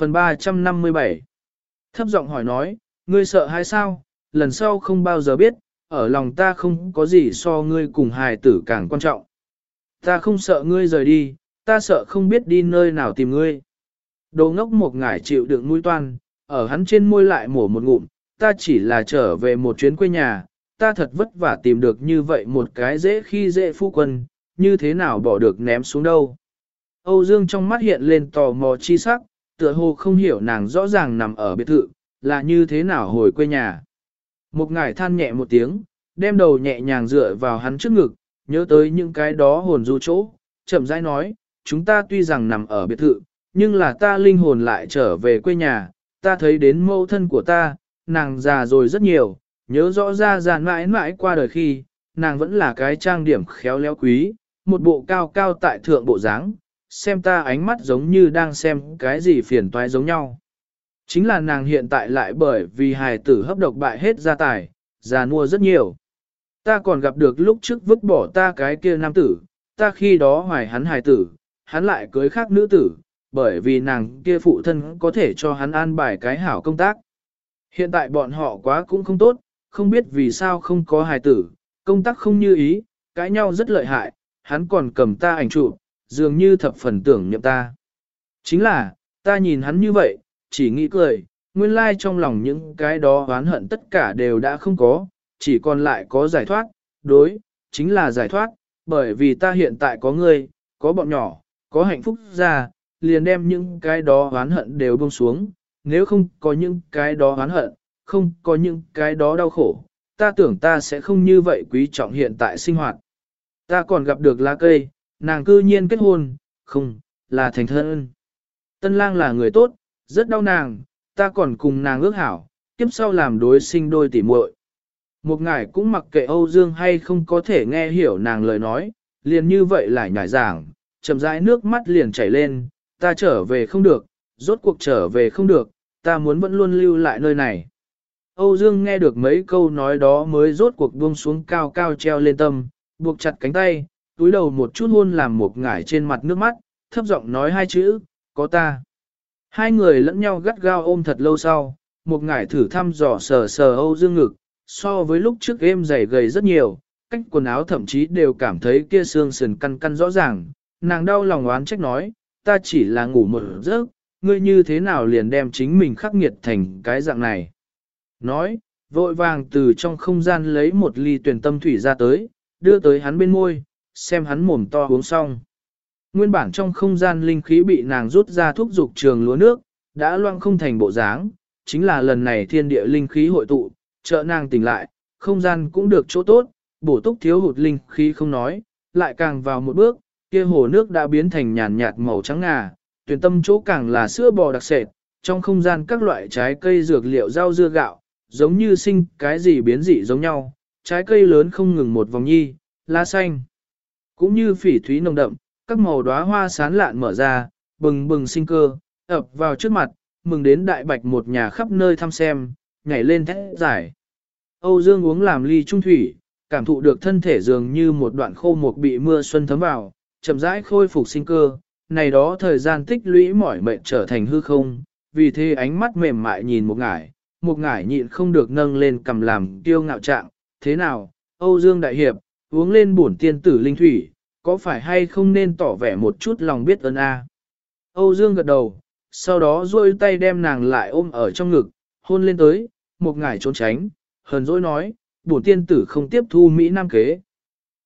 Phần 357 Thấp giọng hỏi nói, ngươi sợ hay sao, lần sau không bao giờ biết, ở lòng ta không có gì so ngươi cùng hài tử càng quan trọng. Ta không sợ ngươi rời đi, ta sợ không biết đi nơi nào tìm ngươi. Đồ ngốc một ngải chịu đựng mũi toan, ở hắn trên môi lại mổ một ngụm, ta chỉ là trở về một chuyến quê nhà, ta thật vất vả tìm được như vậy một cái dễ khi dễ phu quân, như thế nào bỏ được ném xuống đâu. Âu Dương trong mắt hiện lên tò mò chi sắc, tựa hồ không hiểu nàng rõ ràng nằm ở biệt thự, là như thế nào hồi quê nhà. Một ngải than nhẹ một tiếng, đem đầu nhẹ nhàng dựa vào hắn trước ngực, nhớ tới những cái đó hồn du chỗ, chậm rãi nói, chúng ta tuy rằng nằm ở biệt thự, nhưng là ta linh hồn lại trở về quê nhà, ta thấy đến mẫu thân của ta, nàng già rồi rất nhiều, nhớ rõ ra già mãi mãi qua đời khi, nàng vẫn là cái trang điểm khéo léo quý, một bộ cao cao tại thượng bộ dáng, xem ta ánh mắt giống như đang xem cái gì phiền toái giống nhau. Chính là nàng hiện tại lại bởi vì hài tử hấp độc bại hết gia tài, già nua rất nhiều. Ta còn gặp được lúc trước vứt bỏ ta cái kia nam tử, ta khi đó hoài hắn hài tử, hắn lại cưới khác nữ tử, bởi vì nàng kia phụ thân có thể cho hắn an bài cái hảo công tác. Hiện tại bọn họ quá cũng không tốt, không biết vì sao không có hài tử, công tác không như ý, cãi nhau rất lợi hại, hắn còn cầm ta ảnh chụp, dường như thập phần tưởng niệm ta. Chính là, ta nhìn hắn như vậy, chỉ nghĩ cười, nguyên lai trong lòng những cái đó oán hận tất cả đều đã không có, chỉ còn lại có giải thoát, đối, chính là giải thoát, bởi vì ta hiện tại có người, có bọn nhỏ, có hạnh phúc ra, liền đem những cái đó oán hận đều buông xuống, nếu không có những cái đó oán hận, không có những cái đó đau khổ, ta tưởng ta sẽ không như vậy quý trọng hiện tại sinh hoạt. Ta còn gặp được lá cây, nàng cư nhiên kết hôn, không, là thành thân. Tân lang là người tốt, rất đau nàng, ta còn cùng nàng ước hảo, kiếp sau làm đối sinh đôi tỉ muội. Một ngài cũng mặc kệ Âu Dương hay không có thể nghe hiểu nàng lời nói, liền như vậy lại nhảy giảng, chậm rãi nước mắt liền chảy lên, ta trở về không được, rốt cuộc trở về không được, ta muốn vẫn luôn lưu lại nơi này. Âu Dương nghe được mấy câu nói đó mới rốt cuộc buông xuống cao cao treo lên tâm, buộc chặt cánh tay, túi đầu một chút hôn làm một ngải trên mặt nước mắt, thấp giọng nói hai chữ, có ta. Hai người lẫn nhau gắt gao ôm thật lâu sau, một ngải thử thăm dò sờ sờ Âu Dương ngực, so với lúc trước em dày gầy rất nhiều, cách quần áo thậm chí đều cảm thấy kia xương sườn căn căn rõ ràng, nàng đau lòng oán trách nói, ta chỉ là ngủ một giấc, ngươi như thế nào liền đem chính mình khắc nghiệt thành cái dạng này. Nói, vội vàng từ trong không gian lấy một ly tuyển tâm thủy ra tới, đưa tới hắn bên môi, xem hắn mồm to uống xong. Nguyên bản trong không gian linh khí bị nàng rút ra thuốc dục trường lúa nước, đã loang không thành bộ dáng, chính là lần này thiên địa linh khí hội tụ, trợ nàng tỉnh lại, không gian cũng được chỗ tốt, bổ túc thiếu hụt linh khí không nói, lại càng vào một bước, kia hồ nước đã biến thành nhàn nhạt màu trắng ngà, tuyển tâm chỗ càng là sữa bò đặc sệt, trong không gian các loại trái cây dược liệu rau dưa gạo, giống như sinh cái gì biến dị giống nhau, trái cây lớn không ngừng một vòng nhi, lá xanh. Cũng như phỉ thúy nồng đậm, các màu đóa hoa sán lạn mở ra, bừng bừng sinh cơ, ập vào trước mặt, mừng đến đại bạch một nhà khắp nơi thăm xem, nhảy lên thét giải. Âu Dương uống làm ly trung thủy, cảm thụ được thân thể dường như một đoạn khô mục bị mưa xuân thấm vào, chậm rãi khôi phục sinh cơ, này đó thời gian tích lũy mỏi mệt trở thành hư không, vì thế ánh mắt mềm mại nhìn một ngải, một ngải nhịn không được nâng lên cầm làm tiêu ngạo trạng, thế nào, Âu Dương Đại Hiệp, uống lên bổn tiên tử linh thủy, có phải hay không nên tỏ vẻ một chút lòng biết ơn a? Âu Dương gật đầu, sau đó duỗi tay đem nàng lại ôm ở trong ngực, hôn lên tới, một ngải trốn tránh, hờn dỗi nói, bổn tiên tử không tiếp thu Mỹ Nam kế.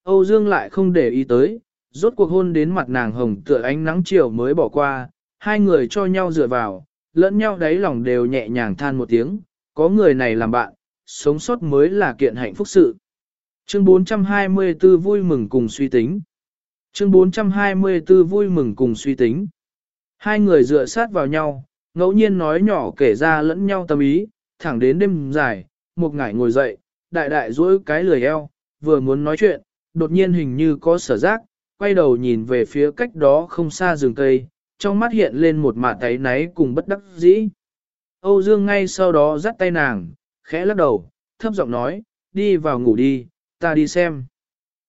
Âu Dương lại không để ý tới, rốt cuộc hôn đến mặt nàng hồng tựa ánh nắng chiều mới bỏ qua, hai người cho nhau dựa vào, lẫn nhau đáy lòng đều nhẹ nhàng than một tiếng, có người này làm bạn, sống sót mới là kiện hạnh phúc sự. Chương 424 vui mừng cùng suy tính. Chương 424 vui mừng cùng suy tính. Hai người dựa sát vào nhau, ngẫu nhiên nói nhỏ kể ra lẫn nhau tâm ý, thẳng đến đêm dài, một ngải ngồi dậy, đại đại duỗi cái lười eo, vừa muốn nói chuyện, đột nhiên hình như có sở giác, quay đầu nhìn về phía cách đó không xa rừng cây, trong mắt hiện lên một mạ tay náy cùng bất đắc dĩ. Âu Dương ngay sau đó dắt tay nàng, khẽ lắc đầu, thấp giọng nói, đi vào ngủ đi, ta đi xem.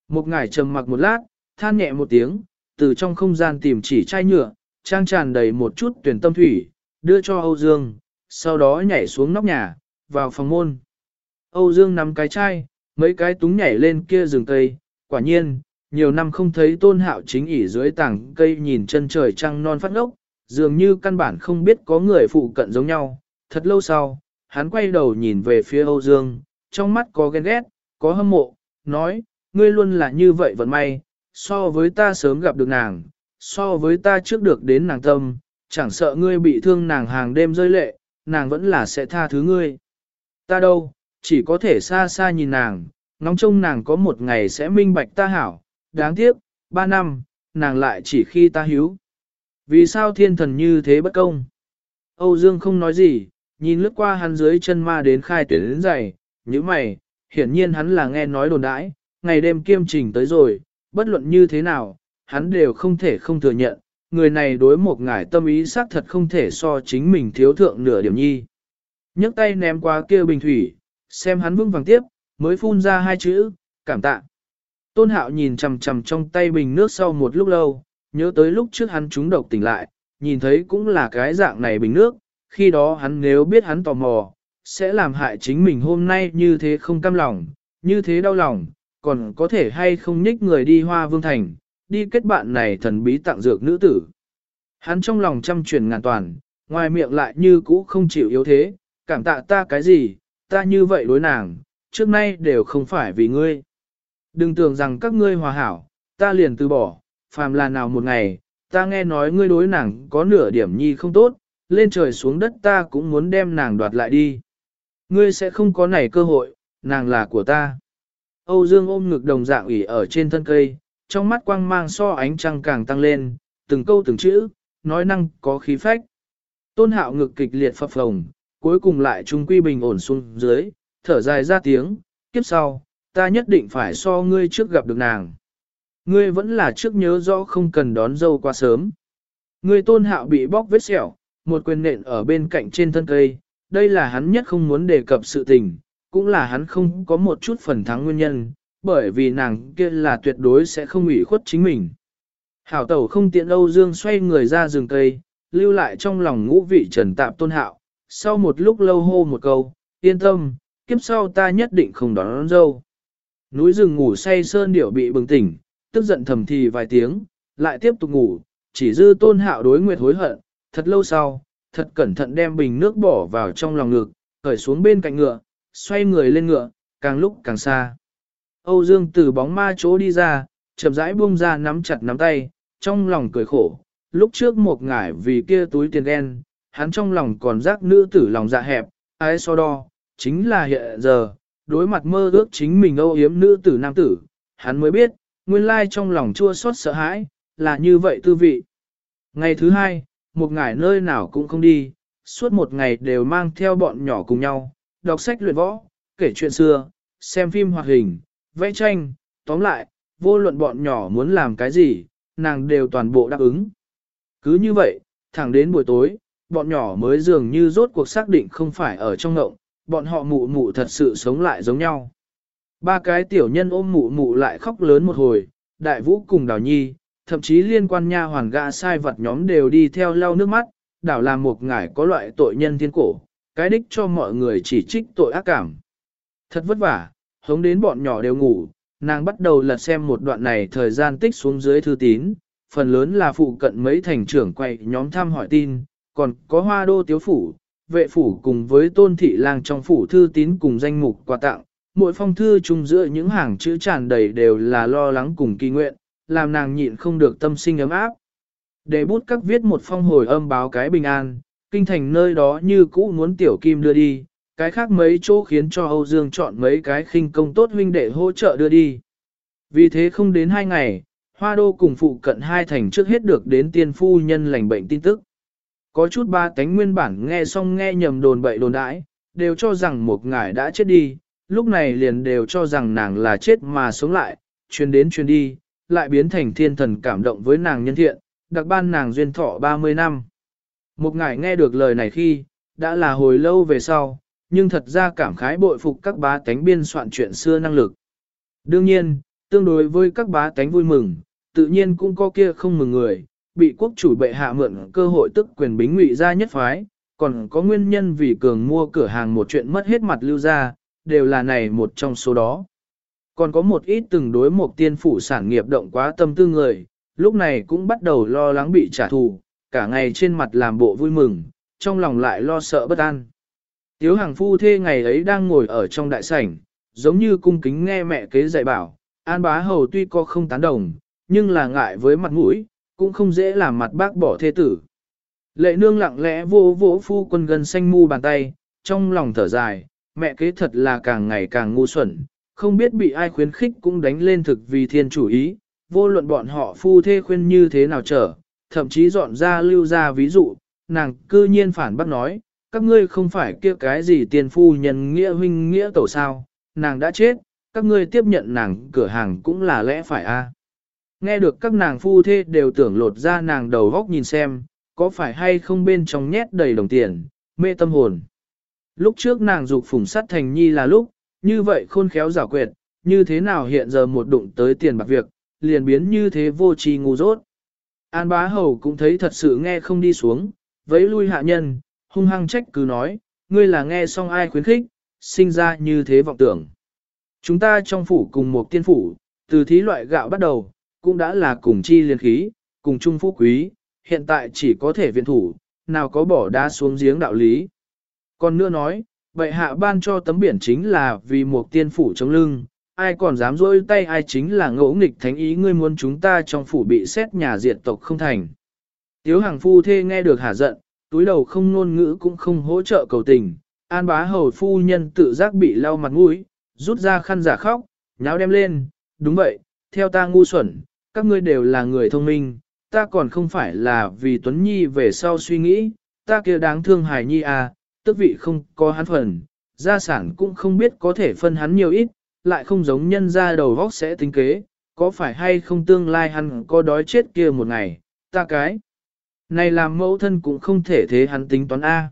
Một ngải trầm mặc một lát, than nhẹ một tiếng, từ trong không gian tìm chỉ chai nhựa, trang tràn đầy một chút tuyển tâm thủy, đưa cho Âu Dương, sau đó nhảy xuống nóc nhà, vào phòng môn. Âu Dương nắm cái chai, mấy cái túng nhảy lên kia rừng cây, quả nhiên, nhiều năm không thấy tôn hạo chính ỉ dưới tảng cây nhìn chân trời trăng non phát ngốc, dường như căn bản không biết có người phụ cận giống nhau. Thật lâu sau, hắn quay đầu nhìn về phía Âu Dương, trong mắt có ghen ghét, có hâm mộ, nói, ngươi luôn là như vậy vận may, so với ta sớm gặp được nàng, so với ta trước được đến nàng tâm, chẳng sợ ngươi bị thương nàng hàng đêm rơi lệ, nàng vẫn là sẽ tha thứ ngươi. Ta đâu, chỉ có thể xa xa nhìn nàng, ngóng trông nàng có một ngày sẽ minh bạch ta hảo, đáng tiếc, ba năm, nàng lại chỉ khi ta hiếu. Vì sao thiên thần như thế bất công? Âu Dương không nói gì, nhìn lướt qua hắn dưới chân ma đến khai tuyển đến dày, như mày, hiển nhiên hắn là nghe nói đồn đãi, ngày đêm kiêm trình tới rồi, bất luận như thế nào, hắn đều không thể không thừa nhận, người này đối một ngải tâm ý xác thật không thể so chính mình thiếu thượng nửa điểm nhi. nhấc tay ném qua kia bình thủy, xem hắn vững vàng tiếp, mới phun ra hai chữ, cảm tạ. Tôn hạo nhìn chằm chằm trong tay bình nước sau một lúc lâu, nhớ tới lúc trước hắn trúng độc tỉnh lại, nhìn thấy cũng là cái dạng này bình nước, khi đó hắn nếu biết hắn tò mò, sẽ làm hại chính mình hôm nay như thế không cam lòng, như thế đau lòng, còn có thể hay không nhích người đi hoa vương thành, đi kết bạn này thần bí tặng dược nữ tử. Hắn trong lòng chăm truyền ngàn toàn, ngoài miệng lại như cũ không chịu yếu thế, cảm tạ ta cái gì, ta như vậy đối nàng, trước nay đều không phải vì ngươi. Đừng tưởng rằng các ngươi hòa hảo, ta liền từ bỏ, phàm là nào một ngày, ta nghe nói ngươi đối nàng có nửa điểm nhi không tốt, lên trời xuống đất ta cũng muốn đem nàng đoạt lại đi. Ngươi sẽ không có này cơ hội, nàng là của ta. Âu Dương ôm ngực đồng dạng ủy ở trên thân cây, trong mắt quang mang so ánh trăng càng tăng lên, từng câu từng chữ, nói năng có khí phách. Tôn hạo ngực kịch liệt phập phồng, cuối cùng lại trung quy bình ổn xuống dưới, thở dài ra tiếng, kiếp sau, ta nhất định phải so ngươi trước gặp được nàng. Ngươi vẫn là trước nhớ rõ không cần đón dâu quá sớm. Ngươi tôn hạo bị bóc vết sẹo, một quyền nện ở bên cạnh trên thân cây, đây là hắn nhất không muốn đề cập sự tình, cũng là hắn không có một chút phần thắng nguyên nhân, bởi vì nàng kia là tuyệt đối sẽ không ủy khuất chính mình. Hảo tẩu không tiện Âu Dương xoay người ra rừng cây, lưu lại trong lòng ngũ vị trần tạp tôn hạo, sau một lúc lâu hô một câu, yên tâm, kiếp sau ta nhất định không đón, đón dâu. Núi rừng ngủ say sơn điểu bị bừng tỉnh, tức giận thầm thì vài tiếng, lại tiếp tục ngủ, chỉ dư tôn hạo đối nguyệt hối hận, thật lâu sau, thật cẩn thận đem bình nước bỏ vào trong lòng ngực, khởi xuống bên cạnh ngựa, xoay người lên ngựa, càng lúc càng xa. Âu Dương từ bóng ma chỗ đi ra, chậm rãi buông ra nắm chặt nắm tay, trong lòng cười khổ, lúc trước một ngải vì kia túi tiền đen, hắn trong lòng còn rác nữ tử lòng dạ hẹp, ai so đo, chính là hiện giờ, đối mặt mơ ước chính mình âu yếm nữ tử nam tử, hắn mới biết, nguyên lai trong lòng chua xót sợ hãi, là như vậy tư vị. Ngày thứ hai, một ngày nơi nào cũng không đi, suốt một ngày đều mang theo bọn nhỏ cùng nhau, đọc sách luyện võ, kể chuyện xưa, xem phim hoạt hình, vẽ tranh, tóm lại, vô luận bọn nhỏ muốn làm cái gì, nàng đều toàn bộ đáp ứng. Cứ như vậy, thẳng đến buổi tối, bọn nhỏ mới dường như rốt cuộc xác định không phải ở trong ngộng, bọn họ mụ mụ thật sự sống lại giống nhau. Ba cái tiểu nhân ôm mụ mụ lại khóc lớn một hồi, đại vũ cùng đào nhi, thậm chí liên quan nha hoàn gã sai vật nhóm đều đi theo lau nước mắt, đảo làm một ngải có loại tội nhân thiên cổ, cái đích cho mọi người chỉ trích tội ác cảm. Thật vất vả, hống đến bọn nhỏ đều ngủ, nàng bắt đầu lật xem một đoạn này thời gian tích xuống dưới thư tín, phần lớn là phụ cận mấy thành trưởng quay nhóm thăm hỏi tin, còn có hoa đô tiếu phủ, vệ phủ cùng với tôn thị lang trong phủ thư tín cùng danh mục quà tặng, mỗi phong thư chung giữa những hàng chữ tràn đầy đều là lo lắng cùng kỳ nguyện, làm nàng nhịn không được tâm sinh ấm áp. Để bút các viết một phong hồi âm báo cái bình an, kinh thành nơi đó như cũ muốn tiểu kim đưa đi, cái khác mấy chỗ khiến cho Âu Dương chọn mấy cái khinh công tốt huynh đệ hỗ trợ đưa đi. Vì thế không đến hai ngày, Hoa Đô cùng phụ cận hai thành trước hết được đến tiên phu nhân lành bệnh tin tức. Có chút ba tánh nguyên bản nghe xong nghe nhầm đồn bậy đồn đãi, đều cho rằng một ngải đã chết đi, lúc này liền đều cho rằng nàng là chết mà sống lại, truyền đến truyền đi, lại biến thành thiên thần cảm động với nàng nhân thiện, đặc ban nàng duyên thọ 30 năm. Một ngài nghe được lời này khi, đã là hồi lâu về sau, nhưng thật ra cảm khái bội phục các bá tánh biên soạn chuyện xưa năng lực. Đương nhiên, tương đối với các bá tánh vui mừng, tự nhiên cũng có kia không mừng người, bị quốc chủ bệ hạ mượn cơ hội tức quyền bính ngụy ra nhất phái, còn có nguyên nhân vì cường mua cửa hàng một chuyện mất hết mặt lưu ra, đều là này một trong số đó. Còn có một ít từng đối một tiên phủ sản nghiệp động quá tâm tư người, lúc này cũng bắt đầu lo lắng bị trả thù, cả ngày trên mặt làm bộ vui mừng, trong lòng lại lo sợ bất an. Tiếu hàng phu thê ngày ấy đang ngồi ở trong đại sảnh, giống như cung kính nghe mẹ kế dạy bảo, an bá hầu tuy có không tán đồng, nhưng là ngại với mặt mũi, cũng không dễ làm mặt bác bỏ thê tử. Lệ nương lặng lẽ vô vỗ phu quân gần xanh mu bàn tay, trong lòng thở dài, mẹ kế thật là càng ngày càng ngu xuẩn, không biết bị ai khuyến khích cũng đánh lên thực vì thiên chủ ý, vô luận bọn họ phu thê khuyên như thế nào trở, thậm chí dọn ra lưu ra ví dụ, nàng cư nhiên phản bác nói, các ngươi không phải kia cái gì tiền phu nhân nghĩa huynh nghĩa tổ sao, nàng đã chết, các ngươi tiếp nhận nàng cửa hàng cũng là lẽ phải a. Nghe được các nàng phu thê đều tưởng lột ra nàng đầu góc nhìn xem, có phải hay không bên trong nhét đầy đồng tiền, mê tâm hồn. Lúc trước nàng dục phùng sắt thành nhi là lúc, như vậy khôn khéo giả quyệt, như thế nào hiện giờ một đụng tới tiền bạc việc, liền biến như thế vô tri ngu dốt. An bá hầu cũng thấy thật sự nghe không đi xuống, vẫy lui hạ nhân, hung hăng trách cứ nói, ngươi là nghe xong ai khuyến khích, sinh ra như thế vọng tưởng. Chúng ta trong phủ cùng một tiên phủ, từ thí loại gạo bắt đầu, cũng đã là cùng chi liên khí, cùng chung phú quý, hiện tại chỉ có thể viện thủ, nào có bỏ đá xuống giếng đạo lý. Còn nữa nói, Bệ hạ ban cho tấm biển chính là vì một tiên phủ chống lưng, ai còn dám dối tay ai chính là ngỗ nghịch thánh ý ngươi muốn chúng ta trong phủ bị xét nhà diệt tộc không thành. Tiếu hàng phu thê nghe được hả giận, túi đầu không ngôn ngữ cũng không hỗ trợ cầu tình, an bá hầu phu nhân tự giác bị lau mặt mũi, rút ra khăn giả khóc, nháo đem lên, đúng vậy, theo ta ngu xuẩn, các ngươi đều là người thông minh, ta còn không phải là vì Tuấn Nhi về sau suy nghĩ, ta kia đáng thương hài nhi à, tước vị không có hắn phần, gia sản cũng không biết có thể phân hắn nhiều ít, lại không giống nhân ra đầu vóc sẽ tính kế, có phải hay không tương lai hắn có đói chết kia một ngày, ta cái. Này làm mẫu thân cũng không thể thế hắn tính toán A.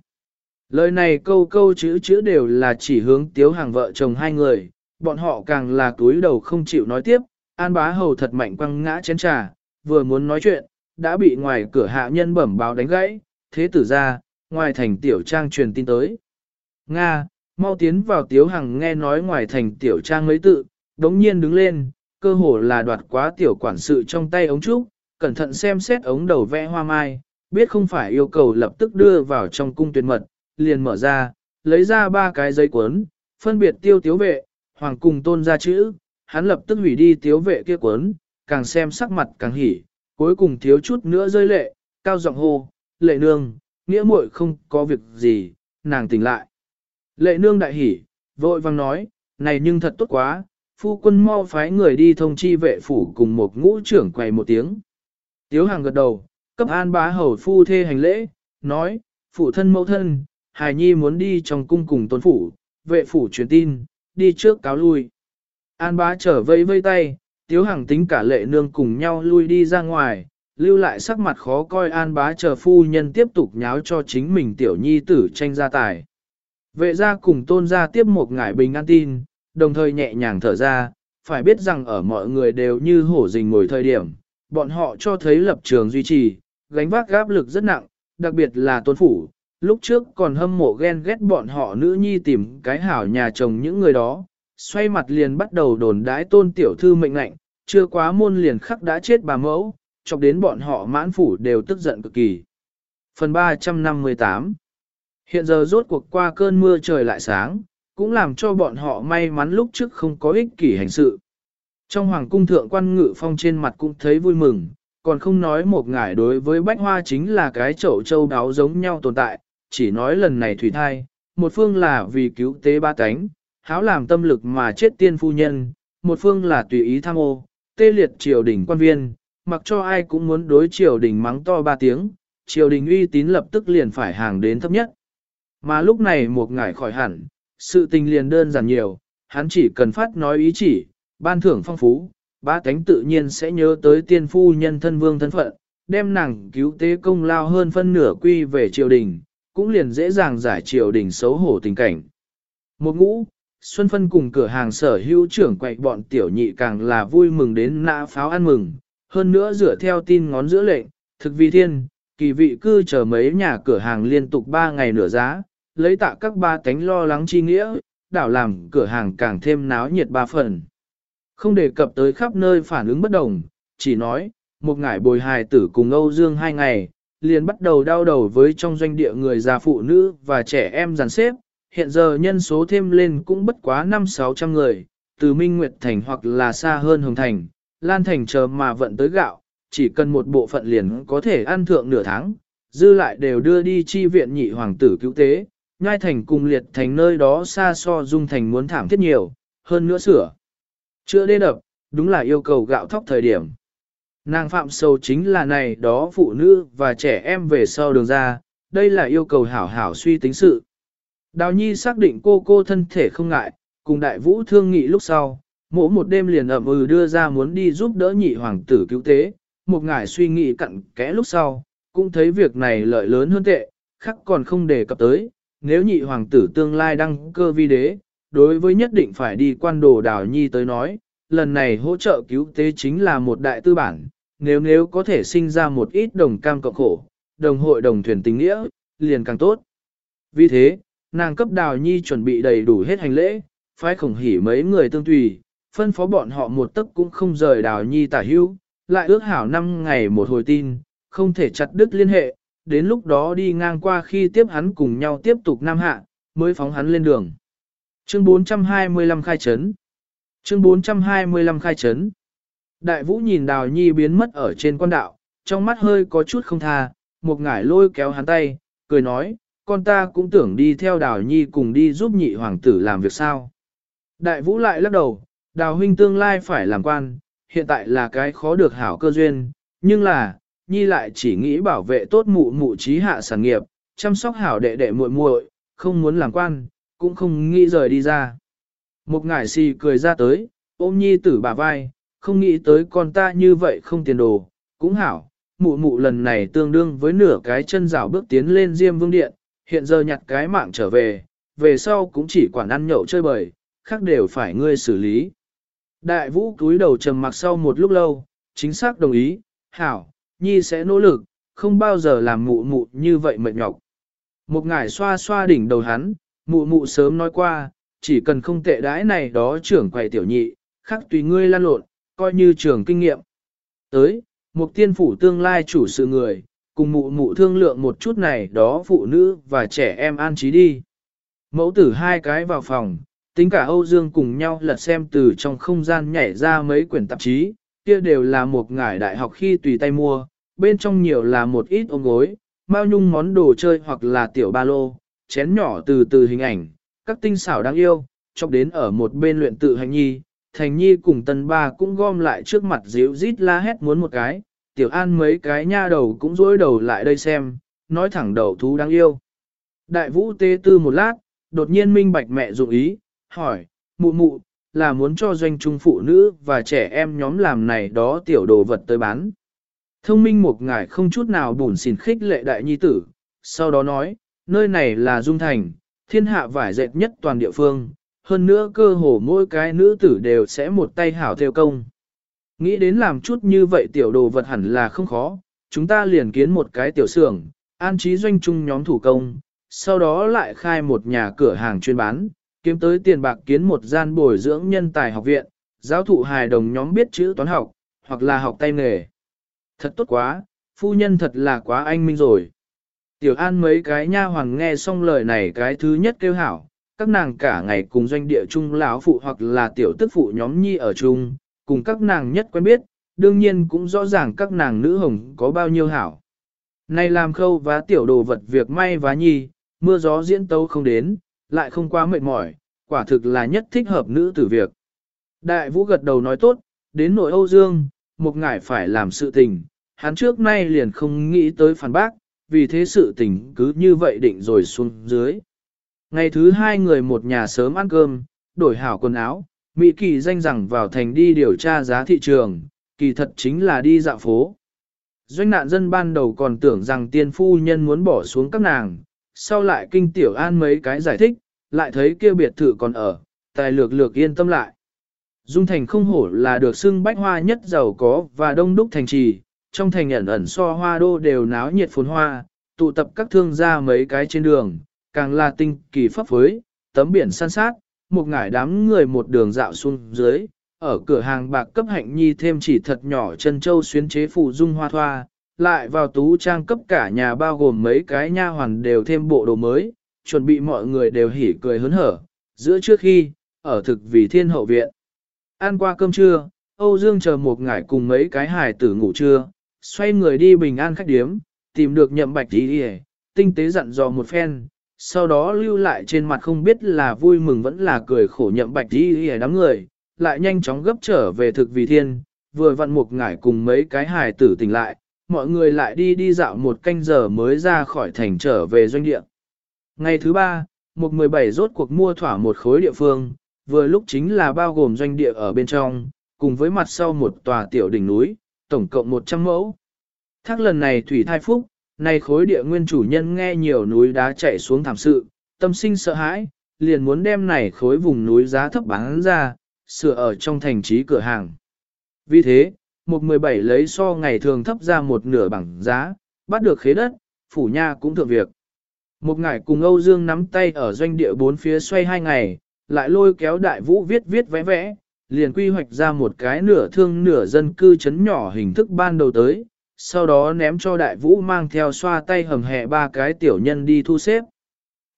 Lời này câu câu chữ chữ đều là chỉ hướng tiếu hàng vợ chồng hai người, bọn họ càng là túi đầu không chịu nói tiếp, an bá hầu thật mạnh quăng ngã chén trà, vừa muốn nói chuyện, đã bị ngoài cửa hạ nhân bẩm báo đánh gãy, thế tử ra, ngoài thành tiểu trang truyền tin tới. Nga, mau tiến vào tiếu hằng nghe nói ngoài thành tiểu trang mấy tự, đống nhiên đứng lên, cơ hồ là đoạt quá tiểu quản sự trong tay ống trúc, cẩn thận xem xét ống đầu vẽ hoa mai, biết không phải yêu cầu lập tức đưa vào trong cung tuyệt mật, liền mở ra, lấy ra ba cái giấy cuốn, phân biệt tiêu tiếu vệ, hoàng cùng tôn ra chữ, hắn lập tức hủy đi tiếu vệ kia cuốn, càng xem sắc mặt càng hỉ, cuối cùng thiếu chút nữa rơi lệ, cao giọng hô, lệ nương, nghĩa muội không có việc gì, nàng tỉnh lại. Lệ nương đại hỉ, vội vang nói, này nhưng thật tốt quá, phu quân mau phái người đi thông chi vệ phủ cùng một ngũ trưởng quầy một tiếng. Tiếu hàng gật đầu, cấp an bá hầu phu thê hành lễ, nói, phụ thân mẫu thân, hài nhi muốn đi trong cung cùng tôn phủ, vệ phủ truyền tin, đi trước cáo lui. An bá trở vây vây tay, tiếu hàng tính cả lệ nương cùng nhau lui đi ra ngoài, lưu lại sắc mặt khó coi an bá chờ phu nhân tiếp tục nháo cho chính mình tiểu nhi tử tranh gia tài. Vệ gia cùng tôn gia tiếp một ngải bình an tin, đồng thời nhẹ nhàng thở ra, phải biết rằng ở mọi người đều như hổ rình ngồi thời điểm, bọn họ cho thấy lập trường duy trì, gánh vác gáp lực rất nặng, đặc biệt là tôn phủ, lúc trước còn hâm mộ ghen ghét bọn họ nữ nhi tìm cái hảo nhà chồng những người đó, xoay mặt liền bắt đầu đồn đái tôn tiểu thư mệnh lệnh, chưa quá môn liền khắc đã chết bà mẫu, chọc đến bọn họ mãn phủ đều tức giận cực kỳ. Phần 358 Hiện giờ rốt cuộc qua cơn mưa trời lại sáng, cũng làm cho bọn họ may mắn lúc trước không có ích kỷ hành sự. Trong hoàng cung thượng quan ngự phong trên mặt cũng thấy vui mừng, còn không nói một ngải đối với bách hoa chính là cái chậu châu đáo giống nhau tồn tại, chỉ nói lần này thủy thai, một phương là vì cứu tế ba cánh, háo làm tâm lực mà chết tiên phu nhân, một phương là tùy ý tham ô, tê liệt triều đình quan viên, mặc cho ai cũng muốn đối triều đình mắng to ba tiếng, triều đình uy tín lập tức liền phải hàng đến thấp nhất. Mà lúc này một ngải khỏi hẳn, sự tình liền đơn giản nhiều, hắn chỉ cần phát nói ý chỉ, ban thưởng phong phú, ba thánh tự nhiên sẽ nhớ tới tiên phu nhân thân vương thân phận, đem nàng cứu tế công lao hơn phân nửa quy về triều đình, cũng liền dễ dàng giải triều đình xấu hổ tình cảnh. Một ngũ, Xuân Phân cùng cửa hàng sở hữu trưởng quậy bọn tiểu nhị càng là vui mừng đến nã pháo ăn mừng, hơn nữa dựa theo tin ngón giữa lệnh, thực vi thiên, kỳ vị cư chờ mấy nhà cửa hàng liên tục 3 ngày nửa giá, lấy tạ các ba tánh lo lắng chi nghĩa, đảo làm cửa hàng càng thêm náo nhiệt ba phần. Không đề cập tới khắp nơi phản ứng bất đồng, chỉ nói, một ngải bồi hài tử cùng Âu Dương hai ngày, liền bắt đầu đau đầu với trong doanh địa người già phụ nữ và trẻ em dàn xếp, hiện giờ nhân số thêm lên cũng bất quá 5-600 người, từ Minh Nguyệt Thành hoặc là xa hơn Hồng Thành, Lan Thành chờ mà vận tới gạo, chỉ cần một bộ phận liền có thể ăn thượng nửa tháng, dư lại đều đưa đi chi viện nhị hoàng tử cứu tế, nhai thành cùng liệt thành nơi đó xa so dung thành muốn thảm thiết nhiều, hơn nữa sửa. Chưa đê đập, đúng là yêu cầu gạo thóc thời điểm. Nàng phạm sâu chính là này đó phụ nữ và trẻ em về sau đường ra, đây là yêu cầu hảo hảo suy tính sự. Đào Nhi xác định cô cô thân thể không ngại, cùng đại vũ thương nghị lúc sau, mỗi một đêm liền ẩm ừ đưa ra muốn đi giúp đỡ nhị hoàng tử cứu tế, một ngải suy nghĩ cặn kẽ lúc sau, cũng thấy việc này lợi lớn hơn tệ, khắc còn không đề cập tới, nếu nhị hoàng tử tương lai đăng cơ vi đế, đối với nhất định phải đi quan đồ đào nhi tới nói, lần này hỗ trợ cứu tế chính là một đại tư bản, nếu nếu có thể sinh ra một ít đồng cam cộng khổ, đồng hội đồng thuyền tình nghĩa, liền càng tốt. Vì thế, nàng cấp đào nhi chuẩn bị đầy đủ hết hành lễ, phái khổng hỉ mấy người tương tùy, phân phó bọn họ một tấc cũng không rời đào nhi tả hưu, lại ước hảo năm ngày một hồi tin, không thể chặt đứt liên hệ, đến lúc đó đi ngang qua khi tiếp hắn cùng nhau tiếp tục nam hạ, mới phóng hắn lên đường. Chương 425 khai chấn Chương 425 khai chấn Đại vũ nhìn đào nhi biến mất ở trên quan đạo, trong mắt hơi có chút không tha, một ngải lôi kéo hắn tay, cười nói, con ta cũng tưởng đi theo đào nhi cùng đi giúp nhị hoàng tử làm việc sao. Đại vũ lại lắc đầu, đào huynh tương lai phải làm quan, hiện tại là cái khó được hảo cơ duyên, nhưng là, nhi lại chỉ nghĩ bảo vệ tốt mụ mụ trí hạ sản nghiệp, chăm sóc hảo đệ đệ muội muội, không muốn làm quan, cũng không nghĩ rời đi ra. Một ngải si cười ra tới, ôm nhi tử bà vai, không nghĩ tới con ta như vậy không tiền đồ, cũng hảo, mụ mụ lần này tương đương với nửa cái chân rào bước tiến lên diêm vương điện, hiện giờ nhặt cái mạng trở về, về sau cũng chỉ quản ăn nhậu chơi bời, khác đều phải ngươi xử lý. Đại vũ cúi đầu trầm mặc sau một lúc lâu, chính xác đồng ý, hảo, nhi sẽ nỗ lực, không bao giờ làm mụ mụ như vậy mệt nhọc. Một ngải xoa xoa đỉnh đầu hắn, mụ mụ sớm nói qua, chỉ cần không tệ đãi này đó trưởng quầy tiểu nhị, khác tùy ngươi lan lộn, coi như trưởng kinh nghiệm. Tới, một tiên phủ tương lai chủ sự người, cùng mụ mụ thương lượng một chút này đó phụ nữ và trẻ em an trí đi. Mẫu tử hai cái vào phòng, tính cả Âu Dương cùng nhau lật xem từ trong không gian nhảy ra mấy quyển tạp chí, kia đều là một ngải đại học khi tùy tay mua, bên trong nhiều là một ít ôm gối, bao nhung món đồ chơi hoặc là tiểu ba lô, chén nhỏ từ từ hình ảnh, các tinh xảo đáng yêu, chọc đến ở một bên luyện tự hành nhi, thành nhi cùng tân ba cũng gom lại trước mặt díu rít la hét muốn một cái, tiểu an mấy cái nha đầu cũng dối đầu lại đây xem, nói thẳng đầu thú đáng yêu. Đại vũ tê tư một lát, đột nhiên minh bạch mẹ dụng ý, hỏi, mụ mụ, là muốn cho doanh trung phụ nữ và trẻ em nhóm làm này đó tiểu đồ vật tới bán. Thông minh một ngài không chút nào bùn xỉn khích lệ đại nhi tử, sau đó nói, nơi này là Dung Thành, thiên hạ vải dệt nhất toàn địa phương, hơn nữa cơ hồ mỗi cái nữ tử đều sẽ một tay hảo theo công. Nghĩ đến làm chút như vậy tiểu đồ vật hẳn là không khó, chúng ta liền kiến một cái tiểu xưởng, an trí doanh trung nhóm thủ công, sau đó lại khai một nhà cửa hàng chuyên bán, kiếm tới tiền bạc kiến một gian bồi dưỡng nhân tài học viện, giáo thụ hài đồng nhóm biết chữ toán học, hoặc là học tay nghề. Thật tốt quá, phu nhân thật là quá anh minh rồi. Tiểu An mấy cái nha hoàng nghe xong lời này cái thứ nhất kêu hảo, các nàng cả ngày cùng doanh địa chung lão phụ hoặc là tiểu tức phụ nhóm nhi ở chung, cùng các nàng nhất quen biết, đương nhiên cũng rõ ràng các nàng nữ hồng có bao nhiêu hảo. Này làm khâu vá tiểu đồ vật việc may vá nhi, mưa gió diễn tấu không đến, lại không quá mệt mỏi, quả thực là nhất thích hợp nữ tử việc. Đại vũ gật đầu nói tốt, đến nội Âu Dương, một ngải phải làm sự tình, hắn trước nay liền không nghĩ tới phản bác, vì thế sự tình cứ như vậy định rồi xuống dưới. Ngày thứ hai người một nhà sớm ăn cơm, đổi hảo quần áo, Mỹ kỳ danh rằng vào thành đi điều tra giá thị trường, kỳ thật chính là đi dạo phố. Doanh nạn dân ban đầu còn tưởng rằng tiên phu nhân muốn bỏ xuống các nàng, sau lại kinh tiểu an mấy cái giải thích, lại thấy kia biệt thự còn ở, tài lược lược yên tâm lại. Dung thành không hổ là được xưng bách hoa nhất giàu có và đông đúc thành trì, trong thành ẩn ẩn so hoa đô đều náo nhiệt phồn hoa, tụ tập các thương gia mấy cái trên đường, càng là tinh kỳ pháp phối, tấm biển san sát, một ngải đám người một đường dạo xuống dưới, ở cửa hàng bạc cấp hạnh nhi thêm chỉ thật nhỏ chân châu xuyến chế phụ dung hoa thoa, lại vào tú trang cấp cả nhà bao gồm mấy cái nha hoàn đều thêm bộ đồ mới, chuẩn bị mọi người đều hỉ cười hớn hở, giữa trước khi, ở thực vì thiên hậu viện. Ăn qua cơm trưa, Âu Dương chờ một ngải cùng mấy cái hài tử ngủ trưa, xoay người đi bình an khách điếm, tìm được nhậm bạch đi đi tinh tế dặn dò một phen, sau đó lưu lại trên mặt không biết là vui mừng vẫn là cười khổ nhậm bạch đi đi đám người, lại nhanh chóng gấp trở về thực vì thiên, vừa vặn một ngải cùng mấy cái hài tử tỉnh lại, mọi người lại đi đi dạo một canh giờ mới ra khỏi thành trở về doanh địa. Ngày thứ ba, một 17 rốt cuộc mua thỏa một khối địa phương, vừa lúc chính là bao gồm doanh địa ở bên trong, cùng với mặt sau một tòa tiểu đỉnh núi, tổng cộng 100 mẫu. Thác lần này thủy thai phúc, này khối địa nguyên chủ nhân nghe nhiều núi đá chạy xuống thảm sự, tâm sinh sợ hãi, liền muốn đem này khối vùng núi giá thấp bán ra, sửa ở trong thành trí cửa hàng. Vì thế, một 17 lấy so ngày thường thấp ra một nửa bằng giá, bắt được khế đất, phủ nha cũng thượng việc. Một ngày cùng Âu Dương nắm tay ở doanh địa bốn phía xoay hai ngày, lại lôi kéo đại vũ viết viết vẽ vẽ, liền quy hoạch ra một cái nửa thương nửa dân cư chấn nhỏ hình thức ban đầu tới, sau đó ném cho đại vũ mang theo xoa tay hầm hẹ ba cái tiểu nhân đi thu xếp.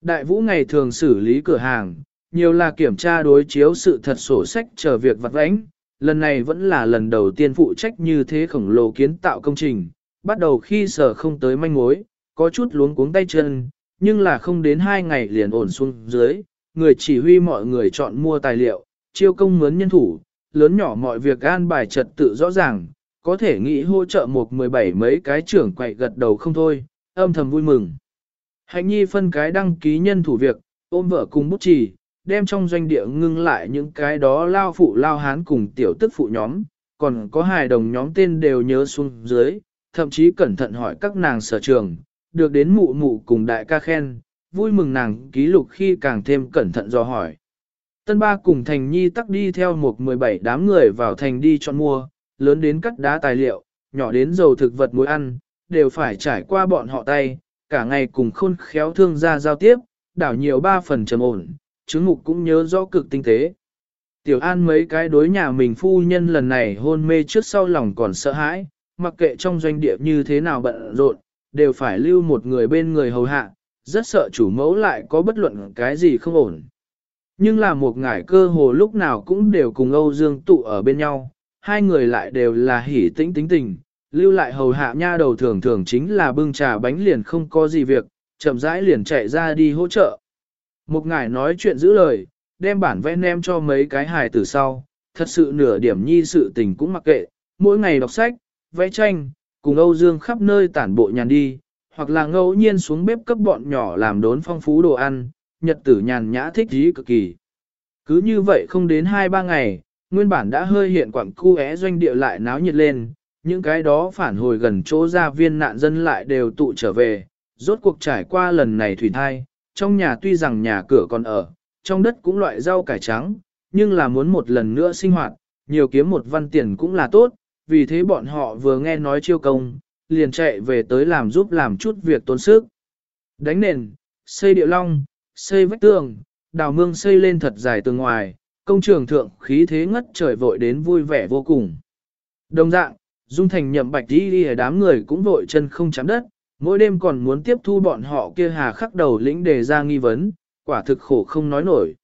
Đại vũ ngày thường xử lý cửa hàng, nhiều là kiểm tra đối chiếu sự thật sổ sách chờ việc vặt vãnh, lần này vẫn là lần đầu tiên phụ trách như thế khổng lồ kiến tạo công trình, bắt đầu khi sở không tới manh mối, có chút luống cuống tay chân, nhưng là không đến hai ngày liền ổn xuống dưới, người chỉ huy mọi người chọn mua tài liệu, chiêu công mướn nhân thủ, lớn nhỏ mọi việc an bài trật tự rõ ràng, có thể nghĩ hỗ trợ một mười bảy mấy cái trưởng quậy gật đầu không thôi, âm thầm vui mừng. Hạnh nhi phân cái đăng ký nhân thủ việc, ôm vợ cùng bút trì, đem trong doanh địa ngưng lại những cái đó lao phụ lao hán cùng tiểu tức phụ nhóm, còn có hài đồng nhóm tên đều nhớ xuống dưới, thậm chí cẩn thận hỏi các nàng sở trường, được đến mụ mụ cùng đại ca khen, vui mừng nàng ký lục khi càng thêm cẩn thận do hỏi. Tân ba cùng thành nhi tắc đi theo một 17 đám người vào thành đi chọn mua, lớn đến cắt đá tài liệu, nhỏ đến dầu thực vật muối ăn, đều phải trải qua bọn họ tay, cả ngày cùng khôn khéo thương gia giao tiếp, đảo nhiều ba phần trầm ổn, chứng ngục cũng nhớ rõ cực tinh tế. Tiểu An mấy cái đối nhà mình phu nhân lần này hôn mê trước sau lòng còn sợ hãi, mặc kệ trong doanh địa như thế nào bận rộn, đều phải lưu một người bên người hầu hạ, rất sợ chủ mẫu lại có bất luận cái gì không ổn. Nhưng là một ngải cơ hồ lúc nào cũng đều cùng Âu Dương tụ ở bên nhau, hai người lại đều là hỉ tĩnh tính tình, lưu lại hầu hạ nha đầu thường thường chính là bưng trà bánh liền không có gì việc, chậm rãi liền chạy ra đi hỗ trợ. Một ngải nói chuyện giữ lời, đem bản vẽ nem cho mấy cái hài từ sau, thật sự nửa điểm nhi sự tình cũng mặc kệ, mỗi ngày đọc sách, vẽ tranh, cùng Âu Dương khắp nơi tản bộ nhàn đi, hoặc là ngẫu nhiên xuống bếp cấp bọn nhỏ làm đốn phong phú đồ ăn, nhật tử nhàn nhã thích dí cực kỳ. Cứ như vậy không đến 2-3 ngày, nguyên bản đã hơi hiện quảng khu é doanh địa lại náo nhiệt lên, những cái đó phản hồi gần chỗ gia viên nạn dân lại đều tụ trở về, rốt cuộc trải qua lần này thủy thai, trong nhà tuy rằng nhà cửa còn ở, trong đất cũng loại rau cải trắng, nhưng là muốn một lần nữa sinh hoạt, nhiều kiếm một văn tiền cũng là tốt, vì thế bọn họ vừa nghe nói chiêu công, liền chạy về tới làm giúp làm chút việc tốn sức. Đánh nền, xây địa long, xây vách tường, đào mương xây lên thật dài tường ngoài, công trường thượng khí thế ngất trời vội đến vui vẻ vô cùng. Đồng dạng, Dung Thành nhậm bạch đi đi đám người cũng vội chân không chạm đất, mỗi đêm còn muốn tiếp thu bọn họ kia hà khắc đầu lĩnh đề ra nghi vấn, quả thực khổ không nói nổi.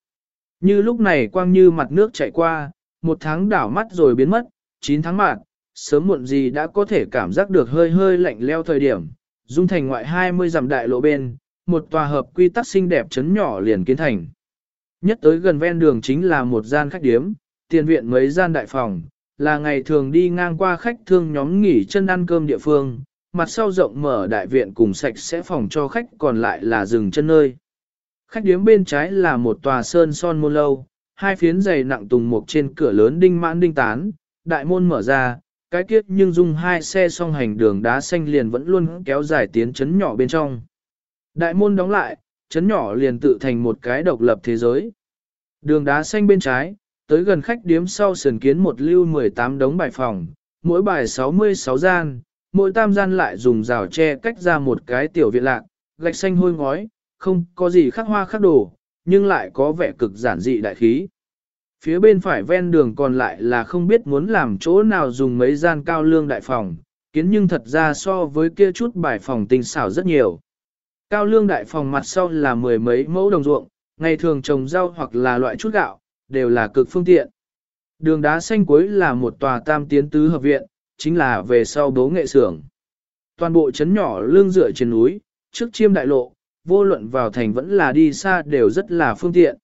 Như lúc này quang như mặt nước chạy qua, một tháng đảo mắt rồi biến mất, 9 tháng mạng, sớm muộn gì đã có thể cảm giác được hơi hơi lạnh leo thời điểm. Dung thành ngoại 20 dặm đại lộ bên, một tòa hợp quy tắc xinh đẹp chấn nhỏ liền kiến thành. Nhất tới gần ven đường chính là một gian khách điếm, tiền viện mấy gian đại phòng, là ngày thường đi ngang qua khách thương nhóm nghỉ chân ăn cơm địa phương, mặt sau rộng mở đại viện cùng sạch sẽ phòng cho khách còn lại là rừng chân nơi. Khách điếm bên trái là một tòa sơn son môn lâu, hai phiến dày nặng tùng mục trên cửa lớn đinh mãn đinh tán, đại môn mở ra, cái kiết nhưng dùng hai xe song hành đường đá xanh liền vẫn luôn kéo dài tiến chấn nhỏ bên trong. Đại môn đóng lại, chấn nhỏ liền tự thành một cái độc lập thế giới. Đường đá xanh bên trái, tới gần khách điếm sau sườn kiến một lưu 18 đống bài phòng, mỗi bài 66 gian, mỗi tam gian lại dùng rào tre cách ra một cái tiểu viện lạc, gạch xanh hôi ngói, không có gì khắc hoa khắc đồ, nhưng lại có vẻ cực giản dị đại khí. Phía bên phải ven đường còn lại là không biết muốn làm chỗ nào dùng mấy gian cao lương đại phòng, kiến nhưng thật ra so với kia chút bài phòng tinh xảo rất nhiều. Cao lương đại phòng mặt sau là mười mấy mẫu đồng ruộng, ngày thường trồng rau hoặc là loại chút gạo, đều là cực phương tiện. Đường đá xanh cuối là một tòa tam tiến tứ hợp viện, chính là về sau bố nghệ xưởng. Toàn bộ chấn nhỏ lương dựa trên núi, trước chiêm đại lộ, vô luận vào thành vẫn là đi xa đều rất là phương tiện.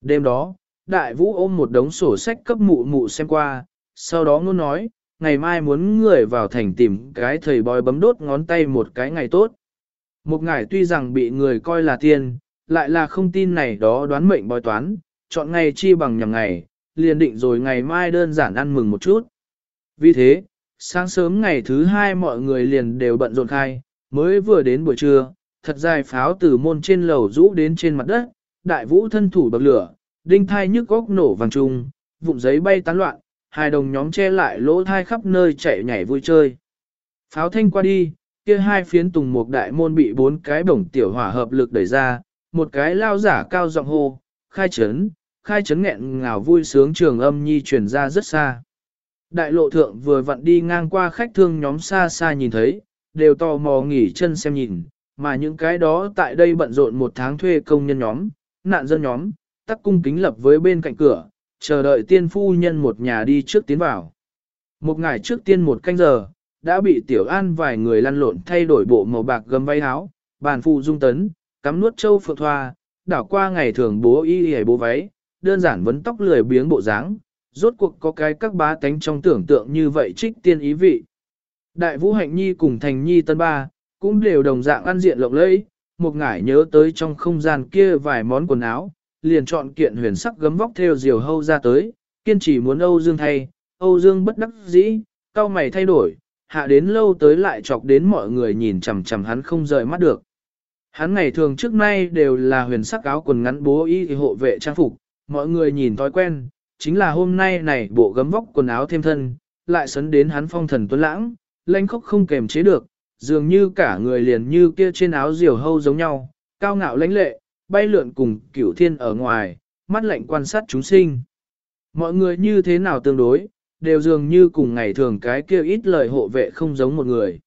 Đêm đó, đại vũ ôm một đống sổ sách cấp mụ mụ xem qua, sau đó ngôn nói, ngày mai muốn người vào thành tìm cái thầy bói bấm đốt ngón tay một cái ngày tốt. Một ngày tuy rằng bị người coi là tiên, lại là không tin này đó đoán mệnh bói toán, chọn ngày chi bằng nhằm ngày, liền định rồi ngày mai đơn giản ăn mừng một chút. Vì thế, sáng sớm ngày thứ hai mọi người liền đều bận rộn khai, mới vừa đến buổi trưa, thật dài pháo từ môn trên lầu rũ đến trên mặt đất, đại vũ thân thủ bậc lửa, đinh thai nhức góc nổ vàng trùng, vụn giấy bay tán loạn, hai đồng nhóm che lại lỗ thai khắp nơi chạy nhảy vui chơi. Pháo thanh qua đi, kia hai phiến tùng một đại môn bị bốn cái bổng tiểu hỏa hợp lực đẩy ra, một cái lao giả cao giọng hô, khai chấn, khai chấn nghẹn ngào vui sướng trường âm nhi truyền ra rất xa. Đại lộ thượng vừa vặn đi ngang qua khách thương nhóm xa xa nhìn thấy, đều tò mò nghỉ chân xem nhìn, mà những cái đó tại đây bận rộn một tháng thuê công nhân nhóm, nạn dân nhóm, tắc cung kính lập với bên cạnh cửa, chờ đợi tiên phu nhân một nhà đi trước tiến vào. Một ngày trước tiên một canh giờ, đã bị tiểu an vài người lăn lộn thay đổi bộ màu bạc gấm váy áo, bàn phụ dung tấn, cắm nuốt châu phượng thoa, đảo qua ngày thường bố y y bố váy, đơn giản vấn tóc lười biếng bộ dáng, rốt cuộc có cái các bá tánh trong tưởng tượng như vậy trích tiên ý vị. Đại vũ hạnh nhi cùng thành nhi tân ba, cũng đều đồng dạng ăn diện lộng lẫy, một ngải nhớ tới trong không gian kia vài món quần áo, liền chọn kiện huyền sắc gấm vóc theo diều hâu ra tới, kiên trì muốn Âu Dương thay, Âu Dương bất đắc dĩ, cao mày thay đổi, hạ đến lâu tới lại chọc đến mọi người nhìn chằm chằm hắn không rời mắt được. Hắn ngày thường trước nay đều là huyền sắc áo quần ngắn bố y hộ vệ trang phục, mọi người nhìn thói quen, chính là hôm nay này bộ gấm vóc quần áo thêm thân, lại sấn đến hắn phong thần tuấn lãng, lãnh khóc không kềm chế được, dường như cả người liền như kia trên áo diều hâu giống nhau, cao ngạo lãnh lệ, bay lượn cùng cửu thiên ở ngoài, mắt lạnh quan sát chúng sinh. Mọi người như thế nào tương đối, đều dường như cùng ngày thường cái kia ít lời hộ vệ không giống một người.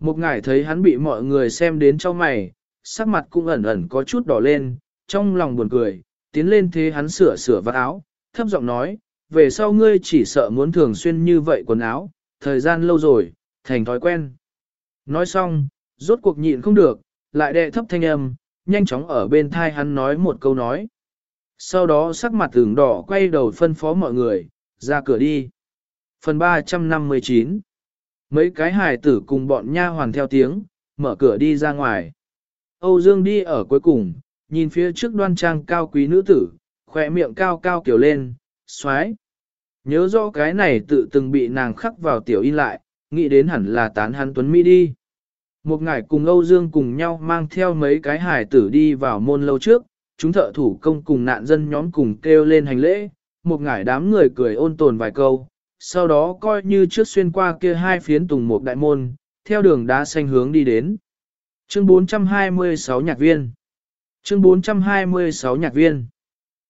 Một ngày thấy hắn bị mọi người xem đến cho mày, sắc mặt cũng ẩn ẩn có chút đỏ lên, trong lòng buồn cười, tiến lên thế hắn sửa sửa vạt áo, thấp giọng nói, về sau ngươi chỉ sợ muốn thường xuyên như vậy quần áo, thời gian lâu rồi, thành thói quen. Nói xong, rốt cuộc nhịn không được, lại đệ thấp thanh âm, nhanh chóng ở bên thai hắn nói một câu nói. Sau đó sắc mặt tưởng đỏ quay đầu phân phó mọi người, ra cửa đi. Phần 359 Mấy cái hài tử cùng bọn nha hoàn theo tiếng, mở cửa đi ra ngoài. Âu Dương đi ở cuối cùng, nhìn phía trước đoan trang cao quý nữ tử, khỏe miệng cao cao kiểu lên, xoái. Nhớ rõ cái này tự từng bị nàng khắc vào tiểu in lại, nghĩ đến hẳn là tán hắn tuấn Mỹ đi. Một ngải cùng Âu Dương cùng nhau mang theo mấy cái hải tử đi vào môn lâu trước, chúng thợ thủ công cùng nạn dân nhóm cùng kêu lên hành lễ, một ngải đám người cười ôn tồn vài câu, sau đó coi như trước xuyên qua kia hai phiến tùng một đại môn, theo đường đá xanh hướng đi đến. Chương 426 nhạc viên. Chương 426 nhạc viên.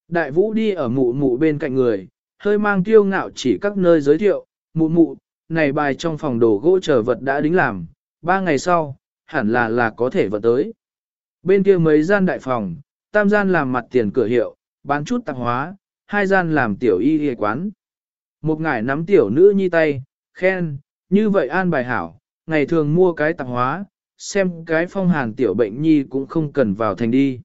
Đại vũ đi ở mụ mụ bên cạnh người, hơi mang tiêu ngạo chỉ các nơi giới thiệu, mụ mụ, này bài trong phòng đồ gỗ trở vật đã đính làm, ba ngày sau, hẳn là là có thể vận tới. Bên kia mấy gian đại phòng, tam gian làm mặt tiền cửa hiệu, bán chút tạp hóa, hai gian làm tiểu y y quán. Một ngải nắm tiểu nữ nhi tay, khen, như vậy an bài hảo, ngày thường mua cái tạp hóa, xem cái phong hàn tiểu bệnh nhi cũng không cần vào thành đi.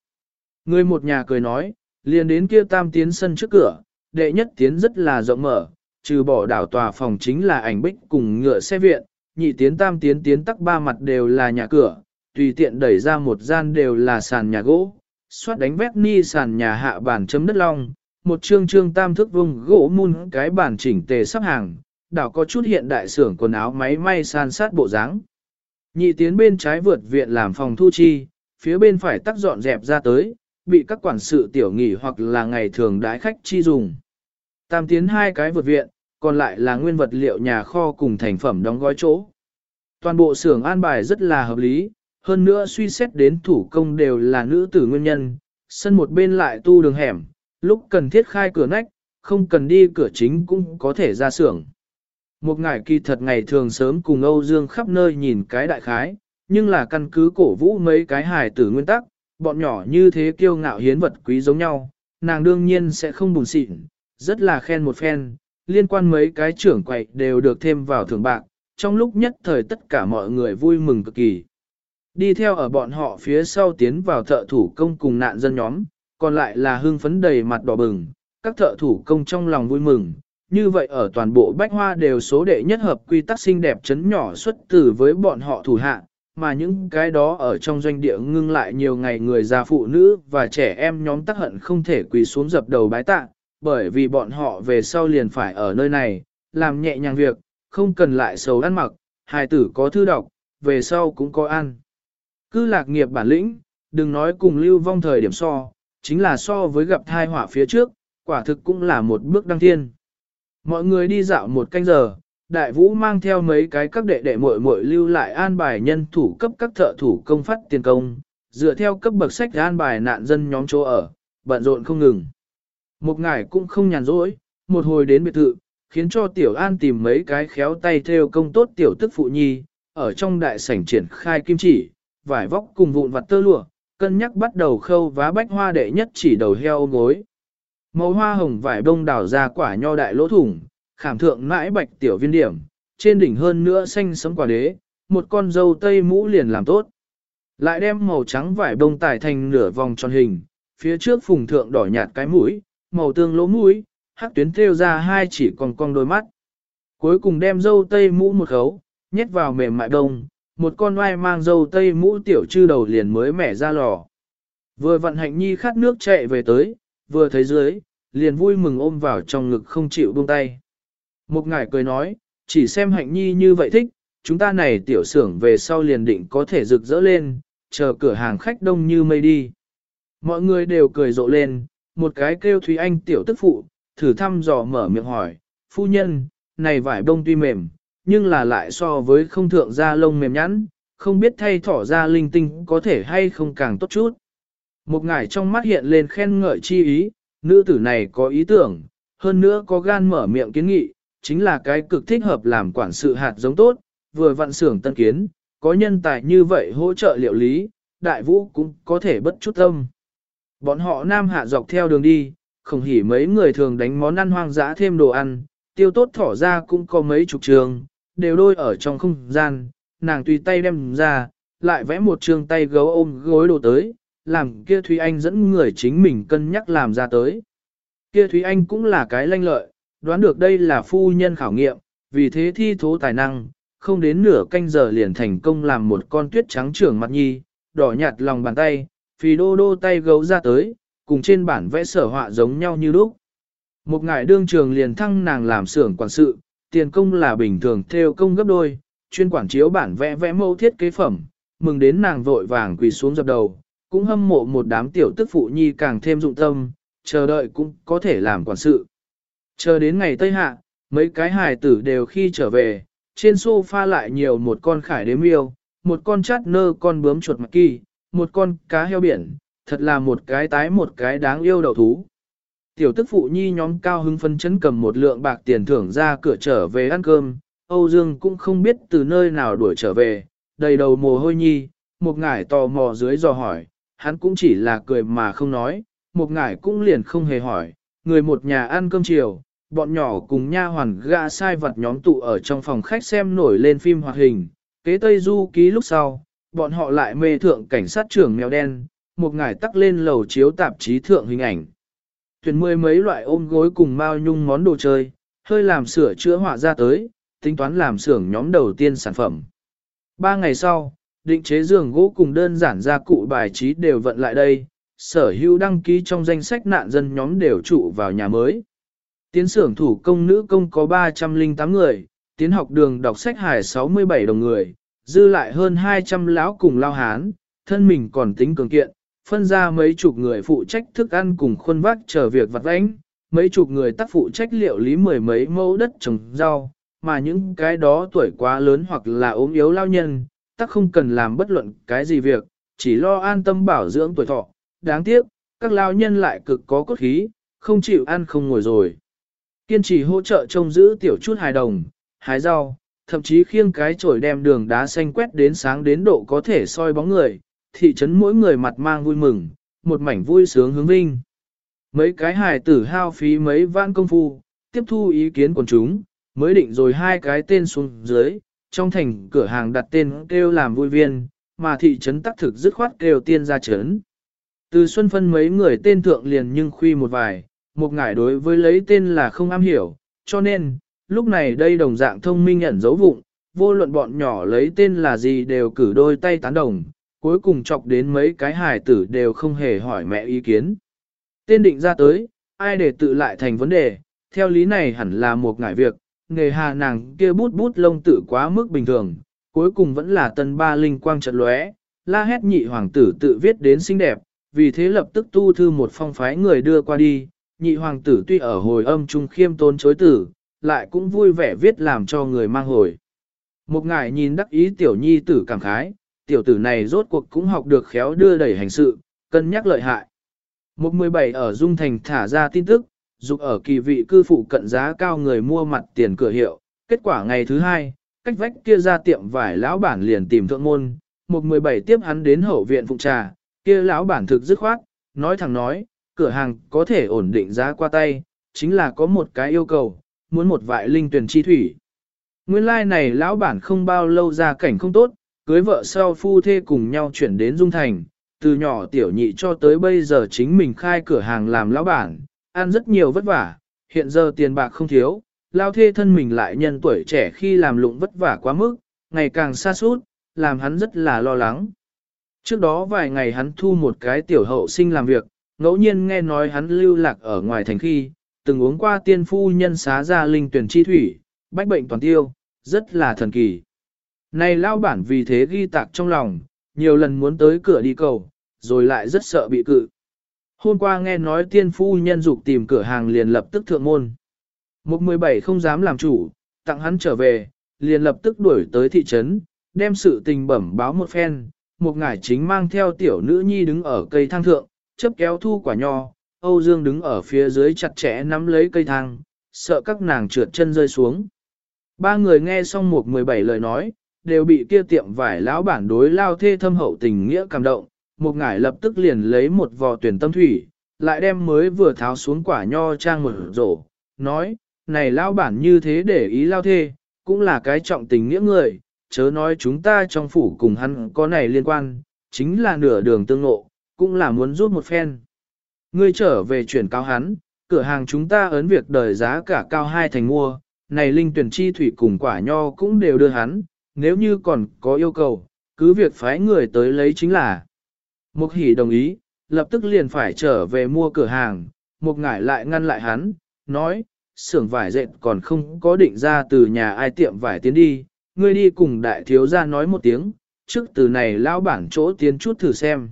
Người một nhà cười nói, liền đến kia tam tiến sân trước cửa, đệ nhất tiến rất là rộng mở, trừ bỏ đảo tòa phòng chính là ảnh bích cùng ngựa xe viện, nhị tiến tam tiến tiến tắc ba mặt đều là nhà cửa, tùy tiện đẩy ra một gian đều là sàn nhà gỗ, xoát đánh vét ni sàn nhà hạ bản chấm đất long, một trương trương tam thức vung gỗ mun cái bản chỉnh tề sắp hàng, đảo có chút hiện đại xưởng quần áo máy may san sát bộ dáng. Nhị tiến bên trái vượt viện làm phòng thu chi, phía bên phải tắc dọn dẹp ra tới, bị các quản sự tiểu nghỉ hoặc là ngày thường đái khách chi dùng. Tam tiến hai cái vượt viện, còn lại là nguyên vật liệu nhà kho cùng thành phẩm đóng gói chỗ. Toàn bộ xưởng an bài rất là hợp lý, hơn nữa suy xét đến thủ công đều là nữ tử nguyên nhân, sân một bên lại tu đường hẻm, lúc cần thiết khai cửa nách, không cần đi cửa chính cũng có thể ra xưởng. Một ngày kỳ thật ngày thường sớm cùng Âu Dương khắp nơi nhìn cái đại khái, nhưng là căn cứ cổ vũ mấy cái hài tử nguyên tắc, bọn nhỏ như thế kiêu ngạo hiến vật quý giống nhau, nàng đương nhiên sẽ không buồn xịn, rất là khen một phen, liên quan mấy cái trưởng quậy đều được thêm vào thưởng bạc, trong lúc nhất thời tất cả mọi người vui mừng cực kỳ. Đi theo ở bọn họ phía sau tiến vào thợ thủ công cùng nạn dân nhóm, còn lại là hưng phấn đầy mặt đỏ bừng, các thợ thủ công trong lòng vui mừng. Như vậy ở toàn bộ bách hoa đều số đệ nhất hợp quy tắc xinh đẹp chấn nhỏ xuất tử với bọn họ thủ hạ, mà những cái đó ở trong doanh địa ngưng lại nhiều ngày người già phụ nữ và trẻ em nhóm tắc hận không thể quỳ xuống dập đầu bái tạ, bởi vì bọn họ về sau liền phải ở nơi này, làm nhẹ nhàng việc, không cần lại xấu ăn mặc, hài tử có thư đọc, về sau cũng có ăn. Cứ lạc nghiệp bản lĩnh, đừng nói cùng lưu vong thời điểm so, chính là so với gặp thai họa phía trước, quả thực cũng là một bước đăng thiên. Mọi người đi dạo một canh giờ, đại vũ mang theo mấy cái các đệ đệ muội muội lưu lại an bài nhân thủ cấp các thợ thủ công phát tiền công, dựa theo cấp bậc sách an bài nạn dân nhóm chỗ ở, bận rộn không ngừng. Một ngày cũng không nhàn rỗi, một hồi đến biệt thự, khiến cho tiểu an tìm mấy cái khéo tay theo công tốt tiểu tức phụ nhi, ở trong đại sảnh triển khai kim chỉ, vải vóc cùng vụn vặt tơ lụa, cân nhắc bắt đầu khâu vá bách hoa đệ nhất chỉ đầu heo ôm gối. Màu hoa hồng vải bông đảo ra quả nho đại lỗ thủng, khảm thượng mãi bạch tiểu viên điểm, trên đỉnh hơn nữa xanh sấm quả đế, một con dâu tây mũ liền làm tốt. Lại đem màu trắng vải bông tải thành nửa vòng tròn hình, phía trước phùng thượng đỏ nhạt cái mũi, màu tương lỗ mũi, hắc tuyến thêu ra hai chỉ còn cong đôi mắt. Cuối cùng đem dâu tây mũ một khấu, nhét vào mềm mại đông, một con oai mang dâu tây mũ tiểu chư đầu liền mới mẻ ra lò. Vừa vận hạnh nhi khát nước chạy về tới, vừa thấy dưới, liền vui mừng ôm vào trong ngực không chịu buông tay. Một ngải cười nói, chỉ xem hạnh nhi như vậy thích, chúng ta này tiểu xưởng về sau liền định có thể rực rỡ lên, chờ cửa hàng khách đông như mây đi. Mọi người đều cười rộ lên, một cái kêu Thúy Anh tiểu tức phụ, thử thăm dò mở miệng hỏi, phu nhân, này vải bông tuy mềm, nhưng là lại so với không thượng da lông mềm nhẵn, không biết thay thỏ ra linh tinh có thể hay không càng tốt chút. Một ngải trong mắt hiện lên khen ngợi chi ý, nữ tử này có ý tưởng, hơn nữa có gan mở miệng kiến nghị, chính là cái cực thích hợp làm quản sự hạt giống tốt, vừa vặn xưởng tân kiến, có nhân tài như vậy hỗ trợ liệu lý, đại vũ cũng có thể bất chút tâm. Bọn họ nam hạ dọc theo đường đi, không hỉ mấy người thường đánh món ăn hoang dã thêm đồ ăn, tiêu tốt thỏ ra cũng có mấy chục trường, đều đôi ở trong không gian, nàng tùy tay đem ra, lại vẽ một trường tay gấu ôm gối đồ tới, làm kia Thúy Anh dẫn người chính mình cân nhắc làm ra tới. Kia Thúy Anh cũng là cái lanh lợi, đoán được đây là phu nhân khảo nghiệm, vì thế thi thố tài năng, không đến nửa canh giờ liền thành công làm một con tuyết trắng trưởng mặt nhi, đỏ nhạt lòng bàn tay, phì đô đô tay gấu ra tới, cùng trên bản vẽ sở họa giống nhau như lúc. Một ngải đương trường liền thăng nàng làm xưởng quản sự, tiền công là bình thường theo công gấp đôi, chuyên quản chiếu bản vẽ vẽ mẫu thiết kế phẩm, mừng đến nàng vội vàng quỳ xuống dập đầu, cũng hâm mộ một đám tiểu tức phụ nhi càng thêm dụng tâm, chờ đợi cũng có thể làm quản sự. Chờ đến ngày Tây Hạ, mấy cái hài tử đều khi trở về, trên sofa lại nhiều một con khải đếm yêu, một con chát nơ con bướm chuột mặt kỳ, một con cá heo biển, thật là một cái tái một cái đáng yêu đầu thú. Tiểu tức phụ nhi nhóm cao hứng phân chấn cầm một lượng bạc tiền thưởng ra cửa trở về ăn cơm, Âu Dương cũng không biết từ nơi nào đuổi trở về, đầy đầu mồ hôi nhi, một ngải tò mò dưới dò hỏi, hắn cũng chỉ là cười mà không nói, một ngải cũng liền không hề hỏi, người một nhà ăn cơm chiều, bọn nhỏ cùng nha hoàn gã sai vật nhóm tụ ở trong phòng khách xem nổi lên phim hoạt hình, kế Tây Du ký lúc sau, bọn họ lại mê thượng cảnh sát trưởng mèo đen, một ngải tắc lên lầu chiếu tạp chí thượng hình ảnh. Tuyển mười mấy loại ôm gối cùng mao nhung món đồ chơi, hơi làm sửa chữa họa ra tới, tính toán làm xưởng nhóm đầu tiên sản phẩm. Ba ngày sau, định chế giường gỗ cùng đơn giản gia cụ bài trí đều vận lại đây, sở hữu đăng ký trong danh sách nạn dân nhóm đều trụ vào nhà mới. Tiến xưởng thủ công nữ công có 308 người, tiến học đường đọc sách hải 67 đồng người, dư lại hơn 200 lão cùng lao hán, thân mình còn tính cường kiện, phân ra mấy chục người phụ trách thức ăn cùng khuôn vác chờ việc vặt vãnh, mấy chục người tác phụ trách liệu lý mười mấy mẫu đất trồng rau, mà những cái đó tuổi quá lớn hoặc là ốm yếu lao nhân, tác không cần làm bất luận cái gì việc, chỉ lo an tâm bảo dưỡng tuổi thọ. Đáng tiếc, các lao nhân lại cực có cốt khí, không chịu ăn không ngồi rồi. Kiên trì hỗ trợ trông giữ tiểu chút hài đồng, hái rau, thậm chí khiêng cái chổi đem đường đá xanh quét đến sáng đến độ có thể soi bóng người, thị trấn mỗi người mặt mang vui mừng, một mảnh vui sướng hướng vinh. Mấy cái hài tử hao phí mấy vạn công phu, tiếp thu ý kiến của chúng, mới định rồi hai cái tên xuống dưới, trong thành cửa hàng đặt tên kêu làm vui viên, mà thị trấn tắc thực dứt khoát kêu tiên ra trấn. Từ xuân phân mấy người tên thượng liền nhưng khuy một vài, một ngải đối với lấy tên là không am hiểu, cho nên, lúc này đây đồng dạng thông minh nhận dấu vụng, vô luận bọn nhỏ lấy tên là gì đều cử đôi tay tán đồng, cuối cùng chọc đến mấy cái hài tử đều không hề hỏi mẹ ý kiến. Tên định ra tới, ai để tự lại thành vấn đề, theo lý này hẳn là một ngải việc, nghề hà nàng kia bút bút lông tự quá mức bình thường, cuối cùng vẫn là tân ba linh quang trận lóe, la hét nhị hoàng tử tự viết đến xinh đẹp, vì thế lập tức tu thư một phong phái người đưa qua đi, nhị hoàng tử tuy ở hồi âm trung khiêm tôn chối tử, lại cũng vui vẻ viết làm cho người mang hồi. Một ngài nhìn đắc ý tiểu nhi tử cảm khái, tiểu tử này rốt cuộc cũng học được khéo đưa đẩy hành sự, cân nhắc lợi hại. Một 17 ở Dung Thành thả ra tin tức, dục ở kỳ vị cư phụ cận giá cao người mua mặt tiền cửa hiệu. Kết quả ngày thứ hai, cách vách kia ra tiệm vải lão bản liền tìm thượng môn, một 17 tiếp hắn đến hậu viện phụ trà, kia lão bản thực dứt khoát, nói thẳng nói, cửa hàng có thể ổn định giá qua tay, chính là có một cái yêu cầu, muốn một vại linh tuyển chi thủy. Nguyên lai like này lão bản không bao lâu ra cảnh không tốt, cưới vợ sau phu thê cùng nhau chuyển đến Dung Thành, từ nhỏ tiểu nhị cho tới bây giờ chính mình khai cửa hàng làm lão bản, ăn rất nhiều vất vả, hiện giờ tiền bạc không thiếu, lao thê thân mình lại nhân tuổi trẻ khi làm lụng vất vả quá mức, ngày càng xa suốt, làm hắn rất là lo lắng. Trước đó vài ngày hắn thu một cái tiểu hậu sinh làm việc, ngẫu nhiên nghe nói hắn lưu lạc ở ngoài thành khi, từng uống qua tiên phu nhân xá ra linh tuyển chi thủy, bách bệnh toàn tiêu, rất là thần kỳ. Này lao bản vì thế ghi tạc trong lòng, nhiều lần muốn tới cửa đi cầu, rồi lại rất sợ bị cự. Hôm qua nghe nói tiên phu nhân dục tìm cửa hàng liền lập tức thượng môn. Một mười bảy không dám làm chủ, tặng hắn trở về, liền lập tức đuổi tới thị trấn, đem sự tình bẩm báo một phen. Một ngải chính mang theo tiểu nữ nhi đứng ở cây thang thượng, chấp kéo thu quả nho, Âu Dương đứng ở phía dưới chặt chẽ nắm lấy cây thang, sợ các nàng trượt chân rơi xuống. Ba người nghe xong một mười bảy lời nói, đều bị kia tiệm vải lão bản đối lao thê thâm hậu tình nghĩa cảm động, một ngải lập tức liền lấy một vò tuyển tâm thủy, lại đem mới vừa tháo xuống quả nho trang một rổ, nói, này lao bản như thế để ý lao thê, cũng là cái trọng tình nghĩa người, chớ nói chúng ta trong phủ cùng hắn có này liên quan, chính là nửa đường tương ngộ, cũng là muốn rút một phen. Ngươi trở về chuyển cao hắn, cửa hàng chúng ta ấn việc đời giá cả cao hai thành mua, này linh tuyển chi thủy cùng quả nho cũng đều đưa hắn, nếu như còn có yêu cầu, cứ việc phái người tới lấy chính là. Mục hỷ đồng ý, lập tức liền phải trở về mua cửa hàng, một ngải lại ngăn lại hắn, nói, xưởng vải dệt còn không có định ra từ nhà ai tiệm vải tiến đi, ngươi đi cùng đại thiếu gia nói một tiếng, trước từ này lão bản chỗ tiến chút thử xem.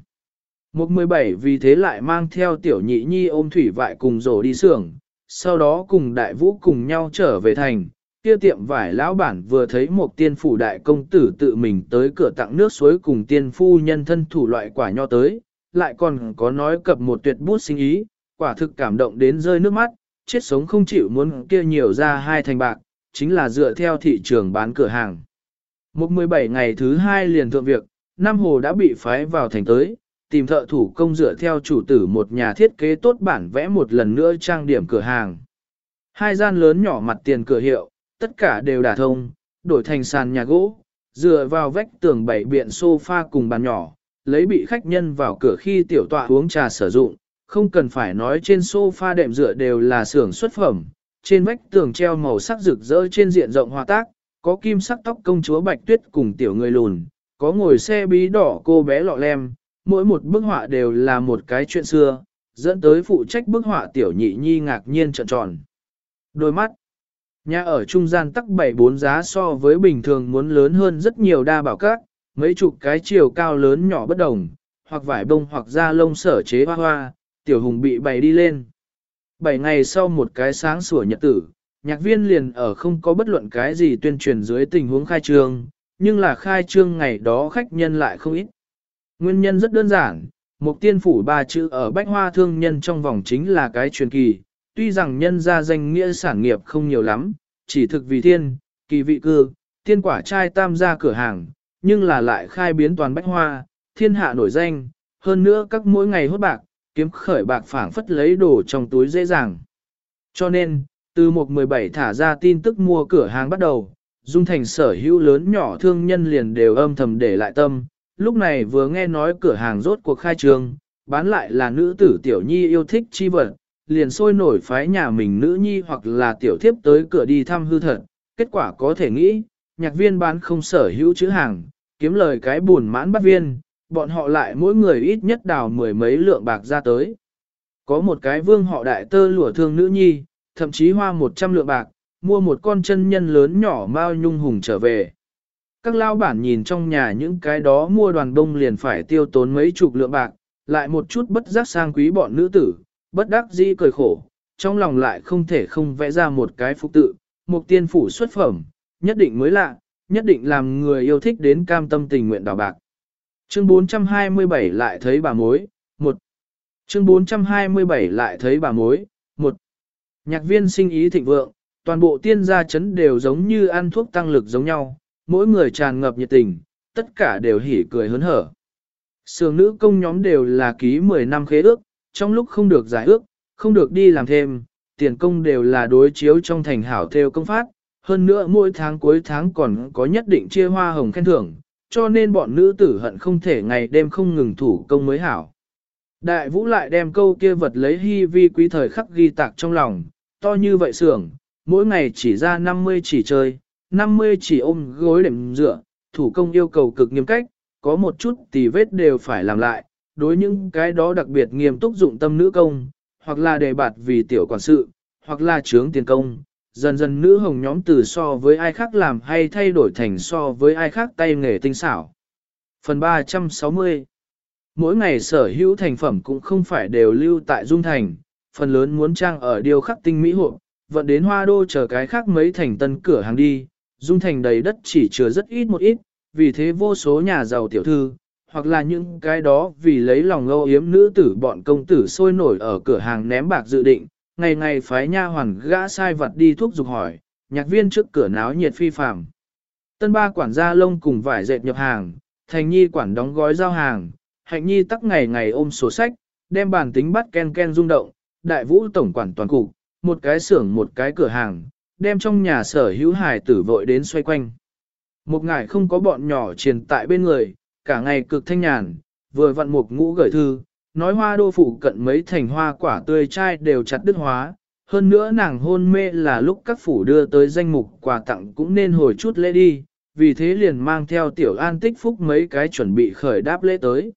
Một mười bảy vì thế lại mang theo tiểu nhị nhi ôm thủy vại cùng rổ đi xưởng, sau đó cùng đại vũ cùng nhau trở về thành. Kia tiệm vải lão bản vừa thấy một tiên phủ đại công tử tự mình tới cửa tặng nước suối cùng tiên phu nhân thân thủ loại quả nho tới, lại còn có nói cập một tuyệt bút sinh ý, quả thực cảm động đến rơi nước mắt, chết sống không chịu muốn kia nhiều ra hai thành bạc, chính là dựa theo thị trường bán cửa hàng. Một 17 ngày thứ hai liền thượng việc, Nam Hồ đã bị phái vào thành tới, tìm thợ thủ công dựa theo chủ tử một nhà thiết kế tốt bản vẽ một lần nữa trang điểm cửa hàng. Hai gian lớn nhỏ mặt tiền cửa hiệu, tất cả đều đả thông, đổi thành sàn nhà gỗ, dựa vào vách tường bảy biện sofa cùng bàn nhỏ, lấy bị khách nhân vào cửa khi tiểu tọa uống trà sử dụng, không cần phải nói trên sofa đệm dựa đều là xưởng xuất phẩm, trên vách tường treo màu sắc rực rỡ trên diện rộng hoa tác, có kim sắc tóc công chúa Bạch Tuyết cùng tiểu người lùn, có ngồi xe bí đỏ cô bé lọ lem, mỗi một bức họa đều là một cái chuyện xưa, dẫn tới phụ trách bức họa tiểu nhị nhi ngạc nhiên trợn tròn. Đôi mắt, nhà ở trung gian tắc bảy bốn giá so với bình thường muốn lớn hơn rất nhiều đa bảo các, mấy chục cái chiều cao lớn nhỏ bất đồng, hoặc vải bông hoặc da lông sở chế hoa hoa, tiểu hùng bị bày đi lên. Bảy ngày sau một cái sáng sủa nhật tử, nhạc viên liền ở không có bất luận cái gì tuyên truyền dưới tình huống khai trương, nhưng là khai trương ngày đó khách nhân lại không ít. Nguyên nhân rất đơn giản, mục tiên phủ ba chữ ở bách hoa thương nhân trong vòng chính là cái truyền kỳ, tuy rằng nhân ra danh nghĩa sản nghiệp không nhiều lắm, chỉ thực vì thiên, kỳ vị cư, tiên quả trai tam gia cửa hàng, nhưng là lại khai biến toàn bách hoa, thiên hạ nổi danh, hơn nữa các mỗi ngày hốt bạc, kiếm khởi bạc phảng phất lấy đồ trong túi dễ dàng. Cho nên, từ một 17 thả ra tin tức mua cửa hàng bắt đầu, Dung Thành sở hữu lớn nhỏ thương nhân liền đều âm thầm để lại tâm, lúc này vừa nghe nói cửa hàng rốt cuộc khai trương, bán lại là nữ tử tiểu nhi yêu thích chi vật, liền sôi nổi phái nhà mình nữ nhi hoặc là tiểu thiếp tới cửa đi thăm hư thật, kết quả có thể nghĩ, nhạc viên bán không sở hữu chữ hàng, kiếm lời cái buồn mãn bắt viên, bọn họ lại mỗi người ít nhất đào mười mấy lượng bạc ra tới. Có một cái vương họ đại tơ lụa thương nữ nhi, thậm chí hoa một trăm lượng bạc, mua một con chân nhân lớn nhỏ mao nhung hùng trở về. Các lao bản nhìn trong nhà những cái đó mua đoàn đông liền phải tiêu tốn mấy chục lượng bạc, lại một chút bất giác sang quý bọn nữ tử, bất đắc dĩ cười khổ, trong lòng lại không thể không vẽ ra một cái phục tự, một tiên phủ xuất phẩm, nhất định mới lạ, nhất định làm người yêu thích đến cam tâm tình nguyện đào bạc. Chương 427 lại thấy bà mối, một. Chương 427 lại thấy bà mối, một. Nhạc viên sinh ý thịnh vượng, toàn bộ tiên gia chấn đều giống như ăn thuốc tăng lực giống nhau, mỗi người tràn ngập nhiệt tình, tất cả đều hỉ cười hớn hở. Sường nữ công nhóm đều là ký 10 năm khế ước, trong lúc không được giải ước, không được đi làm thêm, tiền công đều là đối chiếu trong thành hảo theo công phát, hơn nữa mỗi tháng cuối tháng còn có nhất định chia hoa hồng khen thưởng, cho nên bọn nữ tử hận không thể ngày đêm không ngừng thủ công mới hảo. Đại vũ lại đem câu kia vật lấy hy vi quý thời khắc ghi tạc trong lòng, to như vậy sưởng, mỗi ngày chỉ ra 50 chỉ chơi, 50 chỉ ôm gối đệm dựa, thủ công yêu cầu cực nghiêm cách, có một chút tì vết đều phải làm lại, đối những cái đó đặc biệt nghiêm túc dụng tâm nữ công, hoặc là đề bạt vì tiểu quản sự, hoặc là trướng tiền công. Dần dần nữ hồng nhóm từ so với ai khác làm hay thay đổi thành so với ai khác tay nghề tinh xảo. Phần 360 Mỗi ngày sở hữu thành phẩm cũng không phải đều lưu tại Dung Thành, phần lớn muốn trang ở điều khắc tinh mỹ hộ, vận đến hoa đô chờ cái khác mấy thành tân cửa hàng đi, Dung Thành đầy đất chỉ chứa rất ít một ít, vì thế vô số nhà giàu tiểu thư, hoặc là những cái đó vì lấy lòng âu yếm nữ tử bọn công tử sôi nổi ở cửa hàng ném bạc dự định, ngày ngày phái nha hoàn gã sai vật đi thuốc dục hỏi, nhạc viên trước cửa náo nhiệt phi phạm. Tân ba quản gia lông cùng vải dệt nhập hàng, thành nhi quản đóng gói giao hàng, hạnh nhi tắc ngày ngày ôm sổ sách, đem bản tính bắt ken ken rung động, đại vũ tổng quản toàn cục, một cái xưởng một cái cửa hàng, đem trong nhà sở hữu hài tử vội đến xoay quanh. Một ngày không có bọn nhỏ triền tại bên người, cả ngày cực thanh nhàn, vừa vặn một ngũ gửi thư, nói hoa đô phụ cận mấy thành hoa quả tươi chai đều chặt đứt hóa, hơn nữa nàng hôn mê là lúc các phủ đưa tới danh mục quà tặng cũng nên hồi chút lễ đi, vì thế liền mang theo tiểu an tích phúc mấy cái chuẩn bị khởi đáp lễ tới.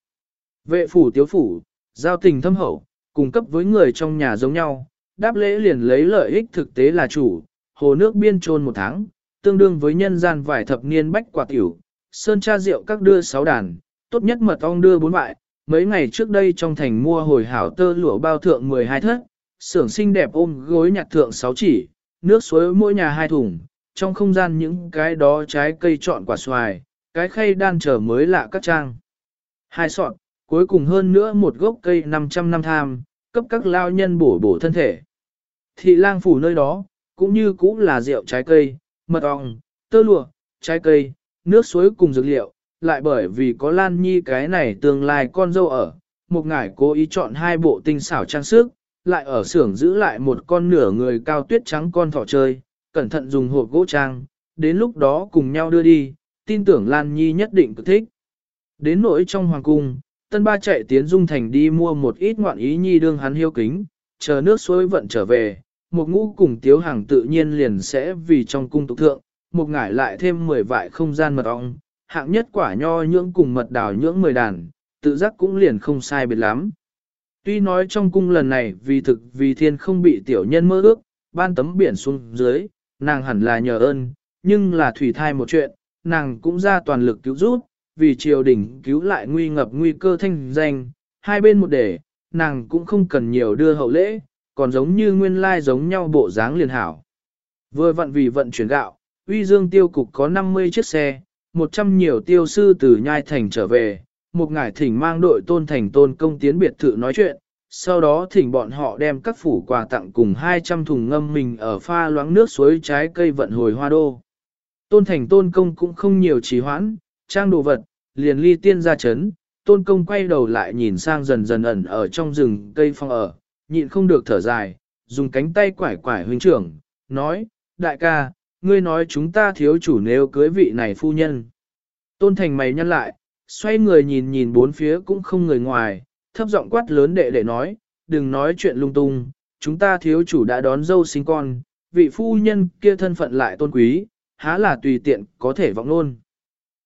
Vệ phủ tiếu phủ, giao tình thâm hậu, cung cấp với người trong nhà giống nhau, đáp lễ liền lấy lợi ích thực tế là chủ, hồ nước biên trôn một tháng, tương đương với nhân gian vài thập niên bách quả tiểu, sơn cha rượu các đưa sáu đàn, tốt nhất mật ong đưa bốn bại, mấy ngày trước đây trong thành mua hồi hảo tơ lụa bao thượng 12 thất, xưởng xinh đẹp ôm gối nhặt thượng 6 chỉ, nước suối mỗi nhà hai thùng, trong không gian những cái đó trái cây trọn quả xoài, cái khay đan trở mới lạ các trang. Hai sọt. cuối cùng hơn nữa một gốc cây 500 năm tham, cấp các lao nhân bổ bổ thân thể. Thị lang phủ nơi đó, cũng như cũng là rượu trái cây, mật ong, tơ lụa, trái cây, nước suối cùng dược liệu, lại bởi vì có Lan Nhi cái này tương lai con dâu ở, một ngải cố ý chọn hai bộ tinh xảo trang sức, lại ở xưởng giữ lại một con nửa người cao tuyết trắng con thỏ chơi, cẩn thận dùng hộp gỗ trang, đến lúc đó cùng nhau đưa đi, tin tưởng Lan Nhi nhất định cực thích. Đến nỗi trong hoàng cung, tân ba chạy tiến dung thành đi mua một ít ngoạn ý nhi đương hắn hiếu kính, chờ nước suối vận trở về, một ngũ cùng tiếu hàng tự nhiên liền sẽ vì trong cung tục thượng, một ngải lại thêm 10 vại không gian mật ong, hạng nhất quả nho nhưỡng cùng mật đào nhưỡng 10 đàn, tự giác cũng liền không sai biệt lắm. Tuy nói trong cung lần này vì thực vì thiên không bị tiểu nhân mơ ước, ban tấm biển xuống dưới, nàng hẳn là nhờ ơn, nhưng là thủy thai một chuyện, nàng cũng ra toàn lực cứu giúp, vì triều đình cứu lại nguy ngập nguy cơ thanh danh, hai bên một để, nàng cũng không cần nhiều đưa hậu lễ, còn giống như nguyên lai giống nhau bộ dáng liền hảo. Vừa vận vì vận chuyển gạo, uy dương tiêu cục có 50 chiếc xe, 100 nhiều tiêu sư từ nhai thành trở về, một ngải thỉnh mang đội tôn thành tôn công tiến biệt thự nói chuyện, sau đó thỉnh bọn họ đem các phủ quà tặng cùng 200 thùng ngâm mình ở pha loãng nước suối trái cây vận hồi hoa đô. Tôn thành tôn công cũng không nhiều trì hoãn, trang đồ vật, liền ly tiên ra chấn, tôn công quay đầu lại nhìn sang dần dần ẩn ở trong rừng cây phong ở, nhịn không được thở dài, dùng cánh tay quải quải huynh trưởng, nói, đại ca, ngươi nói chúng ta thiếu chủ nếu cưới vị này phu nhân. Tôn thành mày nhăn lại, xoay người nhìn nhìn bốn phía cũng không người ngoài, thấp giọng quát lớn đệ đệ nói, đừng nói chuyện lung tung, chúng ta thiếu chủ đã đón dâu sinh con, vị phu nhân kia thân phận lại tôn quý, há là tùy tiện có thể vọng luôn.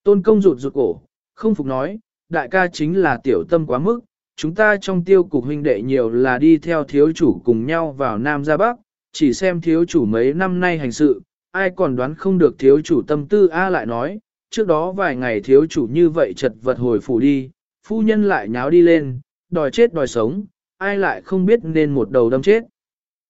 Tôn công rụt rụt cổ, không phục nói, đại ca chính là tiểu tâm quá mức, chúng ta trong tiêu cục huynh đệ nhiều là đi theo thiếu chủ cùng nhau vào Nam ra Bắc, chỉ xem thiếu chủ mấy năm nay hành sự, ai còn đoán không được thiếu chủ tâm tư A lại nói, trước đó vài ngày thiếu chủ như vậy chật vật hồi phủ đi, phu nhân lại nháo đi lên, đòi chết đòi sống, ai lại không biết nên một đầu đâm chết.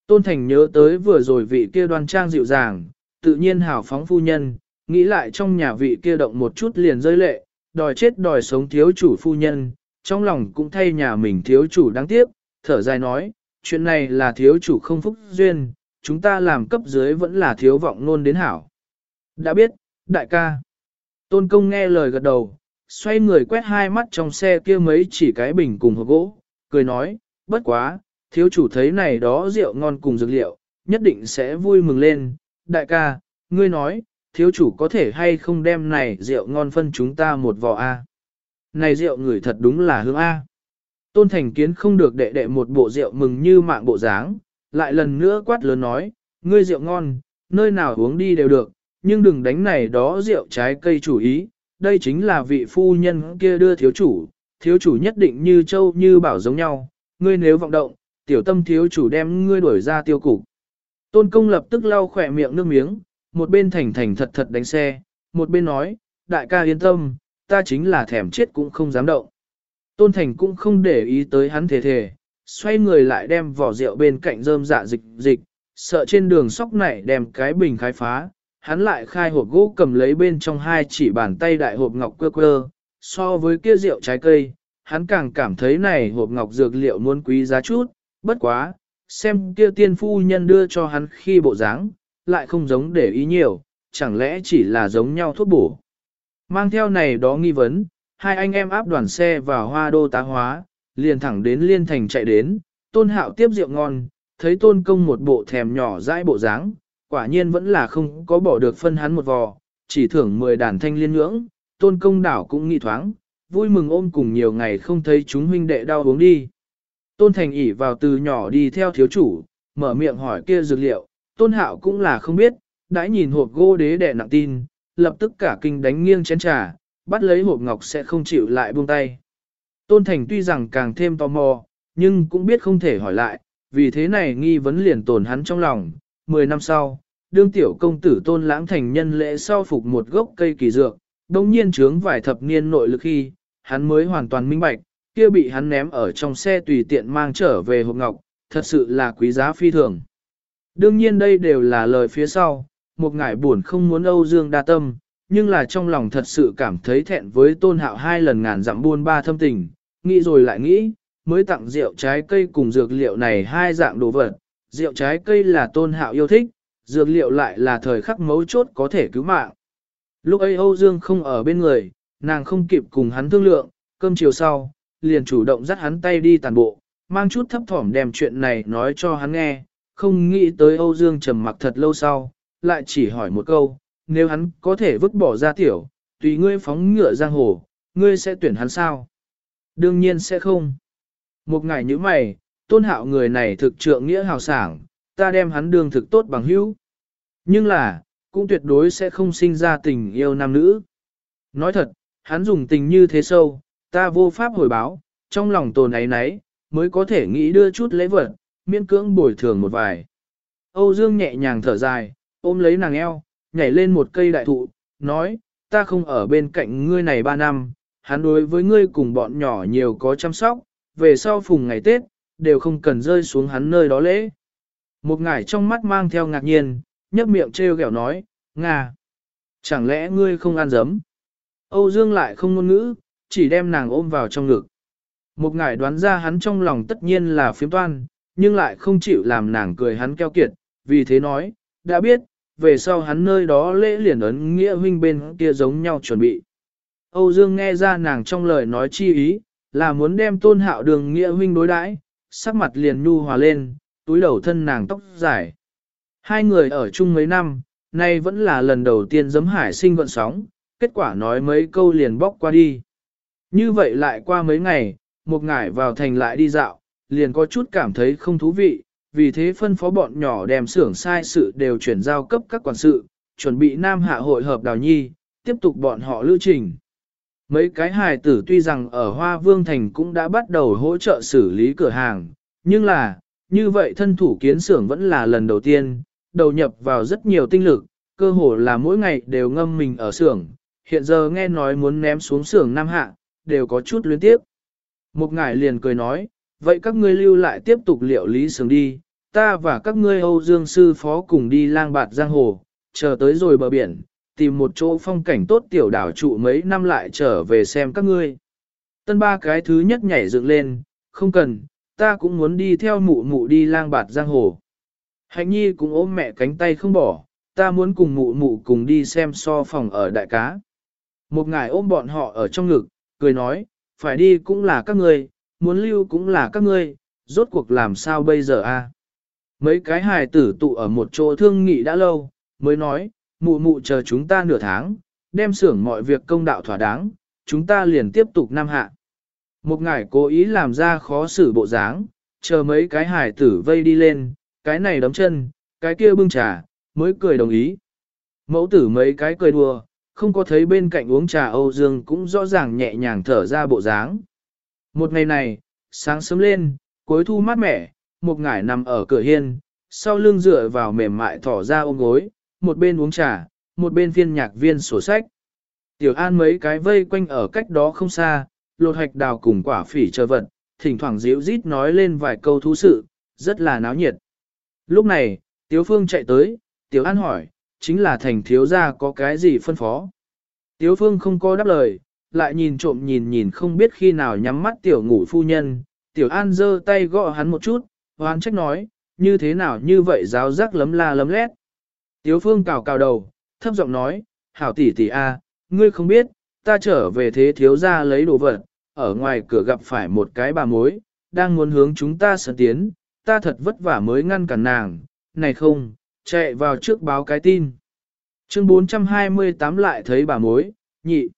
Tôn Thành nhớ tới vừa rồi vị kia đoan trang dịu dàng, tự nhiên hào phóng phu nhân, nghĩ lại trong nhà vị kia động một chút liền rơi lệ, đòi chết đòi sống thiếu chủ phu nhân, trong lòng cũng thay nhà mình thiếu chủ đáng tiếc, thở dài nói, chuyện này là thiếu chủ không phúc duyên, chúng ta làm cấp dưới vẫn là thiếu vọng nôn đến hảo. Đã biết, đại ca. Tôn công nghe lời gật đầu, xoay người quét hai mắt trong xe kia mấy chỉ cái bình cùng hộp gỗ, cười nói, bất quá, thiếu chủ thấy này đó rượu ngon cùng dược liệu, nhất định sẽ vui mừng lên. Đại ca, ngươi nói, thiếu chủ có thể hay không đem này rượu ngon phân chúng ta một vò A. Này rượu người thật đúng là hương A. Tôn Thành Kiến không được đệ đệ một bộ rượu mừng như mạng bộ dáng, lại lần nữa quát lớn nói, ngươi rượu ngon, nơi nào uống đi đều được, nhưng đừng đánh này đó rượu trái cây chủ ý, đây chính là vị phu nhân kia đưa thiếu chủ, thiếu chủ nhất định như châu như bảo giống nhau, ngươi nếu vọng động, tiểu tâm thiếu chủ đem ngươi đuổi ra tiêu cục. Tôn công lập tức lau khỏe miệng nước miếng, một bên thành thành thật thật đánh xe, một bên nói, đại ca yên tâm, ta chính là thèm chết cũng không dám động. Tôn thành cũng không để ý tới hắn thề thề, xoay người lại đem vỏ rượu bên cạnh rơm dạ dịch dịch, sợ trên đường sóc này đem cái bình khai phá, hắn lại khai hộp gỗ cầm lấy bên trong hai chỉ bàn tay đại hộp ngọc quơ quơ, so với kia rượu trái cây, hắn càng cảm thấy này hộp ngọc dược liệu muốn quý giá chút, bất quá, xem kia tiên phu nhân đưa cho hắn khi bộ dáng, lại không giống để ý nhiều, chẳng lẽ chỉ là giống nhau thuốc bổ. Mang theo này đó nghi vấn, hai anh em áp đoàn xe vào hoa đô tá hóa, liền thẳng đến liên thành chạy đến, tôn hạo tiếp rượu ngon, thấy tôn công một bộ thèm nhỏ dãi bộ dáng, quả nhiên vẫn là không có bỏ được phân hắn một vò, chỉ thưởng 10 đàn thanh liên ngưỡng. tôn công đảo cũng nghi thoáng, vui mừng ôm cùng nhiều ngày không thấy chúng huynh đệ đau uống đi. Tôn thành ỉ vào từ nhỏ đi theo thiếu chủ, mở miệng hỏi kia dược liệu, tôn hạo cũng là không biết, đã nhìn hộp gô đế đẻ nặng tin, lập tức cả kinh đánh nghiêng chén trà, bắt lấy hộp ngọc sẽ không chịu lại buông tay. Tôn thành tuy rằng càng thêm tò mò, nhưng cũng biết không thể hỏi lại, vì thế này nghi vấn liền tồn hắn trong lòng, 10 năm sau, đương tiểu công tử tôn lãng thành nhân lễ sau phục một gốc cây kỳ dược, đồng nhiên trướng vài thập niên nội lực khi, hắn mới hoàn toàn minh bạch, kia bị hắn ném ở trong xe tùy tiện mang trở về hộp ngọc, thật sự là quý giá phi thường. Đương nhiên đây đều là lời phía sau, một ngải buồn không muốn Âu Dương đa tâm, nhưng là trong lòng thật sự cảm thấy thẹn với tôn hạo hai lần ngàn dặm buôn ba thâm tình, nghĩ rồi lại nghĩ, mới tặng rượu trái cây cùng dược liệu này hai dạng đồ vật, rượu trái cây là tôn hạo yêu thích, dược liệu lại là thời khắc mấu chốt có thể cứu mạng. Lúc ấy Âu Dương không ở bên người, nàng không kịp cùng hắn thương lượng, cơm chiều sau, liền chủ động dắt hắn tay đi tàn bộ, mang chút thấp thỏm đem chuyện này nói cho hắn nghe, không nghĩ tới Âu Dương trầm mặc thật lâu sau, lại chỉ hỏi một câu, nếu hắn có thể vứt bỏ ra tiểu, tùy ngươi phóng ngựa giang hồ, ngươi sẽ tuyển hắn sao? Đương nhiên sẽ không. Một ngày như mày, tôn hạo người này thực trượng nghĩa hào sảng, ta đem hắn đương thực tốt bằng hữu. Nhưng là, cũng tuyệt đối sẽ không sinh ra tình yêu nam nữ. Nói thật, hắn dùng tình như thế sâu, ta vô pháp hồi báo, trong lòng tồn ấy nấy, mới có thể nghĩ đưa chút lễ vật, miễn cưỡng bồi thường một vài. Âu Dương nhẹ nhàng thở dài, ôm lấy nàng eo, nhảy lên một cây đại thụ, nói, ta không ở bên cạnh ngươi này ba năm, hắn đối với ngươi cùng bọn nhỏ nhiều có chăm sóc, về sau phùng ngày Tết, đều không cần rơi xuống hắn nơi đó lễ. Một ngải trong mắt mang theo ngạc nhiên, nhấp miệng trêu ghẹo nói, Nga. Chẳng lẽ ngươi không ăn dấm? Âu Dương lại không ngôn ngữ, chỉ đem nàng ôm vào trong ngực. Một ngải đoán ra hắn trong lòng tất nhiên là phiếm toan, nhưng lại không chịu làm nàng cười hắn keo kiệt, vì thế nói, đã biết, về sau hắn nơi đó lễ liền ấn nghĩa huynh bên kia giống nhau chuẩn bị. Âu Dương nghe ra nàng trong lời nói chi ý, là muốn đem tôn hạo đường nghĩa huynh đối đãi, sắc mặt liền nhu hòa lên, túi đầu thân nàng tóc dài. Hai người ở chung mấy năm, nay vẫn là lần đầu tiên giấm hải sinh vận sóng, kết quả nói mấy câu liền bóc qua đi. Như vậy lại qua mấy ngày, một ngải vào thành lại đi dạo, liền có chút cảm thấy không thú vị, vì thế phân phó bọn nhỏ đem xưởng sai sự đều chuyển giao cấp các quản sự, chuẩn bị Nam Hạ hội hợp đào nhi, tiếp tục bọn họ lưu trình. Mấy cái hài tử tuy rằng ở Hoa Vương Thành cũng đã bắt đầu hỗ trợ xử lý cửa hàng, nhưng là, như vậy thân thủ kiến xưởng vẫn là lần đầu tiên, đầu nhập vào rất nhiều tinh lực, cơ hồ là mỗi ngày đều ngâm mình ở xưởng, hiện giờ nghe nói muốn ném xuống xưởng Nam Hạ, đều có chút luyến tiếp. Một ngải liền cười nói, vậy các ngươi lưu lại tiếp tục liệu lý xưởng đi, ta và các ngươi Âu Dương sư phó cùng đi lang bạt giang hồ, chờ tới rồi bờ biển, tìm một chỗ phong cảnh tốt tiểu đảo trụ mấy năm lại trở về xem các ngươi. Tân ba cái thứ nhất nhảy dựng lên, không cần, ta cũng muốn đi theo mụ mụ đi lang bạt giang hồ. Hạnh nhi cũng ôm mẹ cánh tay không bỏ, ta muốn cùng mụ mụ cùng đi xem so phòng ở đại cá. Một ngài ôm bọn họ ở trong ngực, cười nói, phải đi cũng là các ngươi, muốn lưu cũng là các ngươi, rốt cuộc làm sao bây giờ a? Mấy cái hài tử tụ ở một chỗ thương nghị đã lâu, mới nói, mụ mụ chờ chúng ta nửa tháng, đem xưởng mọi việc công đạo thỏa đáng, chúng ta liền tiếp tục nam hạ. Một ngải cố ý làm ra khó xử bộ dáng, chờ mấy cái hài tử vây đi lên, cái này đấm chân, cái kia bưng trà, mới cười đồng ý. Mẫu tử mấy cái cười đùa, không có thấy bên cạnh uống trà Âu Dương cũng rõ ràng nhẹ nhàng thở ra bộ dáng. Một ngày này, sáng sớm lên, cuối thu mát mẻ, một ngải nằm ở cửa hiên, sau lưng dựa vào mềm mại thỏ ra ôm gối, một bên uống trà, một bên phiên nhạc viên sổ sách. Tiểu An mấy cái vây quanh ở cách đó không xa, lột hạch đào cùng quả phỉ chờ vật, thỉnh thoảng díu rít nói lên vài câu thú sự, rất là náo nhiệt. Lúc này, Tiếu Phương chạy tới, Tiểu An hỏi, chính là thành thiếu gia có cái gì phân phó. Tiếu Phương không có đáp lời, lại nhìn trộm nhìn nhìn không biết khi nào nhắm mắt Tiểu ngủ phu nhân, Tiểu An giơ tay gõ hắn một chút, hoán trách nói, như thế nào như vậy giáo giác lấm la lấm lét. Tiếu phương cào cào đầu, thấp giọng nói, hảo tỷ tỷ a, ngươi không biết, ta trở về thế thiếu ra lấy đồ vật, ở ngoài cửa gặp phải một cái bà mối, đang muốn hướng chúng ta sớm tiến, ta thật vất vả mới ngăn cản nàng, này không, chạy vào trước báo cái tin. Chương 428 lại thấy bà mối, nhị.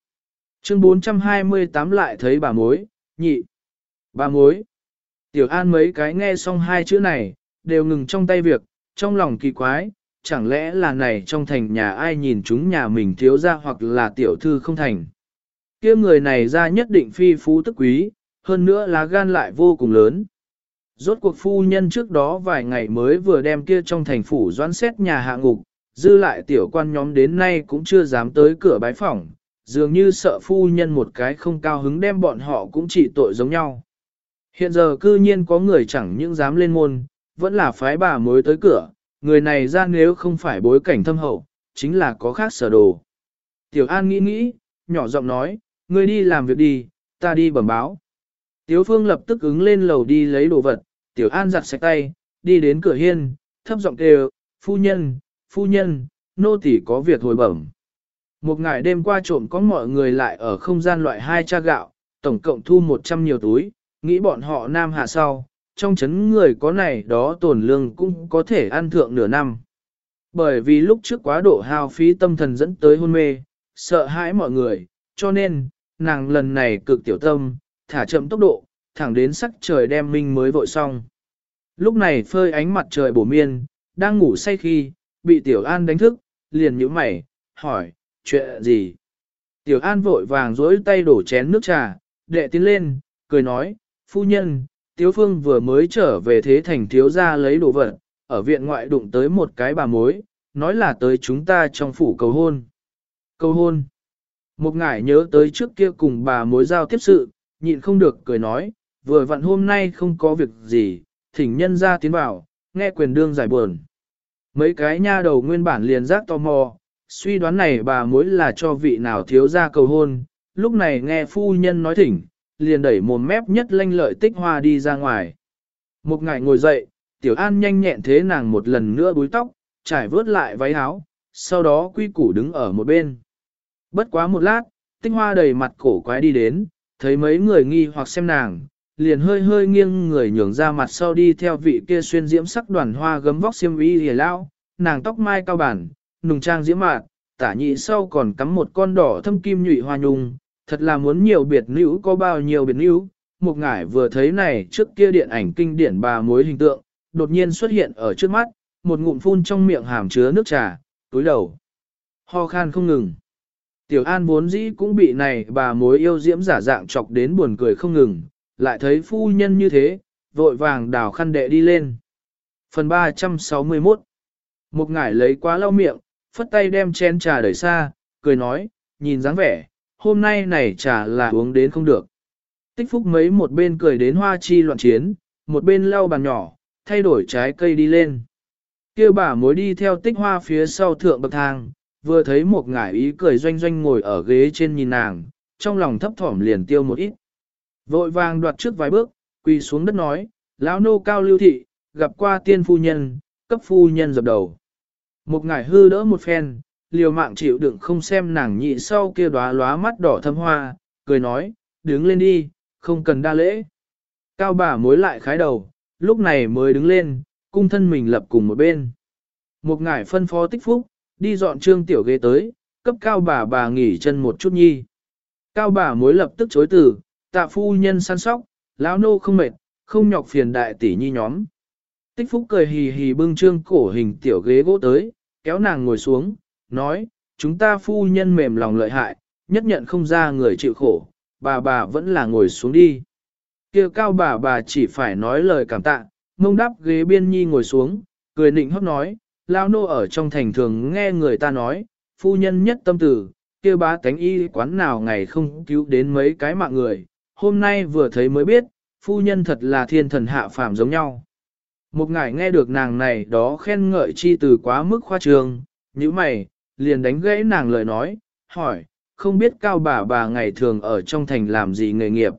Chương 428 lại thấy bà mối, nhị. Bà mối. Tiểu An mấy cái nghe xong hai chữ này, đều ngừng trong tay việc, trong lòng kỳ quái, chẳng lẽ là này trong thành nhà ai nhìn chúng nhà mình thiếu ra hoặc là tiểu thư không thành. kia người này ra nhất định phi phú tức quý, hơn nữa là gan lại vô cùng lớn. Rốt cuộc phu nhân trước đó vài ngày mới vừa đem kia trong thành phủ doãn xét nhà hạ ngục, dư lại tiểu quan nhóm đến nay cũng chưa dám tới cửa bái phỏng, dường như sợ phu nhân một cái không cao hứng đem bọn họ cũng trị tội giống nhau. Hiện giờ cư nhiên có người chẳng những dám lên môn, vẫn là phái bà mới tới cửa, người này ra nếu không phải bối cảnh thâm hậu, chính là có khác sở đồ. Tiểu An nghĩ nghĩ, nhỏ giọng nói, ngươi đi làm việc đi, ta đi bẩm báo. Tiếu Phương lập tức ứng lên lầu đi lấy đồ vật, Tiểu An giặt sạch tay, đi đến cửa hiên, thấp giọng kêu, phu nhân, phu nhân, nô tỳ có việc hồi bẩm. Một ngày đêm qua trộm có mọi người lại ở không gian loại hai cha gạo, tổng cộng thu 100 nhiều túi, nghĩ bọn họ nam hạ sau, trong chấn người có này đó tổn lương cũng có thể ăn thượng nửa năm. Bởi vì lúc trước quá độ hao phí tâm thần dẫn tới hôn mê, sợ hãi mọi người, cho nên, nàng lần này cực tiểu tâm, thả chậm tốc độ, thẳng đến sắc trời đem minh mới vội xong. Lúc này phơi ánh mặt trời bổ miên, đang ngủ say khi, bị Tiểu An đánh thức, liền nhíu mày, hỏi, chuyện gì? Tiểu An vội vàng dối tay đổ chén nước trà, đệ tiến lên, cười nói, phu nhân, Tiếu Phương vừa mới trở về thế thành thiếu gia lấy đồ vật, ở viện ngoại đụng tới một cái bà mối, nói là tới chúng ta trong phủ cầu hôn. Cầu hôn. Một ngải nhớ tới trước kia cùng bà mối giao tiếp sự, nhịn không được cười nói, vừa vặn hôm nay không có việc gì, thỉnh nhân ra tiến vào, nghe quyền đương giải buồn. Mấy cái nha đầu nguyên bản liền giác tò mò, suy đoán này bà mối là cho vị nào thiếu ra cầu hôn, lúc này nghe phu nhân nói thỉnh, liền đẩy mồm mép nhất lanh lợi tích hoa đi ra ngoài. Một ngày ngồi dậy, tiểu an nhanh nhẹn thế nàng một lần nữa búi tóc, trải vớt lại váy áo, sau đó quy củ đứng ở một bên. Bất quá một lát, tích hoa đầy mặt cổ quái đi đến, thấy mấy người nghi hoặc xem nàng, liền hơi hơi nghiêng người nhường ra mặt sau đi theo vị kia xuyên diễm sắc đoàn hoa gấm vóc xiêm y hề lao, nàng tóc mai cao bản, nùng trang diễm mạn, tả nhị sau còn cắm một con đỏ thâm kim nhụy hoa nhung, thật là muốn nhiều biệt nữ có bao nhiêu biệt nữ. Một ngải vừa thấy này trước kia điện ảnh kinh điển bà mối hình tượng, đột nhiên xuất hiện ở trước mắt, một ngụm phun trong miệng hàm chứa nước trà, túi đầu. Ho khan không ngừng. Tiểu An vốn dĩ cũng bị này bà mối yêu diễm giả dạng chọc đến buồn cười không ngừng, lại thấy phu nhân như thế, vội vàng đào khăn đệ đi lên. Phần 361 Một ngải lấy quá lau miệng, phất tay đem chén trà đẩy xa, cười nói, nhìn dáng vẻ, hôm nay này trà là uống đến không được. Tích phúc mấy một bên cười đến hoa chi loạn chiến, một bên lau bàn nhỏ, thay đổi trái cây đi lên. kia bà mối đi theo tích hoa phía sau thượng bậc thang, vừa thấy một ngải ý cười doanh doanh ngồi ở ghế trên nhìn nàng, trong lòng thấp thỏm liền tiêu một ít. Vội vàng đoạt trước vài bước, quỳ xuống đất nói, lão nô cao lưu thị, gặp qua tiên phu nhân, cấp phu nhân dập đầu. Một ngải hư đỡ một phen, liều mạng chịu đựng không xem nàng nhị sau kia đóa lóa mắt đỏ thâm hoa, cười nói, đứng lên đi, không cần đa lễ. Cao bà mối lại khái đầu, lúc này mới đứng lên, cung thân mình lập cùng một bên. Một ngải phân phó tích phúc, đi dọn trương tiểu ghế tới, cấp cao bà bà nghỉ chân một chút nhi. Cao bà mối lập tức chối từ, tạ phu nhân săn sóc, lão nô không mệt, không nhọc phiền đại tỷ nhi nhóm. Tích phúc cười hì hì bưng trương cổ hình tiểu ghế gỗ tới, kéo nàng ngồi xuống, nói, chúng ta phu nhân mềm lòng lợi hại, nhất nhận không ra người chịu khổ, bà bà vẫn là ngồi xuống đi. kia cao bà bà chỉ phải nói lời cảm tạ, mông đắp ghế biên nhi ngồi xuống, cười nịnh hót nói, lao nô ở trong thành thường nghe người ta nói, phu nhân nhất tâm tử, kia bá tánh y quán nào ngày không cứu đến mấy cái mạng người, hôm nay vừa thấy mới biết, phu nhân thật là thiên thần hạ phàm giống nhau. Một ngài nghe được nàng này đó khen ngợi chi từ quá mức khoa trương, như mày, liền đánh gãy nàng lời nói, hỏi, không biết cao bà bà ngày thường ở trong thành làm gì nghề nghiệp.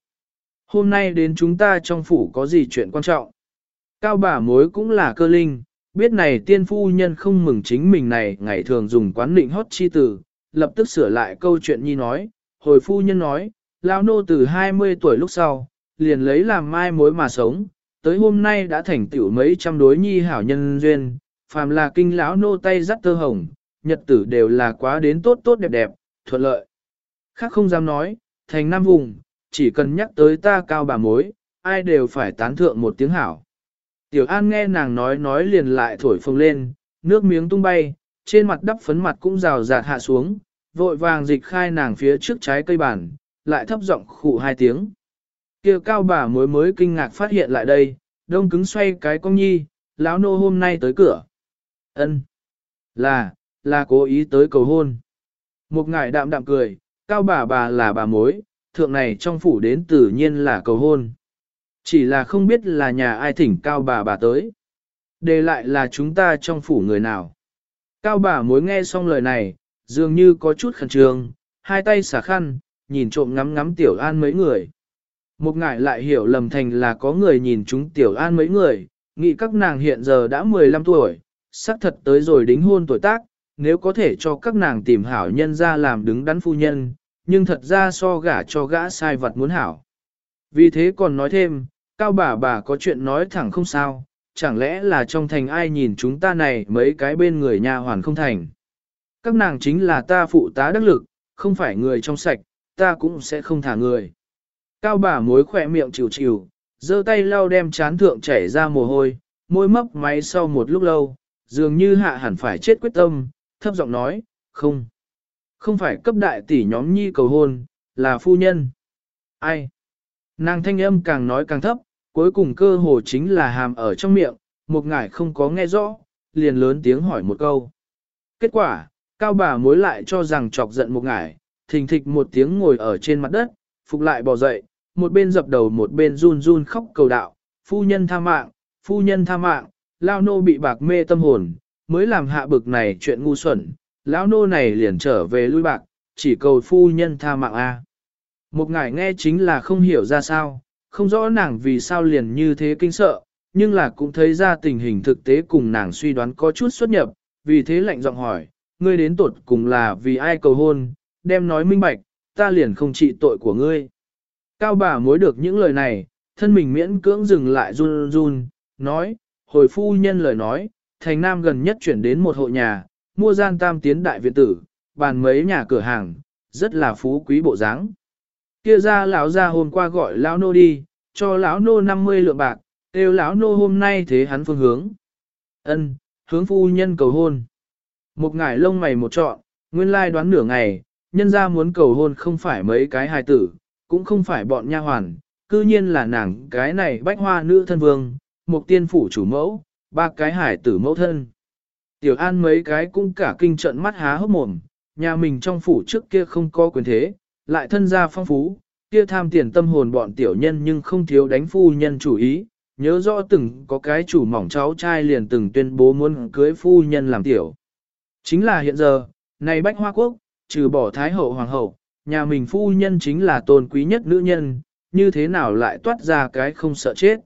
Hôm nay đến chúng ta trong phủ có gì chuyện quan trọng. Cao bà mối cũng là cơ linh, biết này tiên phu nhân không mừng chính mình này ngày thường dùng quán định hót chi từ, lập tức sửa lại câu chuyện nhi nói, hồi phu nhân nói, lão nô từ 20 tuổi lúc sau, liền lấy làm mai mối mà sống, tới hôm nay đã thành tiểu mấy trăm đối nhi hảo nhân duyên, phàm là kinh lão nô tay dắt tơ hồng, nhật tử đều là quá đến tốt tốt đẹp đẹp, thuận lợi. Khác không dám nói, thành nam vùng, chỉ cần nhắc tới ta cao bà mối, ai đều phải tán thượng một tiếng hảo. Tiểu An nghe nàng nói nói liền lại thổi phồng lên, nước miếng tung bay, trên mặt đắp phấn mặt cũng rào rạt hạ xuống, vội vàng dịch khai nàng phía trước trái cây bản, lại thấp giọng khụ hai tiếng. Kia cao bà mối mới kinh ngạc phát hiện lại đây, đông cứng xoay cái con nhi, lão nô hôm nay tới cửa. Ân, Là, là cố ý tới cầu hôn. Một ngải đạm đạm cười, cao bà bà là bà mối, thượng này trong phủ đến tự nhiên là cầu hôn. Chỉ là không biết là nhà ai thỉnh cao bà bà tới. Đề lại là chúng ta trong phủ người nào. Cao bà mối nghe xong lời này, dường như có chút khẩn trương, hai tay xả khăn, nhìn trộm ngắm ngắm tiểu an mấy người. Một ngại lại hiểu lầm thành là có người nhìn chúng tiểu an mấy người, nghĩ các nàng hiện giờ đã 15 tuổi, xác thật tới rồi đính hôn tuổi tác, nếu có thể cho các nàng tìm hảo nhân ra làm đứng đắn phu nhân, nhưng thật ra so gả cho gã sai vật muốn hảo. Vì thế còn nói thêm, cao bà bà có chuyện nói thẳng không sao, chẳng lẽ là trong thành ai nhìn chúng ta này mấy cái bên người nhà hoàn không thành. Các nàng chính là ta phụ tá đắc lực, không phải người trong sạch, ta cũng sẽ không thả người. Cao bà mối khỏe miệng chịu chịu, giơ tay lau đem chán thượng chảy ra mồ hôi, môi mấp máy sau một lúc lâu, dường như hạ hẳn phải chết quyết tâm, thấp giọng nói, không. Không phải cấp đại tỷ nhóm nhi cầu hôn, là phu nhân. Ai? Nàng thanh âm càng nói càng thấp, cuối cùng cơ hồ chính là hàm ở trong miệng, một ngải không có nghe rõ, liền lớn tiếng hỏi một câu. Kết quả, cao bà mối lại cho rằng chọc giận một ngải, thình thịch một tiếng ngồi ở trên mặt đất, phục lại bò dậy, một bên dập đầu một bên run run khóc cầu đạo, phu nhân tha mạng, phu nhân tha mạng, lao nô bị bạc mê tâm hồn, mới làm hạ bực này chuyện ngu xuẩn, lão nô này liền trở về lui bạc, chỉ cầu phu nhân tha mạng a. Một ngài nghe chính là không hiểu ra sao, không rõ nàng vì sao liền như thế kinh sợ, nhưng là cũng thấy ra tình hình thực tế cùng nàng suy đoán có chút xuất nhập, vì thế lạnh giọng hỏi, ngươi đến tuột cùng là vì ai cầu hôn, đem nói minh bạch, ta liền không trị tội của ngươi. Cao bà mối được những lời này, thân mình miễn cưỡng dừng lại run run, nói, hồi phu nhân lời nói, thành nam gần nhất chuyển đến một hộ nhà, mua gian tam tiến đại viện tử, bàn mấy nhà cửa hàng, rất là phú quý bộ dáng. Kia ra lão ra hôm qua gọi lão nô đi, cho lão nô 50 lượng bạc, kêu lão nô hôm nay thế hắn phương hướng. Ân, hướng phu nhân cầu hôn. Một ngải lông mày một trọn, nguyên lai đoán nửa ngày, nhân ra muốn cầu hôn không phải mấy cái hài tử, cũng không phải bọn nha hoàn, cư nhiên là nàng cái này bách hoa nữ thân vương, một tiên phủ chủ mẫu, ba cái hải tử mẫu thân. Tiểu an mấy cái cũng cả kinh trận mắt há hốc mồm, nhà mình trong phủ trước kia không có quyền thế, lại thân gia phong phú, kia tham tiền tâm hồn bọn tiểu nhân nhưng không thiếu đánh phu nhân chủ ý, nhớ rõ từng có cái chủ mỏng cháu trai liền từng tuyên bố muốn cưới phu nhân làm tiểu. Chính là hiện giờ, này bách hoa quốc, trừ bỏ thái hậu hoàng hậu, nhà mình phu nhân chính là tôn quý nhất nữ nhân, như thế nào lại toát ra cái không sợ chết.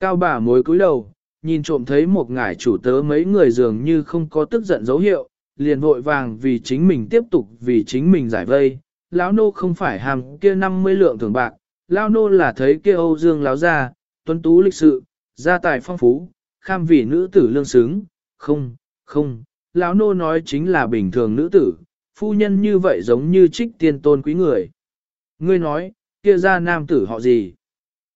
Cao bà mối cúi đầu, nhìn trộm thấy một ngải chủ tớ mấy người dường như không có tức giận dấu hiệu, liền vội vàng vì chính mình tiếp tục vì chính mình giải vây. Lão nô không phải hàm kia 50 lượng thường bạc, lão nô là thấy kia Âu Dương lão gia, tuấn tú lịch sự, gia tài phong phú, kham vì nữ tử lương xứng, không, không, lão nô nói chính là bình thường nữ tử, phu nhân như vậy giống như trích tiên tôn quý người. Ngươi nói, kia ra nam tử họ gì?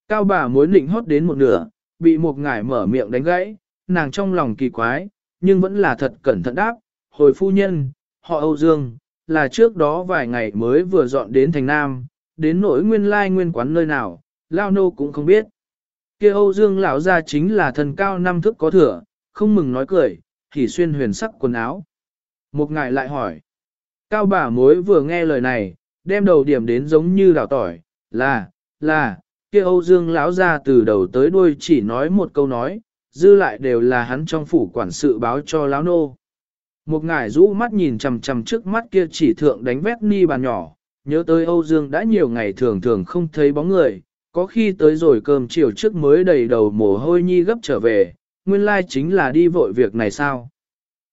Cao bà mối định hót đến một nửa, bị một ngải mở miệng đánh gãy, nàng trong lòng kỳ quái, nhưng vẫn là thật cẩn thận đáp, hồi phu nhân, họ Âu Dương, là trước đó vài ngày mới vừa dọn đến thành Nam, đến nỗi nguyên lai nguyên quán nơi nào, Lao Nô cũng không biết. kia Âu Dương lão ra chính là thần cao năm thức có thừa, không mừng nói cười, thì xuyên huyền sắc quần áo. Một ngài lại hỏi, cao bà mối vừa nghe lời này, đem đầu điểm đến giống như đào tỏi, là, là, kia Âu Dương lão ra từ đầu tới đuôi chỉ nói một câu nói, dư lại đều là hắn trong phủ quản sự báo cho lão nô. Một ngải rũ mắt nhìn chằm chằm trước mắt kia chỉ thượng đánh vét ni bàn nhỏ, nhớ tới Âu Dương đã nhiều ngày thường thường không thấy bóng người, có khi tới rồi cơm chiều trước mới đầy đầu mồ hôi nhi gấp trở về, nguyên lai chính là đi vội việc này sao.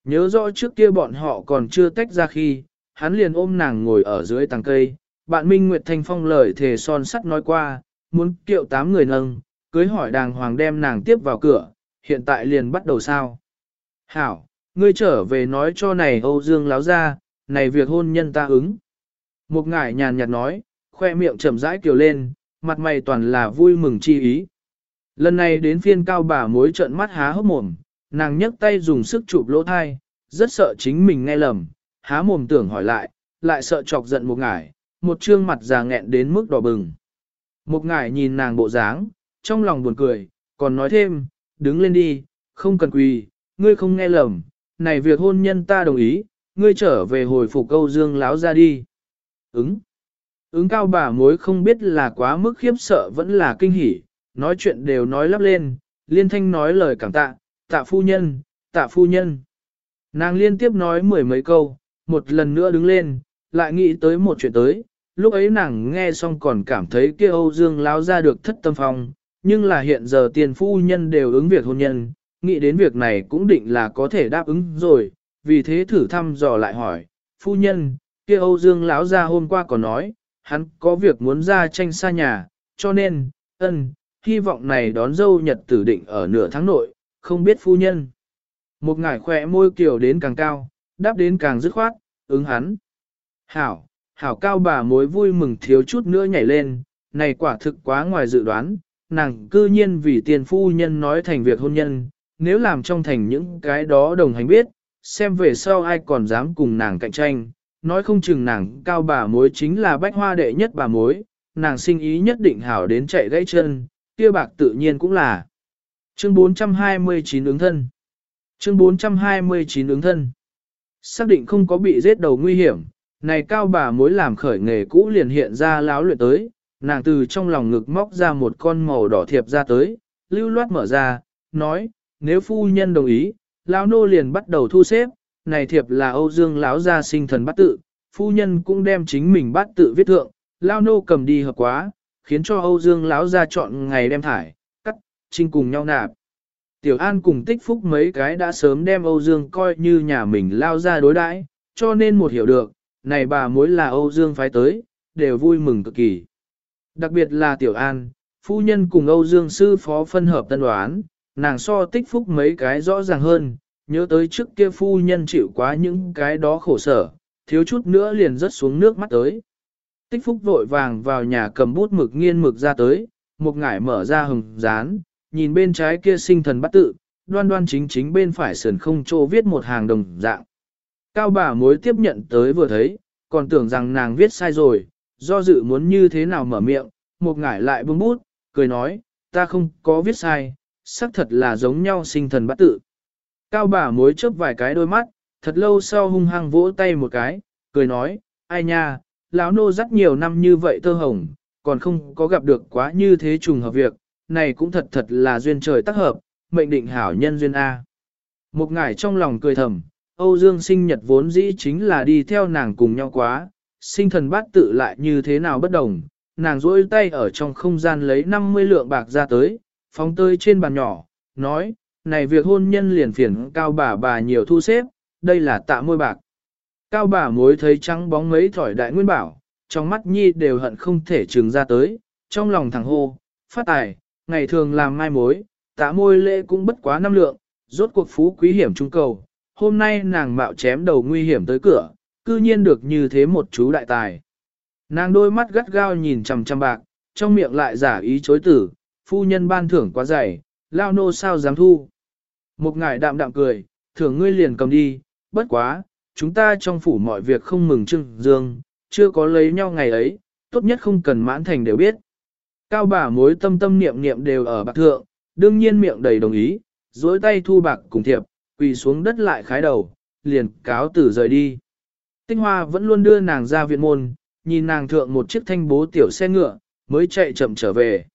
Nhớ rõ trước kia bọn họ còn chưa tách ra khi, hắn liền ôm nàng ngồi ở dưới tàng cây, bạn Minh Nguyệt Thanh Phong lời thề son sắt nói qua, muốn kiệu tám người nâng, cưới hỏi đàng hoàng đem nàng tiếp vào cửa, hiện tại liền bắt đầu sao. Hảo, ngươi trở về nói cho này Âu Dương láo ra, này việc hôn nhân ta ứng. Một ngải nhàn nhạt nói, khoe miệng chậm rãi kiều lên, mặt mày toàn là vui mừng chi ý. Lần này đến phiên cao bà mối trợn mắt há hốc mồm, nàng nhấc tay dùng sức chụp lỗ thai, rất sợ chính mình nghe lầm, há mồm tưởng hỏi lại, lại sợ chọc giận một ngải, một trương mặt già nghẹn đến mức đỏ bừng. Một ngải nhìn nàng bộ dáng, trong lòng buồn cười, còn nói thêm, đứng lên đi, không cần quỳ, ngươi không nghe lầm, này việc hôn nhân ta đồng ý, ngươi trở về hồi phục câu dương láo ra đi. Ứng. Ứng cao bà mối không biết là quá mức khiếp sợ vẫn là kinh hỉ, nói chuyện đều nói lắp lên, liên thanh nói lời cảm tạ, tạ phu nhân, tạ phu nhân. Nàng liên tiếp nói mười mấy câu, một lần nữa đứng lên, lại nghĩ tới một chuyện tới, lúc ấy nàng nghe xong còn cảm thấy kia Âu Dương Lão ra được thất tâm phong, nhưng là hiện giờ tiền phu nhân đều ứng việc hôn nhân, nghĩ đến việc này cũng định là có thể đáp ứng rồi, vì thế thử thăm dò lại hỏi, phu nhân, kia Âu Dương lão ra hôm qua còn nói, hắn có việc muốn ra tranh xa nhà, cho nên, ân, hy vọng này đón dâu nhật tử định ở nửa tháng nội, không biết phu nhân. Một ngải khỏe môi kiểu đến càng cao, đáp đến càng dứt khoát, ứng hắn. Hảo, hảo cao bà mối vui mừng thiếu chút nữa nhảy lên, này quả thực quá ngoài dự đoán, nàng cư nhiên vì tiền phu nhân nói thành việc hôn nhân, nếu làm trong thành những cái đó đồng hành biết, xem về sau ai còn dám cùng nàng cạnh tranh, nói không chừng nàng cao bà mối chính là bách hoa đệ nhất bà mối, nàng sinh ý nhất định hảo đến chạy gãy chân, kia bạc tự nhiên cũng là. Chương 429 ứng thân Chương 429 ứng thân Xác định không có bị giết đầu nguy hiểm, này cao bà mối làm khởi nghề cũ liền hiện ra láo luyện tới, nàng từ trong lòng ngực móc ra một con màu đỏ thiệp ra tới, lưu loát mở ra, nói, nếu phu nhân đồng ý, lão nô liền bắt đầu thu xếp, này thiệp là Âu Dương lão gia sinh thần bắt tự, phu nhân cũng đem chính mình bắt tự viết thượng, lão nô cầm đi hợp quá, khiến cho Âu Dương lão gia chọn ngày đem thải, cắt, trinh cùng nhau nạp. Tiểu An cùng tích phúc mấy cái đã sớm đem Âu Dương coi như nhà mình lao ra đối đãi, cho nên một hiểu được, này bà mối là Âu Dương phái tới, đều vui mừng cực kỳ. Đặc biệt là Tiểu An, phu nhân cùng Âu Dương sư phó phân hợp tân đoán, nàng so tích phúc mấy cái rõ ràng hơn, nhớ tới trước kia phu nhân chịu quá những cái đó khổ sở, thiếu chút nữa liền rớt xuống nước mắt tới. Tích phúc vội vàng vào nhà cầm bút mực nghiên mực ra tới, một ngải mở ra hừng rán, nhìn bên trái kia sinh thần bắt tự, đoan đoan chính chính bên phải sườn không trô viết một hàng đồng dạng. Cao bà mối tiếp nhận tới vừa thấy, còn tưởng rằng nàng viết sai rồi, do dự muốn như thế nào mở miệng, một ngải lại bưng bút, cười nói, ta không có viết sai, xác thật là giống nhau sinh thần bát tự. Cao bà mối chớp vài cái đôi mắt, thật lâu sau hung hăng vỗ tay một cái, cười nói, ai nha, lão nô rất nhiều năm như vậy tơ hồng, còn không có gặp được quá như thế trùng hợp việc, này cũng thật thật là duyên trời tác hợp, mệnh định hảo nhân duyên A. Một ngải trong lòng cười thầm, Âu Dương sinh nhật vốn dĩ chính là đi theo nàng cùng nhau quá, sinh thần bát tự lại như thế nào bất đồng, nàng rỗi tay ở trong không gian lấy 50 lượng bạc ra tới, phóng tơi trên bàn nhỏ, nói, này việc hôn nhân liền phiền cao bà bà nhiều thu xếp, đây là tạ môi bạc. Cao bà mối thấy trắng bóng mấy thỏi đại nguyên bảo, trong mắt nhi đều hận không thể trừng ra tới, trong lòng thằng hô, phát tài, ngày thường làm mai mối, tạ môi lễ cũng bất quá năm lượng, rốt cuộc phú quý hiểm trung cầu, hôm nay nàng mạo chém đầu nguy hiểm tới cửa, cư nhiên được như thế một chú đại tài. Nàng đôi mắt gắt gao nhìn chằm chằm bạc, trong miệng lại giả ý chối tử, phu nhân ban thưởng quá dày, lao nô sao dám thu. Một ngài đạm đạm cười, thưởng ngươi liền cầm đi, bất quá, chúng ta trong phủ mọi việc không mừng trưng dương, chưa có lấy nhau ngày ấy, tốt nhất không cần mãn thành đều biết. Cao bà mối tâm tâm niệm niệm đều ở bạc thượng, đương nhiên miệng đầy đồng ý, dối tay thu bạc cùng thiệp, quỳ xuống đất lại khái đầu, liền cáo tử rời đi. Tinh Hoa vẫn luôn đưa nàng ra viện môn, nhìn nàng thượng một chiếc thanh bố tiểu xe ngựa, mới chạy chậm trở về.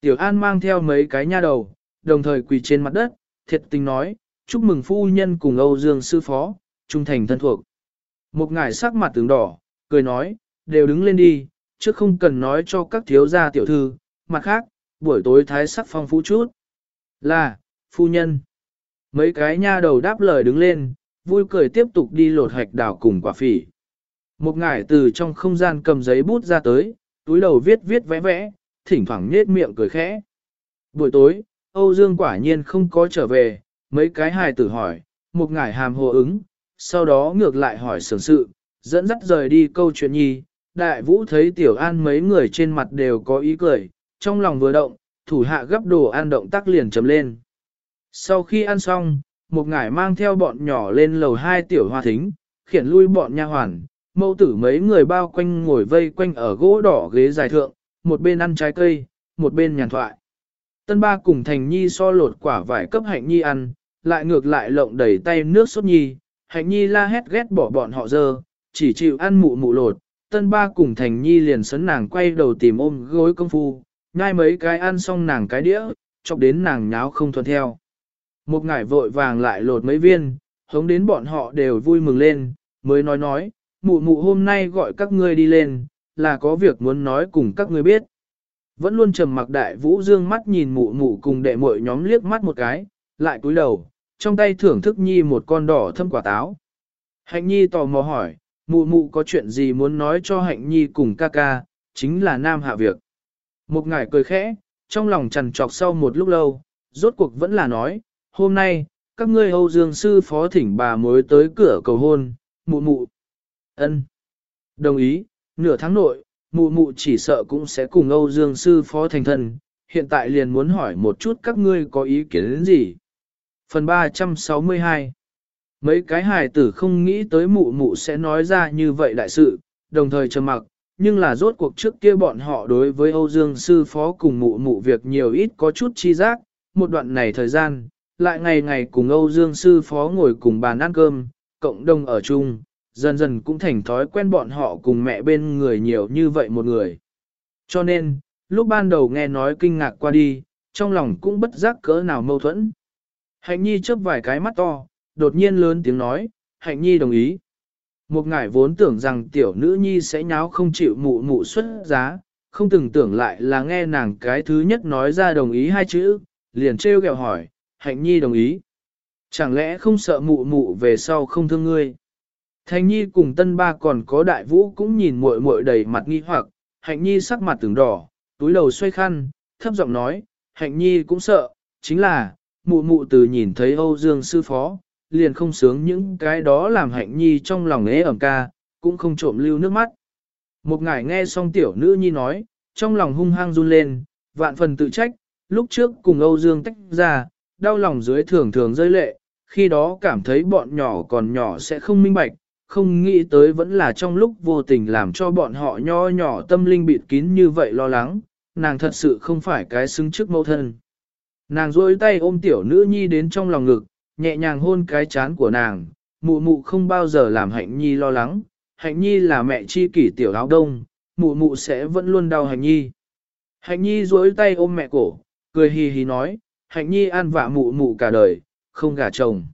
Tiểu An mang theo mấy cái nha đầu, đồng thời quỳ trên mặt đất, thiệt tình nói, chúc mừng phu nhân cùng Âu Dương sư phó, trung thành thân thuộc. Một ngải sắc mặt tướng đỏ, cười nói, đều đứng lên đi, chứ không cần nói cho các thiếu gia tiểu thư, mặt khác, buổi tối thái sắc phong phú chút. Là, phu nhân. Mấy cái nha đầu đáp lời đứng lên, vui cười tiếp tục đi lột hạch đào cùng quả phỉ. Một ngải từ trong không gian cầm giấy bút ra tới, túi đầu viết viết vẽ vẽ, thỉnh thoảng nhết miệng cười khẽ. Buổi tối, Âu Dương quả nhiên không có trở về, mấy cái hài tử hỏi, một ngải hàm hồ ứng, sau đó ngược lại hỏi sưởng sự, dẫn dắt rời đi câu chuyện nhi. Đại vũ thấy tiểu an mấy người trên mặt đều có ý cười, trong lòng vừa động, thủ hạ gấp đồ An động tác liền chấm lên. Sau khi ăn xong, một ngải mang theo bọn nhỏ lên lầu hai tiểu hoa thính, khiển lui bọn nha hoàn, mẫu tử mấy người bao quanh ngồi vây quanh ở gỗ đỏ ghế dài thượng, một bên ăn trái cây, một bên nhàn thoại. Tân ba cùng thành nhi so lột quả vải cấp hạnh nhi ăn, lại ngược lại lộng đầy tay nước sốt nhi, hạnh nhi la hét ghét bỏ bọn họ dơ, chỉ chịu ăn mụ mụ lột, tân ba cùng thành nhi liền sấn nàng quay đầu tìm ôm gối công phu, ngay mấy cái ăn xong nàng cái đĩa, chọc đến nàng nháo không thuận theo. Một ngải vội vàng lại lột mấy viên, hống đến bọn họ đều vui mừng lên, mới nói nói, mụ mụ hôm nay gọi các ngươi đi lên, là có việc muốn nói cùng các ngươi biết. Vẫn luôn trầm mặc đại vũ dương mắt nhìn mụ mụ cùng đệ muội nhóm liếc mắt một cái, lại cúi đầu, trong tay thưởng thức nhi một con đỏ thâm quả táo. Hạnh nhi tò mò hỏi, mụ mụ có chuyện gì muốn nói cho hạnh nhi cùng ca ca, chính là nam hạ việc. Một ngải cười khẽ, trong lòng trằn trọc sau một lúc lâu, rốt cuộc vẫn là nói, hôm nay, các ngươi Âu Dương sư phó thỉnh bà mới tới cửa cầu hôn, mụ mụ. ân Đồng ý, nửa tháng nội, mụ mụ chỉ sợ cũng sẽ cùng Âu Dương sư phó thành thân, hiện tại liền muốn hỏi một chút các ngươi có ý kiến đến gì. Phần 362 Mấy cái hài tử không nghĩ tới mụ mụ sẽ nói ra như vậy đại sự, đồng thời trầm mặc, nhưng là rốt cuộc trước kia bọn họ đối với Âu Dương sư phó cùng mụ mụ việc nhiều ít có chút chi giác, một đoạn này thời gian, lại ngày ngày cùng Âu Dương sư phó ngồi cùng bàn ăn cơm, cộng đồng ở chung, dần dần cũng thành thói quen bọn họ cùng mẹ bên người nhiều như vậy một người. Cho nên, lúc ban đầu nghe nói kinh ngạc qua đi, trong lòng cũng bất giác cỡ nào mâu thuẫn. Hạnh nhi chớp vài cái mắt to, đột nhiên lớn tiếng nói, hạnh nhi đồng ý. Một ngải vốn tưởng rằng tiểu nữ nhi sẽ nháo không chịu mụ mụ xuất giá, không từng tưởng lại là nghe nàng cái thứ nhất nói ra đồng ý hai chữ, liền trêu ghẹo hỏi, hạnh nhi đồng ý. Chẳng lẽ không sợ mụ mụ về sau không thương ngươi? Thành nhi cùng tân ba còn có đại vũ cũng nhìn muội muội đầy mặt nghi hoặc, hạnh nhi sắc mặt từng đỏ, túi đầu xoay khăn, thấp giọng nói, hạnh nhi cũng sợ, chính là, mụ mụ từ nhìn thấy Âu Dương sư phó, liền không sướng những cái đó làm hạnh nhi trong lòng ế ẩm ca, cũng không trộm lưu nước mắt. Một ngải nghe xong tiểu nữ nhi nói, trong lòng hung hăng run lên, vạn phần tự trách, lúc trước cùng Âu Dương tách ra, đau lòng dưới thường thường rơi lệ, khi đó cảm thấy bọn nhỏ còn nhỏ sẽ không minh bạch, không nghĩ tới vẫn là trong lúc vô tình làm cho bọn họ nho nhỏ tâm linh bịt kín như vậy lo lắng, nàng thật sự không phải cái xứng trước mẫu thân. Nàng rôi tay ôm tiểu nữ nhi đến trong lòng ngực, nhẹ nhàng hôn cái chán của nàng, mụ mụ không bao giờ làm hạnh nhi lo lắng, hạnh nhi là mẹ chi kỷ tiểu áo đông, mụ mụ sẽ vẫn luôn đau hạnh nhi. Hạnh nhi rối tay ôm mẹ cổ, cười hì hì nói, hạnh nhi an vạ mụ mụ cả đời, không gả chồng.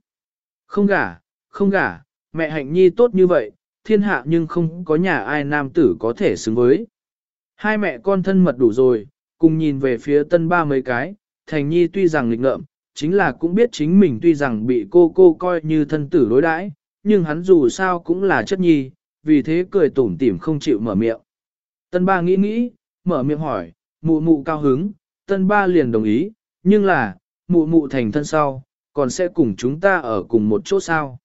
Không gả, không gả, mẹ hạnh nhi tốt như vậy, thiên hạ nhưng không có nhà ai nam tử có thể xứng với. Hai mẹ con thân mật đủ rồi, cùng nhìn về phía tân ba mấy cái, thành nhi tuy rằng lịch ngợm, chính là cũng biết chính mình tuy rằng bị cô cô coi như thân tử đối đãi, nhưng hắn dù sao cũng là chất nhi, vì thế cười tủm tỉm không chịu mở miệng. Tân ba nghĩ nghĩ, mở miệng hỏi, mụ mụ cao hứng, tân ba liền đồng ý, nhưng là, mụ mụ thành thân sau, còn sẽ cùng chúng ta ở cùng một chỗ sao.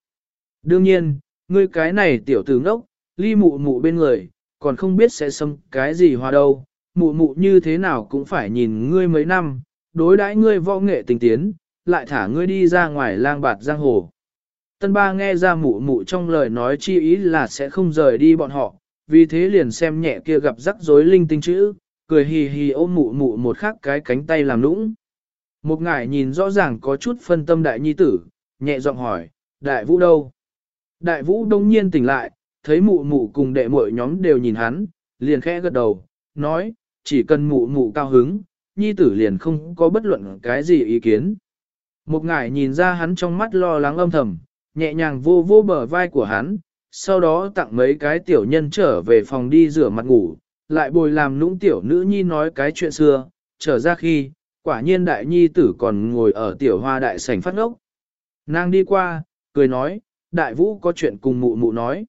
Đương nhiên, ngươi cái này tiểu tử ngốc, ly mụ mụ bên người, còn không biết sẽ xâm cái gì hòa đâu, mụ mụ như thế nào cũng phải nhìn ngươi mấy năm, đối đãi ngươi võ nghệ tình tiến, lại thả ngươi đi ra ngoài lang bạt giang hồ. Tân ba nghe ra mụ mụ trong lời nói chi ý là sẽ không rời đi bọn họ, vì thế liền xem nhẹ kia gặp rắc rối linh tinh chữ, cười hì hì ôm mụ mụ một khắc cái cánh tay làm lũng. Một ngải nhìn rõ ràng có chút phân tâm đại nhi tử, nhẹ giọng hỏi, đại vũ đâu? Đại vũ đông nhiên tỉnh lại, thấy mụ mụ cùng đệ muội nhóm đều nhìn hắn, liền khẽ gật đầu, nói, chỉ cần mụ mụ cao hứng, nhi tử liền không có bất luận cái gì ý kiến. Một ngải nhìn ra hắn trong mắt lo lắng âm thầm, nhẹ nhàng vô vô bờ vai của hắn, sau đó tặng mấy cái tiểu nhân trở về phòng đi rửa mặt ngủ, lại bồi làm nũng tiểu nữ nhi nói cái chuyện xưa, trở ra khi, quả nhiên đại nhi tử còn ngồi ở tiểu hoa đại sảnh phát ngốc. Nàng đi qua, cười nói, đại vũ có chuyện cùng mụ mụ nói.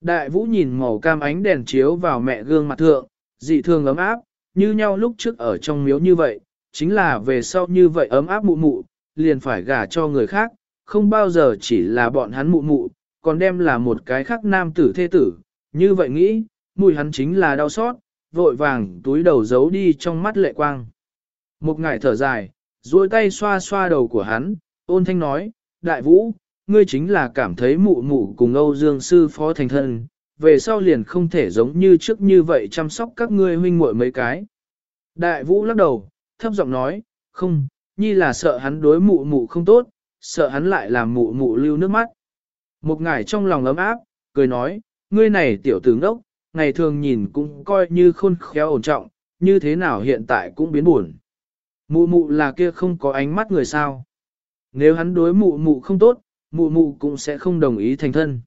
Đại vũ nhìn màu cam ánh đèn chiếu vào mẹ gương mặt thượng, dị thường ấm áp, như nhau lúc trước ở trong miếu như vậy, chính là về sau như vậy ấm áp mụ mụ, liền phải gả cho người khác, không bao giờ chỉ là bọn hắn mụ mụ, còn đem là một cái khác nam tử thê tử, như vậy nghĩ, mùi hắn chính là đau xót, vội vàng túi đầu giấu đi trong mắt lệ quang. Một ngải thở dài, duỗi tay xoa xoa đầu của hắn, ôn thanh nói, đại vũ, ngươi chính là cảm thấy mụ mụ cùng Âu Dương sư phó thành thân, về sau liền không thể giống như trước như vậy chăm sóc các ngươi huynh muội mấy cái. Đại vũ lắc đầu, thấp giọng nói, không, nhi là sợ hắn đối mụ mụ không tốt, sợ hắn lại làm mụ mụ lưu nước mắt. Một ngải trong lòng ấm áp, cười nói, ngươi này tiểu tử ngốc, ngày thường nhìn cũng coi như khôn khéo ổn trọng, như thế nào hiện tại cũng biến buồn. Mụ mụ là kia không có ánh mắt người sao. Nếu hắn đối mụ mụ không tốt, mụ mụ cũng sẽ không đồng ý thành thân.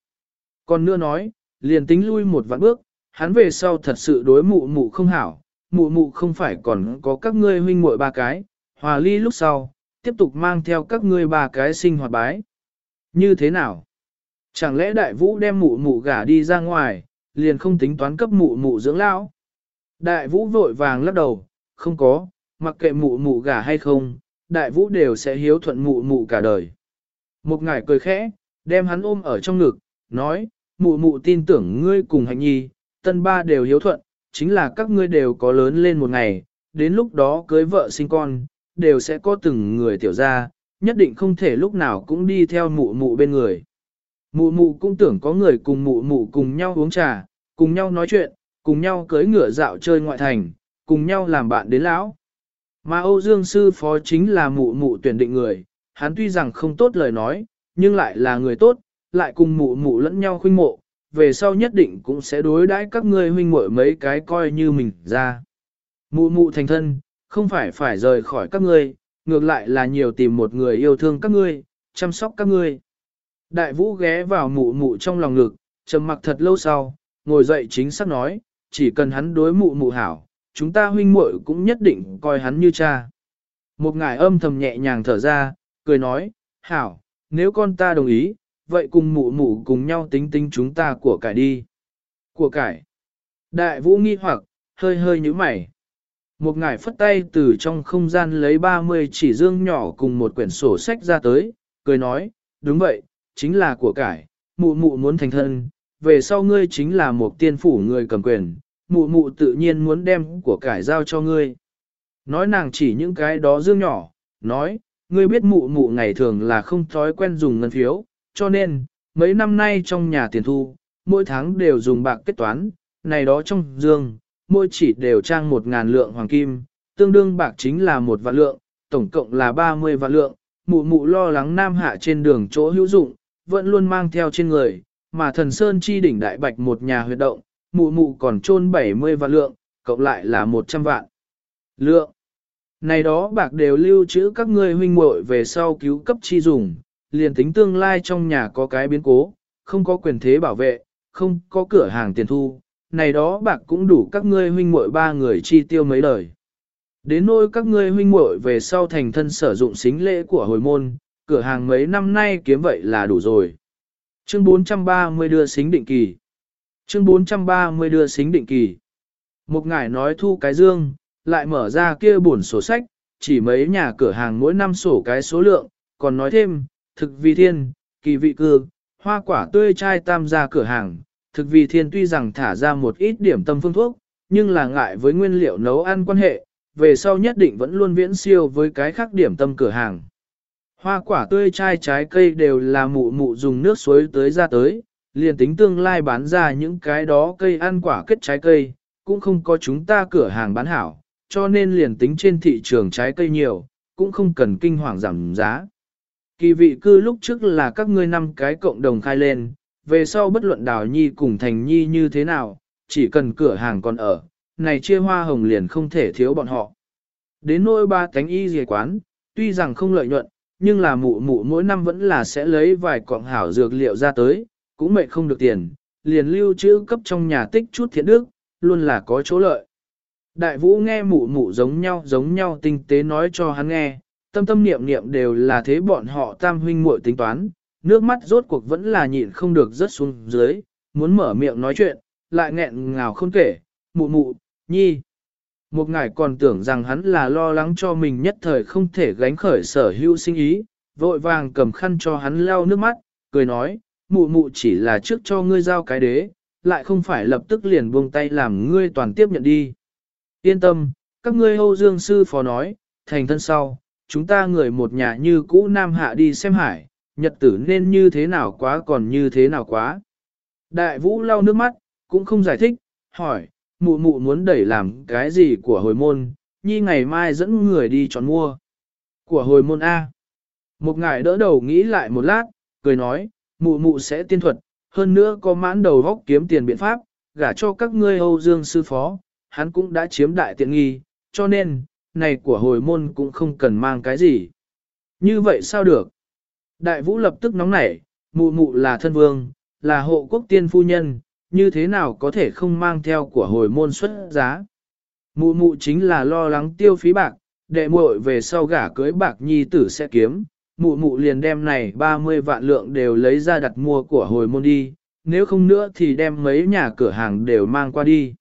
Còn nữa nói, liền tính lui một vạn bước, hắn về sau thật sự đối mụ mụ không hảo, mụ mụ không phải còn có các ngươi huynh muội ba cái, hòa ly lúc sau, tiếp tục mang theo các ngươi ba cái sinh hoạt bái. Như thế nào? Chẳng lẽ đại vũ đem mụ mụ gả đi ra ngoài, liền không tính toán cấp mụ mụ dưỡng lão? Đại vũ vội vàng lắc đầu, không có, mặc kệ mụ mụ gả hay không, đại vũ đều sẽ hiếu thuận mụ mụ cả đời. Một ngải cười khẽ, đem hắn ôm ở trong ngực, nói, mụ mụ tin tưởng ngươi cùng hạnh nhi, tân ba đều hiếu thuận, chính là các ngươi đều có lớn lên một ngày, đến lúc đó cưới vợ sinh con, đều sẽ có từng người tiểu gia, nhất định không thể lúc nào cũng đi theo mụ mụ bên người. Mụ mụ cũng tưởng có người cùng mụ mụ cùng nhau uống trà, cùng nhau nói chuyện, cùng nhau cưới ngựa dạo chơi ngoại thành, cùng nhau làm bạn đến lão. Mà Âu Dương Sư Phó chính là mụ mụ tuyển định người, hắn tuy rằng không tốt lời nói, nhưng lại là người tốt, lại cùng mụ mụ lẫn nhau khuynh mộ, về sau nhất định cũng sẽ đối đãi các ngươi huynh muội mấy cái coi như mình ra. Mụ mụ thành thân, không phải phải rời khỏi các ngươi, ngược lại là nhiều tìm một người yêu thương các ngươi, chăm sóc các ngươi. Đại vũ ghé vào mụ mụ trong lòng ngực, trầm mặc thật lâu sau, ngồi dậy chính xác nói, chỉ cần hắn đối mụ mụ hảo, chúng ta huynh muội cũng nhất định coi hắn như cha. Một ngài âm thầm nhẹ nhàng thở ra, cười nói, hảo, nếu con ta đồng ý, vậy cùng mụ mụ cùng nhau tính tính chúng ta của cải đi. Của cải. Đại vũ nghi hoặc, hơi hơi như mày. Một ngài phất tay từ trong không gian lấy 30 chỉ dương nhỏ cùng một quyển sổ sách ra tới, cười nói, đúng vậy, chính là của cải, mụ mụ muốn thành thân, về sau ngươi chính là một tiên phủ người cầm quyền, mụ mụ tự nhiên muốn đem của cải giao cho ngươi. Nói nàng chỉ những cái đó dương nhỏ, nói, ngươi biết mụ mụ ngày thường là không thói quen dùng ngân phiếu, cho nên, mấy năm nay trong nhà tiền thu, mỗi tháng đều dùng bạc kết toán, này đó trong dương, mỗi chỉ đều trang một ngàn lượng hoàng kim, tương đương bạc chính là một vạn lượng, tổng cộng là 30 vạn lượng, mụ mụ lo lắng nam hạ trên đường chỗ hữu dụng, vẫn luôn mang theo trên người, mà thần sơn chi đỉnh đại bạch một nhà huyệt động, mụ mụ còn trôn 70 vạn lượng, cộng lại là 100 vạn lượng. Này đó bạc đều lưu trữ các ngươi huynh muội về sau cứu cấp chi dùng, liền tính tương lai trong nhà có cái biến cố, không có quyền thế bảo vệ, không có cửa hàng tiền thu, này đó bạc cũng đủ các ngươi huynh muội ba người chi tiêu mấy đời. Đến nỗi các ngươi huynh muội về sau thành thân sử dụng xính lễ của hồi môn, cửa hàng mấy năm nay kiếm vậy là đủ rồi. Chương 430 đưa xính định kỳ. Chương 430 đưa xính định kỳ. Một ngải nói thu cái dương, lại mở ra kia buồn sổ sách, chỉ mấy nhà cửa hàng mỗi năm sổ cái số lượng, còn nói thêm, thực vi thiên, kỳ vị cư, hoa quả tươi chai tam gia cửa hàng, thực vì thiên tuy rằng thả ra một ít điểm tâm phương thuốc, nhưng là ngại với nguyên liệu nấu ăn quan hệ, về sau nhất định vẫn luôn viễn siêu với cái khác điểm tâm cửa hàng. Hoa quả tươi chai trái cây đều là mụ mụ dùng nước suối tới ra tới, liền tính tương lai bán ra những cái đó cây ăn quả kết trái cây, cũng không có chúng ta cửa hàng bán hảo, cho nên liền tính trên thị trường trái cây nhiều, cũng không cần kinh hoàng giảm giá. Kỳ vị cư lúc trước là các ngươi năm cái cộng đồng khai lên, về sau bất luận đào nhi cùng thành nhi như thế nào, chỉ cần cửa hàng còn ở, này chia hoa hồng liền không thể thiếu bọn họ. Đến nỗi ba cánh y dề quán, tuy rằng không lợi nhuận, nhưng là mụ mụ mỗi năm vẫn là sẽ lấy vài quạng hảo dược liệu ra tới, cũng mệt không được tiền, liền lưu trữ cấp trong nhà tích chút thiện đức, luôn là có chỗ lợi. Đại vũ nghe mụ mụ giống nhau giống nhau tinh tế nói cho hắn nghe, tâm tâm niệm niệm đều là thế bọn họ tam huynh muội tính toán, nước mắt rốt cuộc vẫn là nhịn không được rớt xuống dưới, muốn mở miệng nói chuyện, lại nghẹn ngào không kể, mụ mụ, nhi. Một ngài còn tưởng rằng hắn là lo lắng cho mình nhất thời không thể gánh khởi sở hữu sinh ý, vội vàng cầm khăn cho hắn lau nước mắt, cười nói, mụ mụ chỉ là trước cho ngươi giao cái đế, lại không phải lập tức liền buông tay làm ngươi toàn tiếp nhận đi. Yên tâm, các ngươi Âu Dương Sư Phó nói, thành thân sau, chúng ta người một nhà như cũ Nam Hạ đi xem hải, nhật tử nên như thế nào quá còn như thế nào quá. Đại vũ lau nước mắt, cũng không giải thích, hỏi, mụ mụ muốn đẩy làm cái gì của hồi môn, nhi ngày mai dẫn người đi chọn mua. Của hồi môn A. Một ngài đỡ đầu nghĩ lại một lát, cười nói, mụ mụ sẽ tiên thuật, hơn nữa có mãn đầu góc kiếm tiền biện pháp, gả cho các ngươi Âu Dương sư phó, hắn cũng đã chiếm đại tiện nghi, cho nên, này của hồi môn cũng không cần mang cái gì. Như vậy sao được? Đại vũ lập tức nóng nảy, mụ mụ là thân vương, là hộ quốc tiên phu nhân, như thế nào có thể không mang theo của hồi môn xuất giá. Mụ mụ chính là lo lắng tiêu phí bạc, đệ muội về sau gả cưới bạc nhi tử sẽ kiếm, mụ mụ liền đem này 30 vạn lượng đều lấy ra đặt mua của hồi môn đi, nếu không nữa thì đem mấy nhà cửa hàng đều mang qua đi.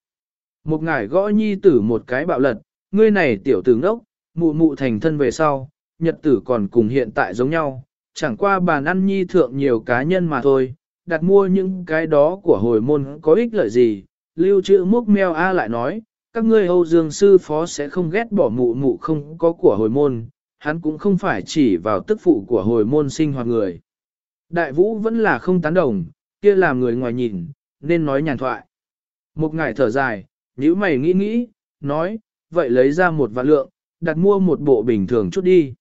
Một ngải gõ nhi tử một cái bạo lật, ngươi này tiểu tử ngốc, mụ mụ thành thân về sau, nhật tử còn cùng hiện tại giống nhau, chẳng qua bàn ăn nhi thượng nhiều cá nhân mà thôi, đặt mua những cái đó của hồi môn có ích lợi gì, lưu trữ múc mèo A lại nói, các ngươi Âu Dương sư phó sẽ không ghét bỏ mụ mụ không có của hồi môn, hắn cũng không phải chỉ vào tức phụ của hồi môn sinh hoạt người. Đại vũ vẫn là không tán đồng, kia làm người ngoài nhìn, nên nói nhàn thoại. Một ngày thở dài, nhíu mày nghĩ nghĩ, nói, vậy lấy ra một vạn lượng, đặt mua một bộ bình thường chút đi.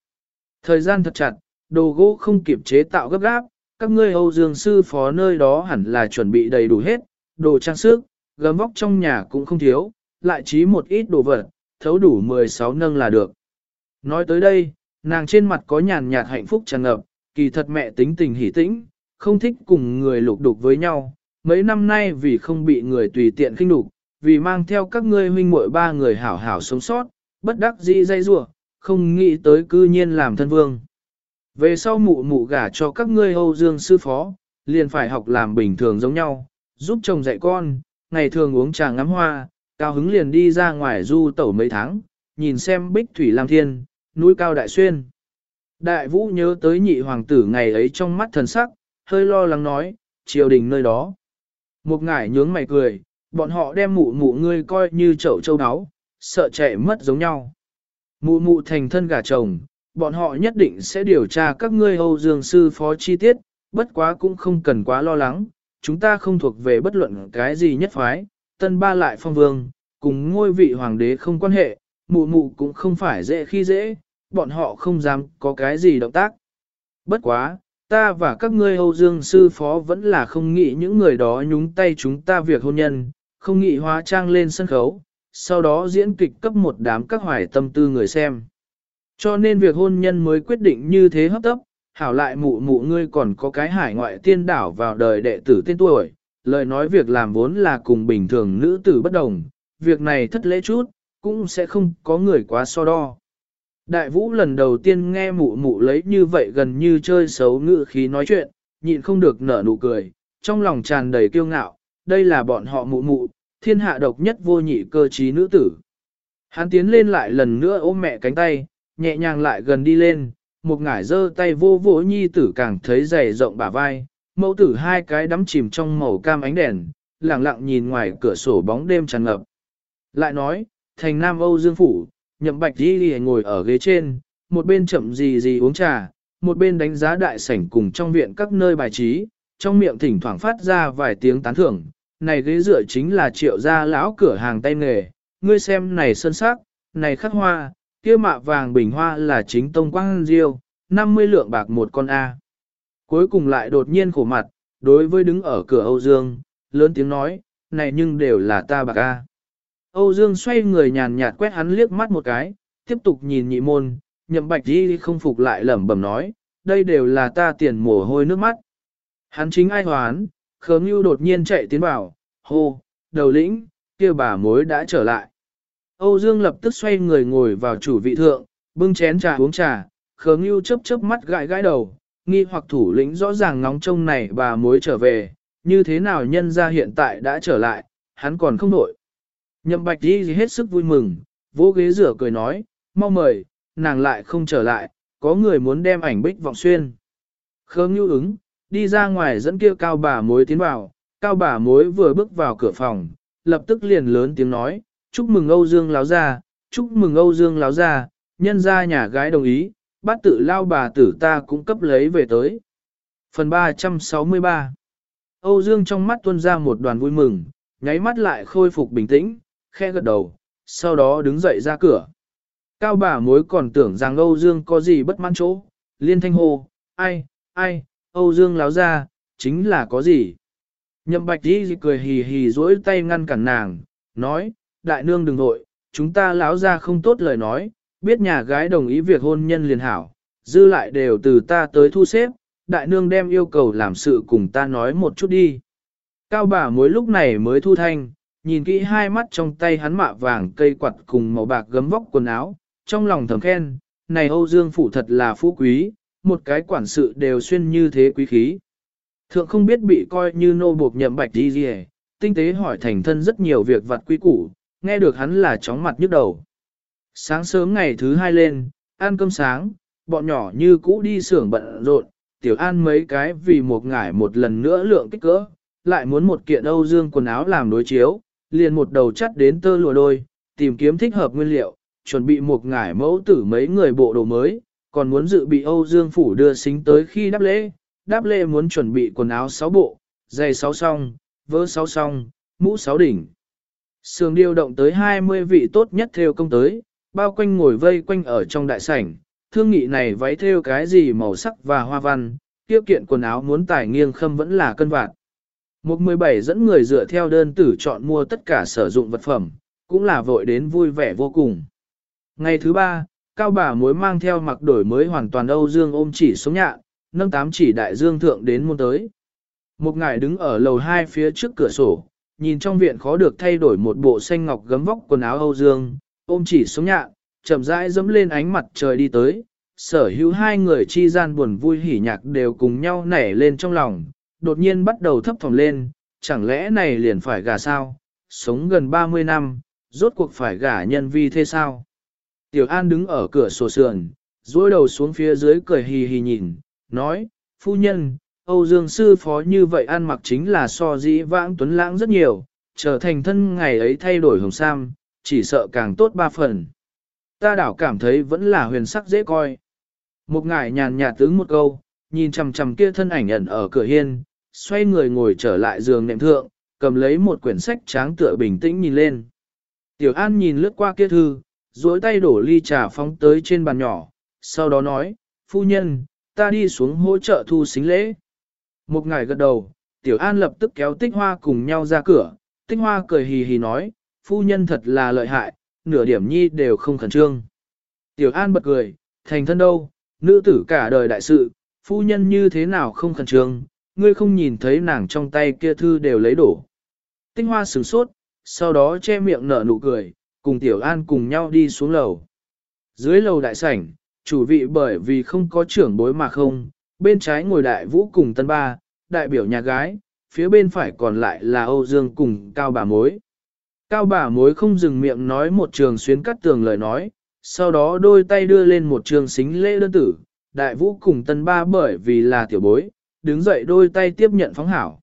Thời gian thật chặt, đồ gỗ không kịp chế tạo gấp gáp, các ngươi Âu Dương sư phó nơi đó hẳn là chuẩn bị đầy đủ hết, đồ trang sức, gấm vóc trong nhà cũng không thiếu, lại trí một ít đồ vật, thấu đủ 16 nâng là được. Nói tới đây, nàng trên mặt có nhàn nhạt hạnh phúc tràn ngập, kỳ thật mẹ tính tình hỉ tĩnh, không thích cùng người lục đục với nhau. Mấy năm nay vì không bị người tùy tiện khinh đục, vì mang theo các ngươi huynh muội ba người hảo hảo sống sót, bất đắc dĩ dây rủa, không nghĩ tới cư nhiên làm thân vương. Về sau mụ mụ gả cho các ngươi Âu Dương sư phó, liền phải học làm bình thường giống nhau, giúp chồng dạy con, ngày thường uống trà ngắm hoa, cao hứng liền đi ra ngoài du tẩu mấy tháng, nhìn xem bích thủy lam thiên, núi cao đại xuyên. Đại vũ nhớ tới nhị hoàng tử ngày ấy trong mắt thần sắc, hơi lo lắng nói, triều đình nơi đó. Một ngải nhướng mày cười, bọn họ đem mụ mụ ngươi coi như chậu châu áo, sợ chạy mất giống nhau. Mụ mụ thành thân gả chồng, bọn họ nhất định sẽ điều tra các ngươi Âu Dương sư phó chi tiết, bất quá cũng không cần quá lo lắng, chúng ta không thuộc về bất luận cái gì nhất phái, tân ba lại phong vương, cùng ngôi vị hoàng đế không quan hệ, mụ mụ cũng không phải dễ khi dễ, bọn họ không dám có cái gì động tác. Bất quá, ta và các ngươi Âu Dương sư phó vẫn là không nghĩ những người đó nhúng tay chúng ta việc hôn nhân, không nghĩ hóa trang lên sân khấu, sau đó diễn kịch cấp một đám các hoài tâm tư người xem. Cho nên việc hôn nhân mới quyết định như thế hấp tấp, hảo lại mụ mụ ngươi còn có cái hải ngoại tiên đảo vào đời đệ tử tên tuổi, lời nói việc làm vốn là cùng bình thường nữ tử bất đồng, việc này thất lễ chút, cũng sẽ không có người quá so đo. Đại vũ lần đầu tiên nghe mụ mụ lấy như vậy gần như chơi xấu ngữ khí nói chuyện, nhịn không được nở nụ cười, trong lòng tràn đầy kiêu ngạo, đây là bọn họ mụ mụ, thiên hạ độc nhất vô nhị cơ trí nữ tử. Hắn tiến lên lại lần nữa ôm mẹ cánh tay, nhẹ nhàng lại gần đi lên, một ngải giơ tay vô vỗ nhi tử càng thấy dày rộng bả vai, mẫu tử hai cái đắm chìm trong màu cam ánh đèn, lặng lặng nhìn ngoài cửa sổ bóng đêm tràn ngập. Lại nói, thành Nam Âu Dương Phủ, nhậm bạch đi đi ngồi ở ghế trên, một bên chậm gì gì uống trà, một bên đánh giá đại sảnh cùng trong viện các nơi bài trí, trong miệng thỉnh thoảng phát ra vài tiếng tán thưởng, này ghế dựa chính là triệu gia lão cửa hàng tay nghề, ngươi xem này sơn sắc, này khắc hoa, kia mạ vàng bình hoa là chính tông quang diêu, 50 lượng bạc một con A. Cuối cùng lại đột nhiên khổ mặt, đối với đứng ở cửa Âu Dương, lớn tiếng nói, này nhưng đều là ta bạc A. Âu Dương xoay người nhàn nhạt quét hắn liếc mắt một cái, tiếp tục nhìn nhị môn, nhậm bạch đi không phục lại lẩm bẩm nói, đây đều là ta tiền mồ hôi nước mắt. Hắn chính ai hoán, khớ như đột nhiên chạy tiến vào, hô, đầu lĩnh, kia bà mối đã trở lại. Âu Dương lập tức xoay người ngồi vào chủ vị thượng, bưng chén trà uống trà, khớ như chớp chớp mắt gãi gãi đầu, nghi hoặc thủ lĩnh rõ ràng ngóng trông này bà mối trở về, như thế nào nhân ra hiện tại đã trở lại, hắn còn không nổi. Nhậm bạch đi hết sức vui mừng, vỗ ghế rửa cười nói, mau mời, nàng lại không trở lại, có người muốn đem ảnh bích vọng xuyên. Khớ nhu ứng, đi ra ngoài dẫn kia cao bà mối tiến vào, cao bà mối vừa bước vào cửa phòng, lập tức liền lớn tiếng nói, chúc mừng Âu Dương láo ra, chúc mừng Âu Dương láo ra, nhân ra nhà gái đồng ý, bát tự lao bà tử ta cũng cấp lấy về tới. Phần 363 Âu Dương trong mắt tuôn ra một đoàn vui mừng, nháy mắt lại khôi phục bình tĩnh, khe gật đầu, sau đó đứng dậy ra cửa. Cao bà mối còn tưởng rằng Âu Dương có gì bất mãn chỗ, liên thanh hô, ai, ai, Âu Dương láo ra, chính là có gì. Nhậm bạch đi cười hì hì dỗi tay ngăn cản nàng, nói, đại nương đừng nội, chúng ta láo ra không tốt lời nói, biết nhà gái đồng ý việc hôn nhân liền hảo, dư lại đều từ ta tới thu xếp, đại nương đem yêu cầu làm sự cùng ta nói một chút đi. Cao bà mối lúc này mới thu thanh, nhìn kỹ hai mắt trong tay hắn mạ vàng cây quạt cùng màu bạc gấm vóc quần áo, trong lòng thầm khen, này Âu Dương Phủ thật là phú quý, một cái quản sự đều xuyên như thế quý khí. Thượng không biết bị coi như nô buộc nhậm bạch đi gì tinh tế hỏi thành thân rất nhiều việc vặt quý củ, nghe được hắn là chóng mặt nhức đầu. Sáng sớm ngày thứ hai lên, ăn cơm sáng, bọn nhỏ như cũ đi xưởng bận rộn, tiểu an mấy cái vì một ngải một lần nữa lượng kích cỡ, lại muốn một kiện Âu Dương quần áo làm đối chiếu, liền một đầu chắt đến tơ lụa đôi, tìm kiếm thích hợp nguyên liệu, chuẩn bị một ngải mẫu tử mấy người bộ đồ mới, còn muốn dự bị Âu Dương Phủ đưa xính tới khi đáp lễ, đáp lễ muốn chuẩn bị quần áo 6 bộ, giày 6 song, vớ 6 song, mũ 6 đỉnh. Sường điều động tới 20 vị tốt nhất theo công tới, bao quanh ngồi vây quanh ở trong đại sảnh, thương nghị này váy theo cái gì màu sắc và hoa văn, tiêu kiện quần áo muốn tải nghiêng khâm vẫn là cân vạn. Một 17 dẫn người dựa theo đơn tử chọn mua tất cả sử dụng vật phẩm, cũng là vội đến vui vẻ vô cùng. Ngày thứ ba, Cao bà mối mang theo mặc đổi mới hoàn toàn Âu Dương ôm chỉ sống nhạ, nâng tám chỉ đại dương thượng đến môn tới. Một ngài đứng ở lầu hai phía trước cửa sổ, nhìn trong viện khó được thay đổi một bộ xanh ngọc gấm vóc quần áo Âu Dương, ôm chỉ sống nhạ, chậm rãi dẫm lên ánh mặt trời đi tới, sở hữu hai người chi gian buồn vui hỉ nhạc đều cùng nhau nảy lên trong lòng, đột nhiên bắt đầu thấp thỏm lên, chẳng lẽ này liền phải gả sao, sống gần 30 năm, rốt cuộc phải gả nhân vi thế sao. Tiểu An đứng ở cửa sổ sườn, duỗi đầu xuống phía dưới cười hì hì nhìn, nói, phu nhân, Âu Dương sư phó như vậy ăn mặc chính là so dĩ vãng tuấn lãng rất nhiều, trở thành thân ngày ấy thay đổi hồng sam, chỉ sợ càng tốt ba phần. Ta đảo cảm thấy vẫn là huyền sắc dễ coi. Một ngải nhàn nhạt tướng một câu, nhìn chằm chằm kia thân ảnh ẩn ở cửa hiên, xoay người ngồi trở lại giường nệm thượng, cầm lấy một quyển sách tráng tựa bình tĩnh nhìn lên. Tiểu An nhìn lướt qua kia thư, duỗi tay đổ ly trà phóng tới trên bàn nhỏ, sau đó nói, phu nhân, ta đi xuống hỗ trợ thu xính lễ. Một ngày gật đầu, Tiểu An lập tức kéo tích hoa cùng nhau ra cửa, tích hoa cười hì hì nói, phu nhân thật là lợi hại, nửa điểm nhi đều không khẩn trương. Tiểu An bật cười, thành thân đâu, nữ tử cả đời đại sự, phu nhân như thế nào không khẩn trương, ngươi không nhìn thấy nàng trong tay kia thư đều lấy đổ. Tinh hoa sửng sốt, sau đó che miệng nở nụ cười, cùng Tiểu An cùng nhau đi xuống lầu. Dưới lầu đại sảnh, chủ vị bởi vì không có trưởng bối mà không, bên trái ngồi đại vũ cùng tân ba, đại biểu nhà gái, phía bên phải còn lại là Âu Dương cùng cao bà mối. Cao bà mối không dừng miệng nói một trường xuyến cắt tường lời nói, sau đó đôi tay đưa lên một trường xính lễ đơn tử, đại vũ cùng tân ba bởi vì là tiểu bối, đứng dậy đôi tay tiếp nhận phóng hảo.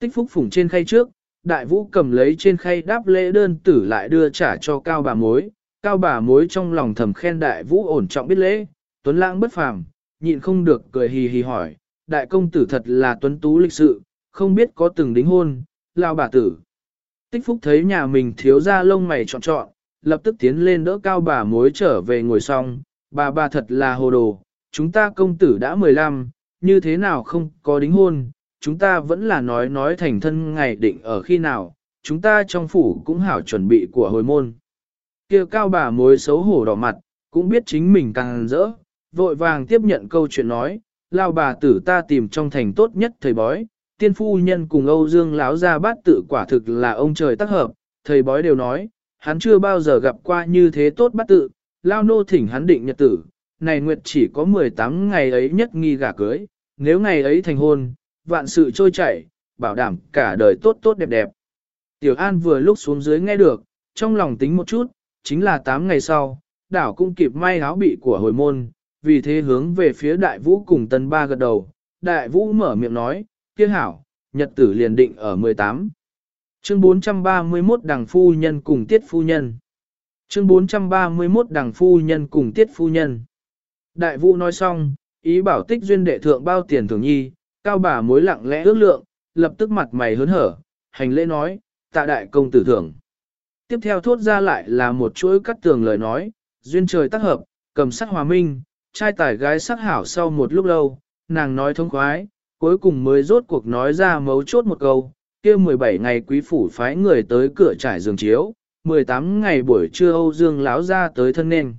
Tích phúc phủng trên khay trước, đại vũ cầm lấy trên khay đáp lễ đơn tử lại đưa trả cho cao bà mối, cao bà mối trong lòng thầm khen đại vũ ổn trọng biết lễ, tuấn lãng bất phàm, nhịn không được cười hì hì hỏi, đại công tử thật là tuấn tú lịch sự, không biết có từng đính hôn, lao bà tử. Tích phúc thấy nhà mình thiếu ra lông mày trọn trọn, lập tức tiến lên đỡ cao bà mối trở về ngồi xong, bà bà thật là hồ đồ, chúng ta công tử đã 15, như thế nào không có đính hôn, chúng ta vẫn là nói nói thành thân ngày định ở khi nào, chúng ta trong phủ cũng hảo chuẩn bị của hồi môn. kia cao bà mối xấu hổ đỏ mặt, cũng biết chính mình càng rỡ, vội vàng tiếp nhận câu chuyện nói, lao bà tử ta tìm trong thành tốt nhất thầy bói, tiên phu nhân cùng Âu Dương lão ra bát tự quả thực là ông trời tác hợp, thầy bói đều nói, hắn chưa bao giờ gặp qua như thế tốt bát tự, lao nô thỉnh hắn định nhật tử, này nguyệt chỉ có 18 ngày ấy nhất nghi gả cưới, nếu ngày ấy thành hôn, vạn sự trôi chảy, bảo đảm cả đời tốt tốt đẹp đẹp. Tiểu An vừa lúc xuống dưới nghe được, trong lòng tính một chút, chính là 8 ngày sau, đảo cũng kịp may áo bị của hồi môn, vì thế hướng về phía đại vũ cùng tân ba gật đầu, đại vũ mở miệng nói, kia hảo, nhật tử liền định ở 18. Chương 431 đằng phu nhân cùng tiết phu nhân. Chương 431 đằng phu nhân cùng tiết phu nhân. Đại vũ nói xong, ý bảo tích duyên đệ thượng bao tiền thường nhi, cao bà mối lặng lẽ ước lượng, lập tức mặt mày hớn hở, hành lễ nói, tạ đại công tử thưởng. Tiếp theo thốt ra lại là một chuỗi cắt tường lời nói, duyên trời tác hợp, cầm sắc hòa minh, trai tài gái sắc hảo sau một lúc lâu, nàng nói thông khoái, cuối cùng mới rốt cuộc nói ra mấu chốt một câu, kia 17 ngày quý phủ phái người tới cửa trải giường chiếu, 18 ngày buổi trưa Âu Dương láo ra tới thân nên.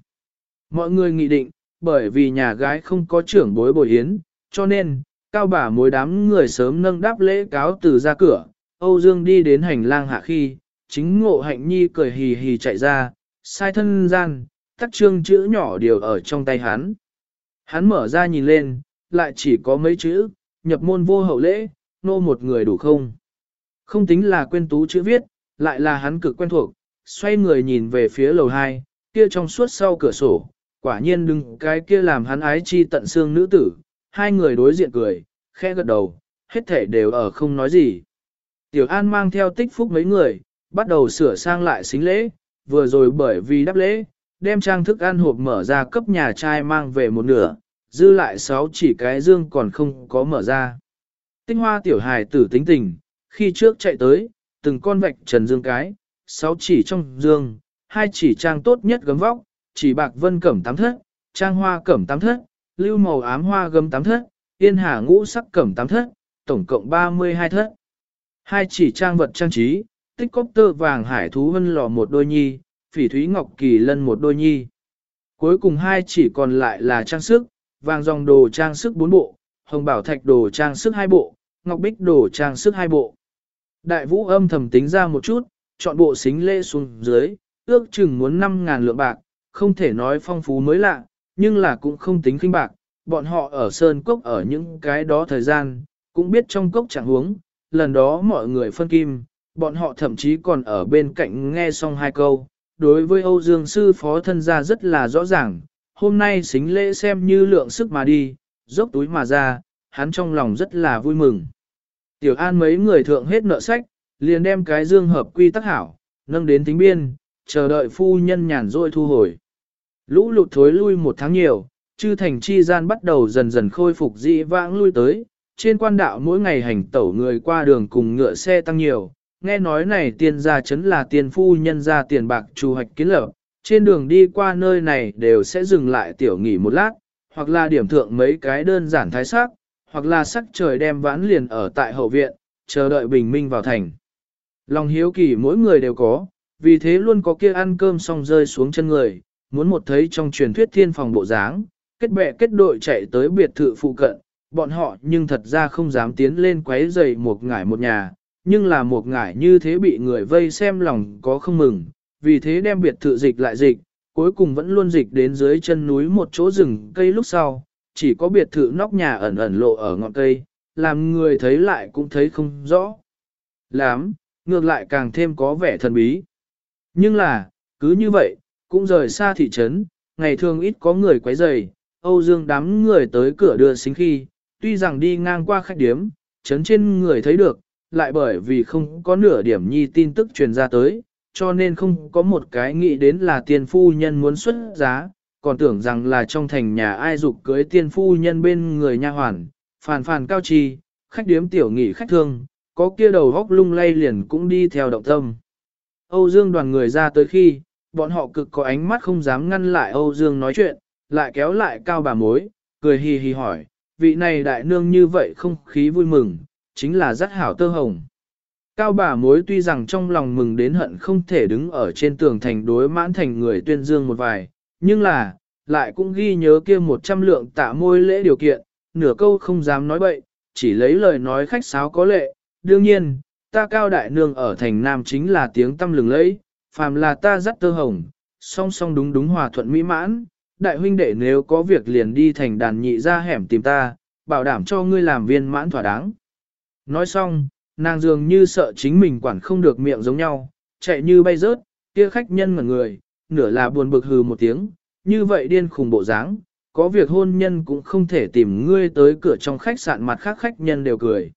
Mọi người nghị định, bởi vì nhà gái không có trưởng bối bồi yến, cho nên, cao bà mối đám người sớm nâng đáp lễ cáo từ ra cửa, Âu Dương đi đến hành lang hạ khi, chính ngộ hạnh nhi cười hì hì chạy ra, sai thân gian, tắt trương chữ nhỏ điều ở trong tay hắn. Hắn mở ra nhìn lên, lại chỉ có mấy chữ, nhập môn vô hậu lễ, nô một người đủ không. Không tính là quên tú chữ viết, lại là hắn cực quen thuộc, xoay người nhìn về phía lầu 2, kia trong suốt sau cửa sổ, quả nhiên đừng cái kia làm hắn ái chi tận xương nữ tử, hai người đối diện cười, khẽ gật đầu, hết thể đều ở không nói gì. Tiểu An mang theo tích phúc mấy người, bắt đầu sửa sang lại xính lễ, vừa rồi bởi vì đáp lễ, đem trang thức ăn hộp mở ra cấp nhà trai mang về một nửa, dư lại sáu chỉ cái dương còn không có mở ra. Tinh hoa tiểu hài tử tính tình, khi trước chạy tới, từng con vạch trần dương cái, sáu chỉ trong dương, hai chỉ trang tốt nhất gấm vóc, chỉ bạc vân cẩm tám thất, trang hoa cẩm tám thất, lưu màu ám hoa gấm tám thất, yên hà ngũ sắc cẩm tám thất, tổng cộng 32 thất. Hai chỉ trang vật trang trí, tích cốc tơ vàng hải thú vân lò một đôi nhi, phỉ thúy ngọc kỳ lân một đôi nhi. Cuối cùng hai chỉ còn lại là trang sức, vàng dòng đồ trang sức bốn bộ, hồng bảo thạch đồ trang sức hai bộ, ngọc bích đồ trang sức hai bộ. Đại vũ âm thầm tính ra một chút, chọn bộ xính lễ xuống dưới, ước chừng muốn 5.000 lượng bạc, không thể nói phong phú mới lạ, nhưng là cũng không tính khinh bạc. Bọn họ ở Sơn Cốc ở những cái đó thời gian, cũng biết trong cốc chẳng huống, lần đó mọi người phân kim, bọn họ thậm chí còn ở bên cạnh nghe xong hai câu. Đối với Âu Dương Sư Phó thân gia rất là rõ ràng, hôm nay xính lễ xem như lượng sức mà đi, dốc túi mà ra, hắn trong lòng rất là vui mừng. Tiểu An mấy người thượng hết nợ sách, liền đem cái dương hợp quy tắc hảo, nâng đến tính biên, chờ đợi phu nhân nhàn rỗi thu hồi. Lũ lụt thối lui một tháng nhiều, chư thành chi gian bắt đầu dần dần khôi phục dị vãng lui tới, trên quan đạo mỗi ngày hành tẩu người qua đường cùng ngựa xe tăng nhiều, nghe nói này tiên gia chấn là tiền phu nhân gia tiền bạc trù hoạch kiến lập, trên đường đi qua nơi này đều sẽ dừng lại tiểu nghỉ một lát, hoặc là điểm thượng mấy cái đơn giản thái sắc, hoặc là sắc trời đem vãn liền ở tại hậu viện, chờ đợi bình minh vào thành. Lòng hiếu kỳ mỗi người đều có, vì thế luôn có kia ăn cơm xong rơi xuống chân người, muốn một thấy trong truyền thuyết thiên phòng bộ dáng, kết bè kết đội chạy tới biệt thự phụ cận, bọn họ nhưng thật ra không dám tiến lên quấy rầy một ngải một nhà, nhưng là một ngải như thế bị người vây xem lòng có không mừng, vì thế đem biệt thự dịch lại dịch, cuối cùng vẫn luôn dịch đến dưới chân núi một chỗ rừng cây lúc sau, chỉ có biệt thự nóc nhà ẩn ẩn lộ ở ngọn cây, làm người thấy lại cũng thấy không rõ. Lắm, ngược lại càng thêm có vẻ thần bí. Nhưng là, cứ như vậy, cũng rời xa thị trấn, ngày thường ít có người quấy rầy, Âu Dương đám người tới cửa đưa xính khi, tuy rằng đi ngang qua khách điếm, trấn trên người thấy được, lại bởi vì không có nửa điểm nhi tin tức truyền ra tới, cho nên không có một cái nghĩ đến là tiền phu nhân muốn xuất giá, còn tưởng rằng là trong thành nhà ai dục cưới tiên phu nhân bên người nha hoàn, phàn phàn cao trì, khách điếm tiểu nghỉ khách thương, có kia đầu góc lung lay liền cũng đi theo động tâm. Âu Dương đoàn người ra tới khi, bọn họ cực có ánh mắt không dám ngăn lại Âu Dương nói chuyện, lại kéo lại cao bà mối, cười hì hì hỏi, vị này đại nương như vậy không khí vui mừng, chính là rất hảo tơ hồng. Cao bà mối tuy rằng trong lòng mừng đến hận không thể đứng ở trên tường thành đối mãn thành người tuyên dương một vài, nhưng là, lại cũng ghi nhớ kia một trăm lượng tạ môi lễ điều kiện, nửa câu không dám nói bậy, chỉ lấy lời nói khách sáo có lệ. Đương nhiên, ta cao đại nương ở thành Nam chính là tiếng tâm lừng lẫy, phàm là ta dắt tơ hồng, song song đúng đúng hòa thuận mỹ mãn, đại huynh đệ nếu có việc liền đi thành đàn nhị ra hẻm tìm ta, bảo đảm cho ngươi làm viên mãn thỏa đáng. Nói xong, nàng dường như sợ chính mình quản không được miệng giống nhau, chạy như bay rớt, kia khách nhân mà người, nửa là buồn bực hừ một tiếng, như vậy điên khùng bộ dáng, có việc hôn nhân cũng không thể tìm ngươi tới cửa trong khách sạn mặt khác khách nhân đều cười.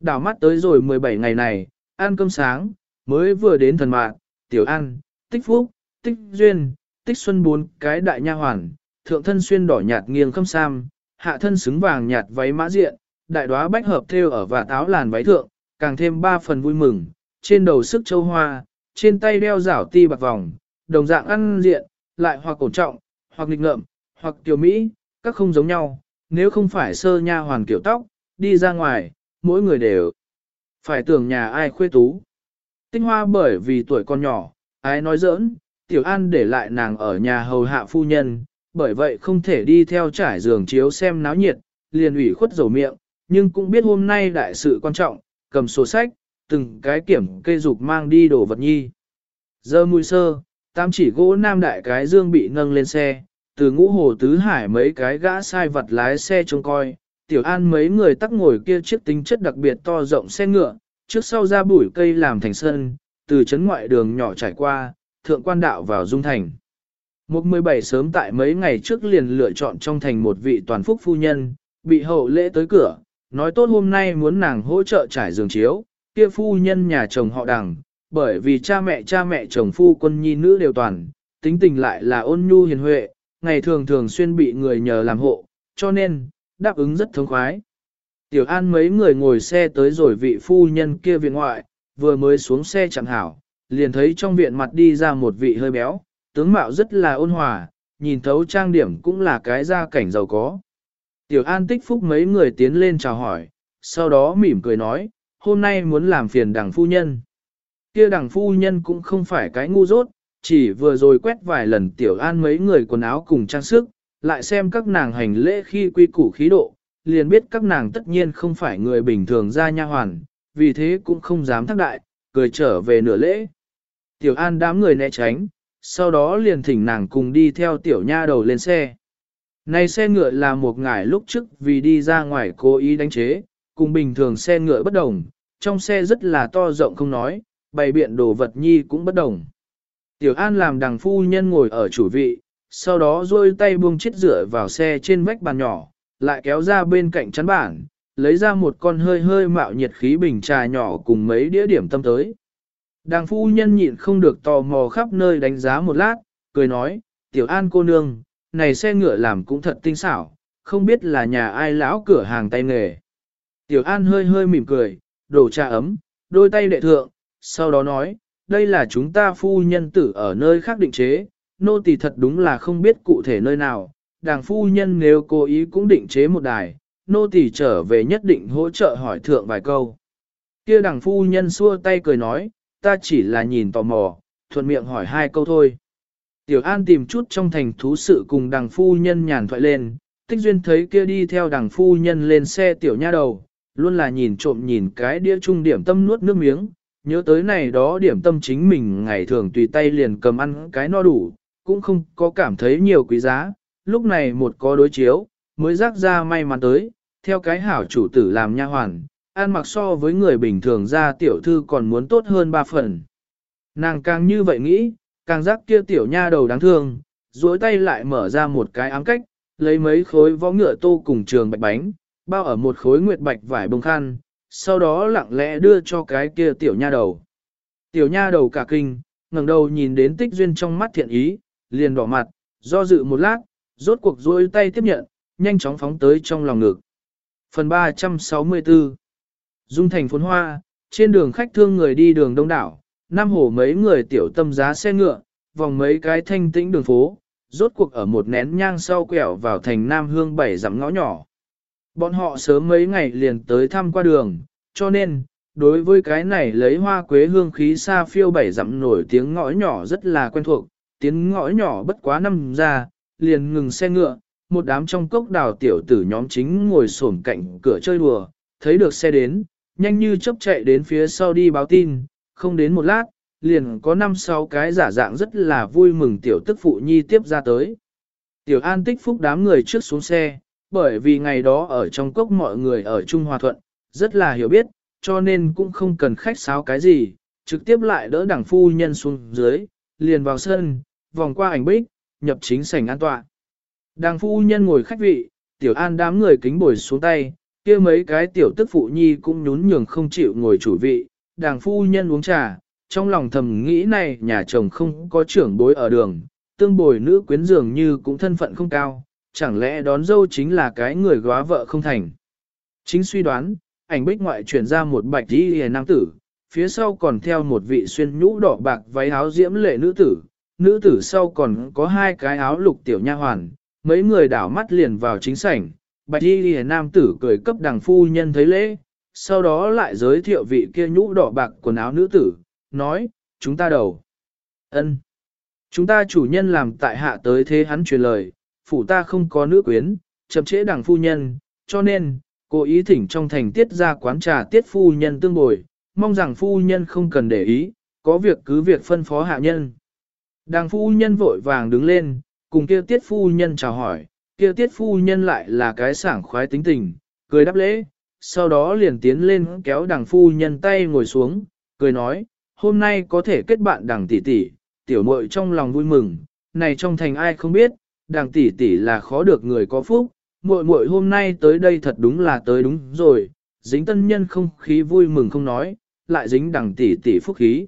Đảo mắt tới rồi 17 ngày này, ăn cơm sáng, mới vừa đến thần mạng, tiểu ăn, tích phúc, tích duyên, tích xuân bốn cái đại nha hoàn, thượng thân xuyên đỏ nhạt nghiêng khâm sam, hạ thân xứng vàng nhạt váy mã diện, đại đóa bách hợp thêu ở và táo làn váy thượng, càng thêm ba phần vui mừng, trên đầu sức châu hoa, trên tay đeo rảo ti bạc vòng, đồng dạng ăn diện, lại hoặc cổ trọng, hoặc nghịch ngợm, hoặc tiểu Mỹ, các không giống nhau, nếu không phải sơ nha hoàn kiểu tóc, đi ra ngoài, mỗi người đều phải tưởng nhà ai khuê tú. Tinh hoa bởi vì tuổi con nhỏ, ai nói giỡn, tiểu an để lại nàng ở nhà hầu hạ phu nhân, bởi vậy không thể đi theo trải giường chiếu xem náo nhiệt, liền ủy khuất dầu miệng, nhưng cũng biết hôm nay đại sự quan trọng, cầm sổ sách, từng cái kiểm cây dục mang đi đồ vật nhi. Giờ mùi sơ, tam chỉ gỗ nam đại cái dương bị nâng lên xe, từ ngũ hồ tứ hải mấy cái gã sai vật lái xe trông coi, tiểu an mấy người tắc ngồi kia chiếc tính chất đặc biệt to rộng xe ngựa, trước sau ra bụi cây làm thành sân, từ chấn ngoại đường nhỏ trải qua, thượng quan đạo vào dung thành. Một mười bảy sớm tại mấy ngày trước liền lựa chọn trong thành một vị toàn phúc phu nhân, bị hậu lễ tới cửa, nói tốt hôm nay muốn nàng hỗ trợ trải giường chiếu, kia phu nhân nhà chồng họ đằng, bởi vì cha mẹ cha mẹ chồng phu quân nhi nữ đều toàn, tính tình lại là ôn nhu hiền huệ, ngày thường thường xuyên bị người nhờ làm hộ, cho nên, đáp ứng rất thống khoái. Tiểu An mấy người ngồi xe tới rồi vị phu nhân kia viện ngoại, vừa mới xuống xe chẳng hảo, liền thấy trong viện mặt đi ra một vị hơi béo, tướng mạo rất là ôn hòa, nhìn thấu trang điểm cũng là cái gia cảnh giàu có. Tiểu An tích phúc mấy người tiến lên chào hỏi, sau đó mỉm cười nói, hôm nay muốn làm phiền đằng phu nhân. Kia đằng phu nhân cũng không phải cái ngu dốt, chỉ vừa rồi quét vài lần Tiểu An mấy người quần áo cùng trang sức, lại xem các nàng hành lễ khi quy củ khí độ, liền biết các nàng tất nhiên không phải người bình thường ra nha hoàn, vì thế cũng không dám thắc đại, cười trở về nửa lễ. Tiểu An đám người né tránh, sau đó liền thỉnh nàng cùng đi theo tiểu nha đầu lên xe. Này xe ngựa là một ngải lúc trước vì đi ra ngoài cố ý đánh chế, cùng bình thường xe ngựa bất đồng, trong xe rất là to rộng không nói, bày biện đồ vật nhi cũng bất đồng. Tiểu An làm đằng phu nhân ngồi ở chủ vị, sau đó duỗi tay buông chiếc rửa vào xe trên vách bàn nhỏ, lại kéo ra bên cạnh chắn bản, lấy ra một con hơi hơi mạo nhiệt khí bình trà nhỏ cùng mấy đĩa điểm tâm tới. Đàng phu nhân nhịn không được tò mò khắp nơi đánh giá một lát, cười nói, tiểu an cô nương, này xe ngựa làm cũng thật tinh xảo, không biết là nhà ai lão cửa hàng tay nghề. Tiểu an hơi hơi mỉm cười, đổ trà ấm, đôi tay đệ thượng, sau đó nói, đây là chúng ta phu nhân tử ở nơi khác định chế, nô tỳ thật đúng là không biết cụ thể nơi nào, đàng phu nhân nếu cố ý cũng định chế một đài, nô tỳ trở về nhất định hỗ trợ hỏi thượng vài câu. Kia đàng phu nhân xua tay cười nói, ta chỉ là nhìn tò mò, thuận miệng hỏi hai câu thôi. Tiểu An tìm chút trong thành thú sự cùng đàng phu nhân nhàn thoại lên, tích duyên thấy kia đi theo đàng phu nhân lên xe tiểu nha đầu, luôn là nhìn trộm nhìn cái đĩa trung điểm tâm nuốt nước miếng, nhớ tới này đó điểm tâm chính mình ngày thường tùy tay liền cầm ăn cái no đủ, cũng không có cảm thấy nhiều quý giá, lúc này một có đối chiếu, mới rác ra may mắn tới, theo cái hảo chủ tử làm nha hoàn, ăn mặc so với người bình thường ra tiểu thư còn muốn tốt hơn ba phần. Nàng càng như vậy nghĩ, càng rắc kia tiểu nha đầu đáng thương, duỗi tay lại mở ra một cái ám cách, lấy mấy khối võ ngựa tô cùng trường bạch bánh, bao ở một khối nguyệt bạch vải bông khăn, sau đó lặng lẽ đưa cho cái kia tiểu nha đầu. Tiểu nha đầu cả kinh, ngẩng đầu nhìn đến tích duyên trong mắt thiện ý, liền đỏ mặt, do dự một lát, rốt cuộc duỗi tay tiếp nhận, nhanh chóng phóng tới trong lòng ngực. Phần 364 Dung thành phốn hoa, trên đường khách thương người đi đường đông đảo, năm hồ mấy người tiểu tâm giá xe ngựa, vòng mấy cái thanh tĩnh đường phố, rốt cuộc ở một nén nhang sau quẹo vào thành Nam Hương bảy dặm ngõ nhỏ. Bọn họ sớm mấy ngày liền tới thăm qua đường, cho nên, đối với cái này lấy hoa quế hương khí xa phiêu bảy dặm nổi tiếng ngõ nhỏ rất là quen thuộc, tiếng ngõ nhỏ bất quá năm ra, liền ngừng xe ngựa, một đám trong cốc đào tiểu tử nhóm chính ngồi xổm cạnh cửa chơi đùa, thấy được xe đến, nhanh như chớp chạy đến phía sau đi báo tin, không đến một lát, liền có năm sáu cái giả dạng rất là vui mừng tiểu tức phụ nhi tiếp ra tới. Tiểu an tích phúc đám người trước xuống xe, bởi vì ngày đó ở trong cốc mọi người ở Trung Hòa Thuận, rất là hiểu biết, cho nên cũng không cần khách sáo cái gì, trực tiếp lại đỡ đảng phu nhân xuống dưới, liền vào sân, vòng qua ảnh bích, nhập chính sảnh an tọa. Đàng phu nhân ngồi khách vị, tiểu an đám người kính bồi xuống tay, kia mấy cái tiểu tức phụ nhi cũng nhún nhường không chịu ngồi chủ vị, đàng phu nhân uống trà, trong lòng thầm nghĩ này nhà chồng không có trưởng bối ở đường, tương bồi nữ quyến dường như cũng thân phận không cao, chẳng lẽ đón dâu chính là cái người góa vợ không thành. Chính suy đoán, ảnh bích ngoại chuyển ra một bạch đi hề nam tử, phía sau còn theo một vị xuyên nhũ đỏ bạc váy áo diễm lệ nữ tử, nữ tử sau còn có hai cái áo lục tiểu nha hoàn, mấy người đảo mắt liền vào chính sảnh, bạch y lìa nam tử cười cấp đằng phu nhân thấy lễ, sau đó lại giới thiệu vị kia nhũ đỏ bạc quần áo nữ tử, nói, chúng ta đầu. ân, Chúng ta chủ nhân làm tại hạ tới thế hắn truyền lời, phủ ta không có nữ quyến, chậm trễ đằng phu nhân, cho nên, cố ý thỉnh trong thành tiết ra quán trà tiết phu nhân tương bồi, mong rằng phu nhân không cần để ý, có việc cứ việc phân phó hạ nhân. Đàng phu nhân vội vàng đứng lên, cùng kia tiết phu nhân chào hỏi, kia tiết phu nhân lại là cái sảng khoái tính tình, cười đáp lễ, sau đó liền tiến lên kéo đàng phu nhân tay ngồi xuống, cười nói, hôm nay có thể kết bạn đàng tỷ tỷ, tiểu muội trong lòng vui mừng, này trong thành ai không biết, đàng tỷ tỷ là khó được người có phúc, muội muội hôm nay tới đây thật đúng là tới đúng rồi, dính tân nhân không khí vui mừng không nói, lại dính đàng tỷ tỷ phúc khí.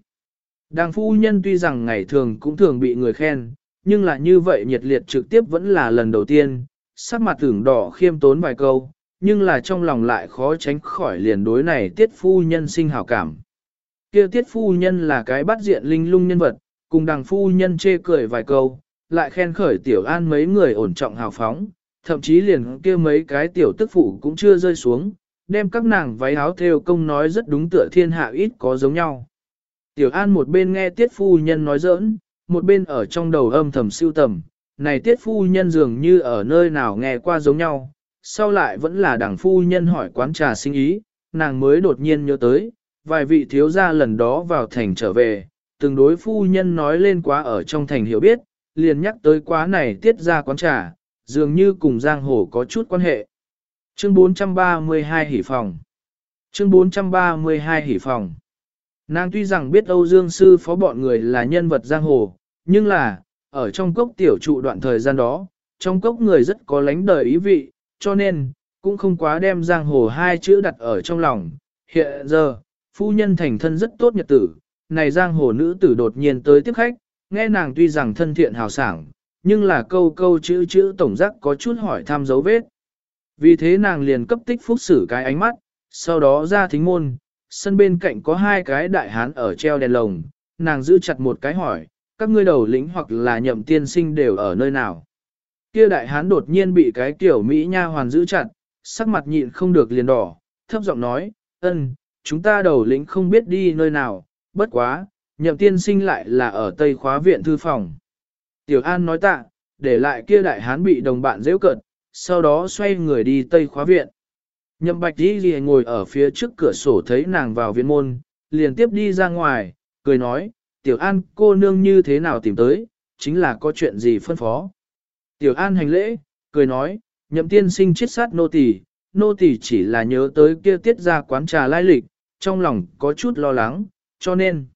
Đàng phu nhân tuy rằng ngày thường cũng thường bị người khen, nhưng là như vậy nhiệt liệt trực tiếp vẫn là lần đầu tiên, sắc mặt tưởng đỏ khiêm tốn vài câu, nhưng là trong lòng lại khó tránh khỏi liền đối này tiết phu nhân sinh hảo cảm. kia tiết phu nhân là cái bắt diện linh lung nhân vật, cùng đàng phu nhân chê cười vài câu, lại khen khởi tiểu an mấy người ổn trọng hào phóng, thậm chí liền kia mấy cái tiểu tức phụ cũng chưa rơi xuống, đem các nàng váy áo theo công nói rất đúng tựa thiên hạ ít có giống nhau. Tiểu an một bên nghe tiết phu nhân nói giỡn, một bên ở trong đầu âm thầm siêu tầm, này tiết phu nhân dường như ở nơi nào nghe qua giống nhau, sau lại vẫn là đảng phu nhân hỏi quán trà sinh ý, nàng mới đột nhiên nhớ tới, vài vị thiếu gia lần đó vào thành trở về, từng đối phu nhân nói lên quá ở trong thành hiểu biết, liền nhắc tới quá này tiết ra quán trà, dường như cùng giang hồ có chút quan hệ. Chương 432 hỷ phòng Chương 432 hỷ phòng Nàng tuy rằng biết Âu Dương Sư phó bọn người là nhân vật giang hồ, nhưng là, ở trong cốc tiểu trụ đoạn thời gian đó, trong cốc người rất có lánh đời ý vị, cho nên, cũng không quá đem giang hồ hai chữ đặt ở trong lòng. Hiện giờ, phu nhân thành thân rất tốt nhật tử, này giang hồ nữ tử đột nhiên tới tiếp khách, nghe nàng tuy rằng thân thiện hào sảng, nhưng là câu câu chữ chữ tổng giác có chút hỏi thăm dấu vết. Vì thế nàng liền cấp tích phúc xử cái ánh mắt, sau đó ra thính môn, sân bên cạnh có hai cái đại hán ở treo đèn lồng, nàng giữ chặt một cái hỏi, các ngươi đầu lĩnh hoặc là nhậm tiên sinh đều ở nơi nào. Kia đại hán đột nhiên bị cái tiểu Mỹ nha hoàn giữ chặt, sắc mặt nhịn không được liền đỏ, thấp giọng nói, ân, chúng ta đầu lĩnh không biết đi nơi nào, bất quá, nhậm tiên sinh lại là ở Tây khóa viện thư phòng. Tiểu An nói tạ, để lại kia đại hán bị đồng bạn dễ cợt, sau đó xoay người đi Tây khóa viện. Nhậm bạch đi ghi ngồi ở phía trước cửa sổ thấy nàng vào viện môn, liền tiếp đi ra ngoài, cười nói, Tiểu An cô nương như thế nào tìm tới, chính là có chuyện gì phân phó. Tiểu An hành lễ, cười nói, nhậm tiên sinh chết sát nô tỳ, nô tỳ chỉ là nhớ tới kia tiết ra quán trà lai lịch, trong lòng có chút lo lắng, cho nên.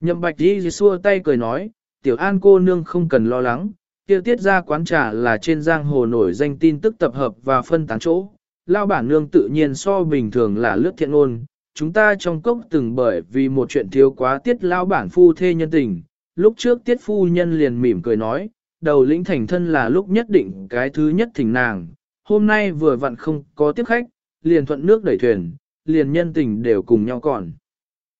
Nhậm bạch đi xua tay cười nói, tiểu an cô nương không cần lo lắng, kia tiết ra quán trà là trên giang hồ nổi danh tin tức tập hợp và phân tán chỗ. Lao bản nương tự nhiên so bình thường là lướt thiện ôn, chúng ta trong cốc từng bởi vì một chuyện thiếu quá tiết lao bản phu thê nhân tình, lúc trước tiết phu nhân liền mỉm cười nói, đầu lĩnh thành thân là lúc nhất định cái thứ nhất thỉnh nàng, hôm nay vừa vặn không có tiếp khách, liền thuận nước đẩy thuyền, liền nhân tình đều cùng nhau còn.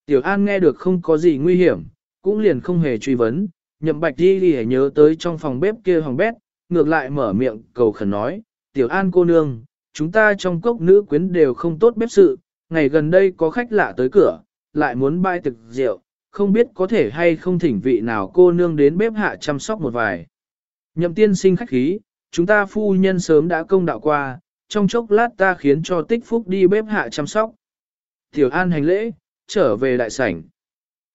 Tiểu An nghe được không có gì nguy hiểm, cũng liền không hề truy vấn, nhậm bạch đi thì nhớ tới trong phòng bếp kia hoàng bét, ngược lại mở miệng cầu khẩn nói, Tiểu An cô nương, chúng ta trong cốc nữ quyến đều không tốt bếp sự, ngày gần đây có khách lạ tới cửa, lại muốn bai thực rượu, không biết có thể hay không thỉnh vị nào cô nương đến bếp hạ chăm sóc một vài. Nhậm tiên sinh khách khí, chúng ta phu nhân sớm đã công đạo qua, trong chốc lát ta khiến cho tích phúc đi bếp hạ chăm sóc. Tiểu An hành lễ, trở về đại sảnh.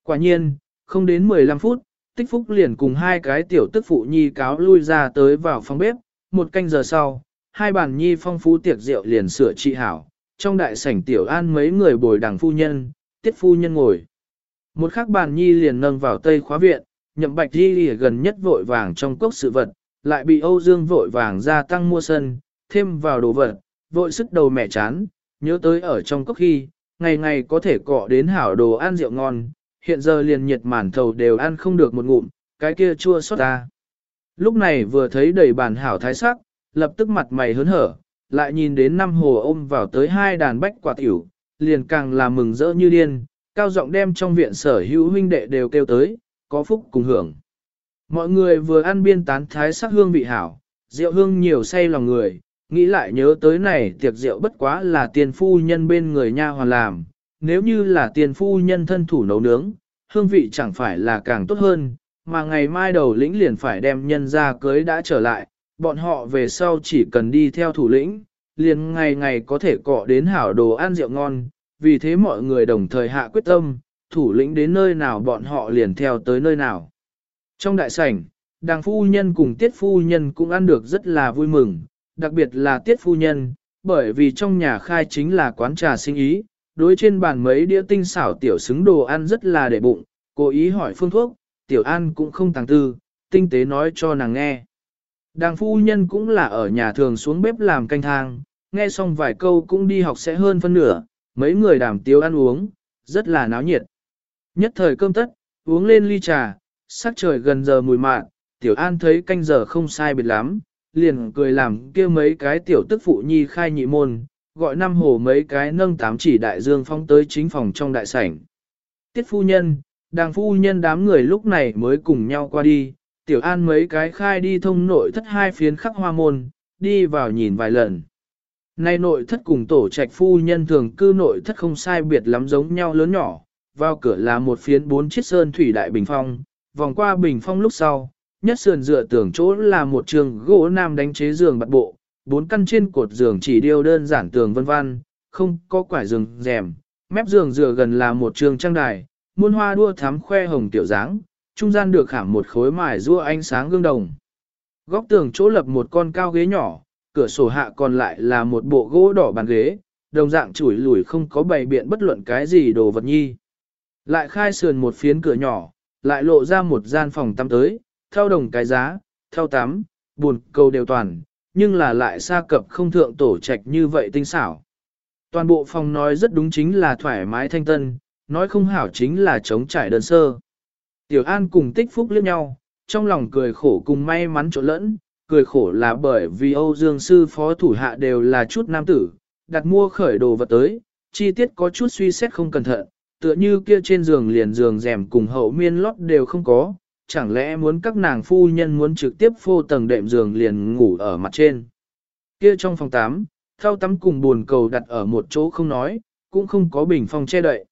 Quả nhiên, không đến 15 phút, tích phúc liền cùng hai cái tiểu tức phụ nhi cáo lui ra tới vào phòng bếp, một canh giờ sau, hai bàn nhi phong phú tiệc rượu liền sửa trị hảo, trong đại sảnh tiểu an mấy người bồi đằng phu nhân, tiết phu nhân ngồi. Một khắc bàn nhi liền nâng vào tây khóa viện, nhậm bạch đi lìa gần nhất vội vàng trong cốc sự vật, lại bị Âu Dương vội vàng gia tăng mua sân, thêm vào đồ vật, vội sức đầu mẹ chán, nhớ tới ở trong cốc khi, ngày ngày có thể cọ đến hảo đồ ăn rượu ngon, hiện giờ liền nhiệt mản thầu đều ăn không được một ngụm, cái kia chua xót ta. Lúc này vừa thấy đầy bàn hảo thái sắc, lập tức mặt mày hớn hở, lại nhìn đến năm hồ ôm vào tới hai đàn bách quả tiểu, liền càng là mừng rỡ như điên, cao giọng đem trong viện sở hữu huynh đệ đều kêu tới, có phúc cùng hưởng. Mọi người vừa ăn biên tán thái sắc hương vị hảo, rượu hương nhiều say lòng người, nghĩ lại nhớ tới này tiệc rượu bất quá là tiền phu nhân bên người nha hoàn làm, nếu như là tiền phu nhân thân thủ nấu nướng, hương vị chẳng phải là càng tốt hơn, mà ngày mai đầu lĩnh liền phải đem nhân ra cưới đã trở lại, bọn họ về sau chỉ cần đi theo thủ lĩnh, liền ngày ngày có thể cọ đến hảo đồ ăn rượu ngon, vì thế mọi người đồng thời hạ quyết tâm, thủ lĩnh đến nơi nào bọn họ liền theo tới nơi nào. Trong đại sảnh, đàng phu nhân cùng tiết phu nhân cũng ăn được rất là vui mừng, đặc biệt là tiết phu nhân, bởi vì trong nhà khai chính là quán trà sinh ý, đối trên bàn mấy đĩa tinh xảo tiểu xứng đồ ăn rất là để bụng, cố ý hỏi phương thuốc, tiểu ăn cũng không tàng tư, tinh tế nói cho nàng nghe. Đàng phu nhân cũng là ở nhà thường xuống bếp làm canh thang, nghe xong vài câu cũng đi học sẽ hơn phân nửa, mấy người đàm tiếu ăn uống, rất là náo nhiệt. Nhất thời cơm tất, uống lên ly trà, sắc trời gần giờ mùi mạn, tiểu an thấy canh giờ không sai biệt lắm, liền cười làm kia mấy cái tiểu tức phụ nhi khai nhị môn, gọi năm hồ mấy cái nâng tám chỉ đại dương phong tới chính phòng trong đại sảnh. Tiết phu nhân, đàng phu nhân đám người lúc này mới cùng nhau qua đi, tiểu an mấy cái khai đi thông nội thất hai phiến khắc hoa môn, đi vào nhìn vài lần. Nay nội thất cùng tổ trạch phu nhân thường cư nội thất không sai biệt lắm giống nhau lớn nhỏ, vào cửa là một phiến bốn chiếc sơn thủy đại bình phong, vòng qua bình phong lúc sau, nhất sườn dựa tường chỗ là một trường gỗ nam đánh chế giường bạt bộ, bốn căn trên cột giường chỉ điêu đơn giản tường vân văn, không có quải giường rèm, mép giường dựa gần là một trường trang đài, muôn hoa đua thắm khoe hồng tiểu dáng, trung gian được khảm một khối mài rua ánh sáng gương đồng. Góc tường chỗ lập một con cao ghế nhỏ, cửa sổ hạ còn lại là một bộ gỗ đỏ bàn ghế, đồng dạng chủi lủi không có bày biện bất luận cái gì đồ vật nhi. Lại khai sườn một phiến cửa nhỏ, lại lộ ra một gian phòng tắm tới, theo đồng cái giá, theo tắm, buồn cầu đều toàn, nhưng là lại xa cập không thượng tổ trạch như vậy tinh xảo. Toàn bộ phòng nói rất đúng chính là thoải mái thanh tân, nói không hảo chính là chống trải đơn sơ. Tiểu An cùng tích phúc liếc nhau, trong lòng cười khổ cùng may mắn trộn lẫn, cười khổ là bởi vì Âu Dương sư phó thủ hạ đều là chút nam tử, đặt mua khởi đồ vật tới, chi tiết có chút suy xét không cẩn thận, tựa như kia trên giường liền giường rèm cùng hậu miên lót đều không có, chẳng lẽ muốn các nàng phu nhân muốn trực tiếp phô tầng đệm giường liền ngủ ở mặt trên. Kia trong phòng 8, thao tắm cùng buồn cầu đặt ở một chỗ không nói, cũng không có bình phong che đậy.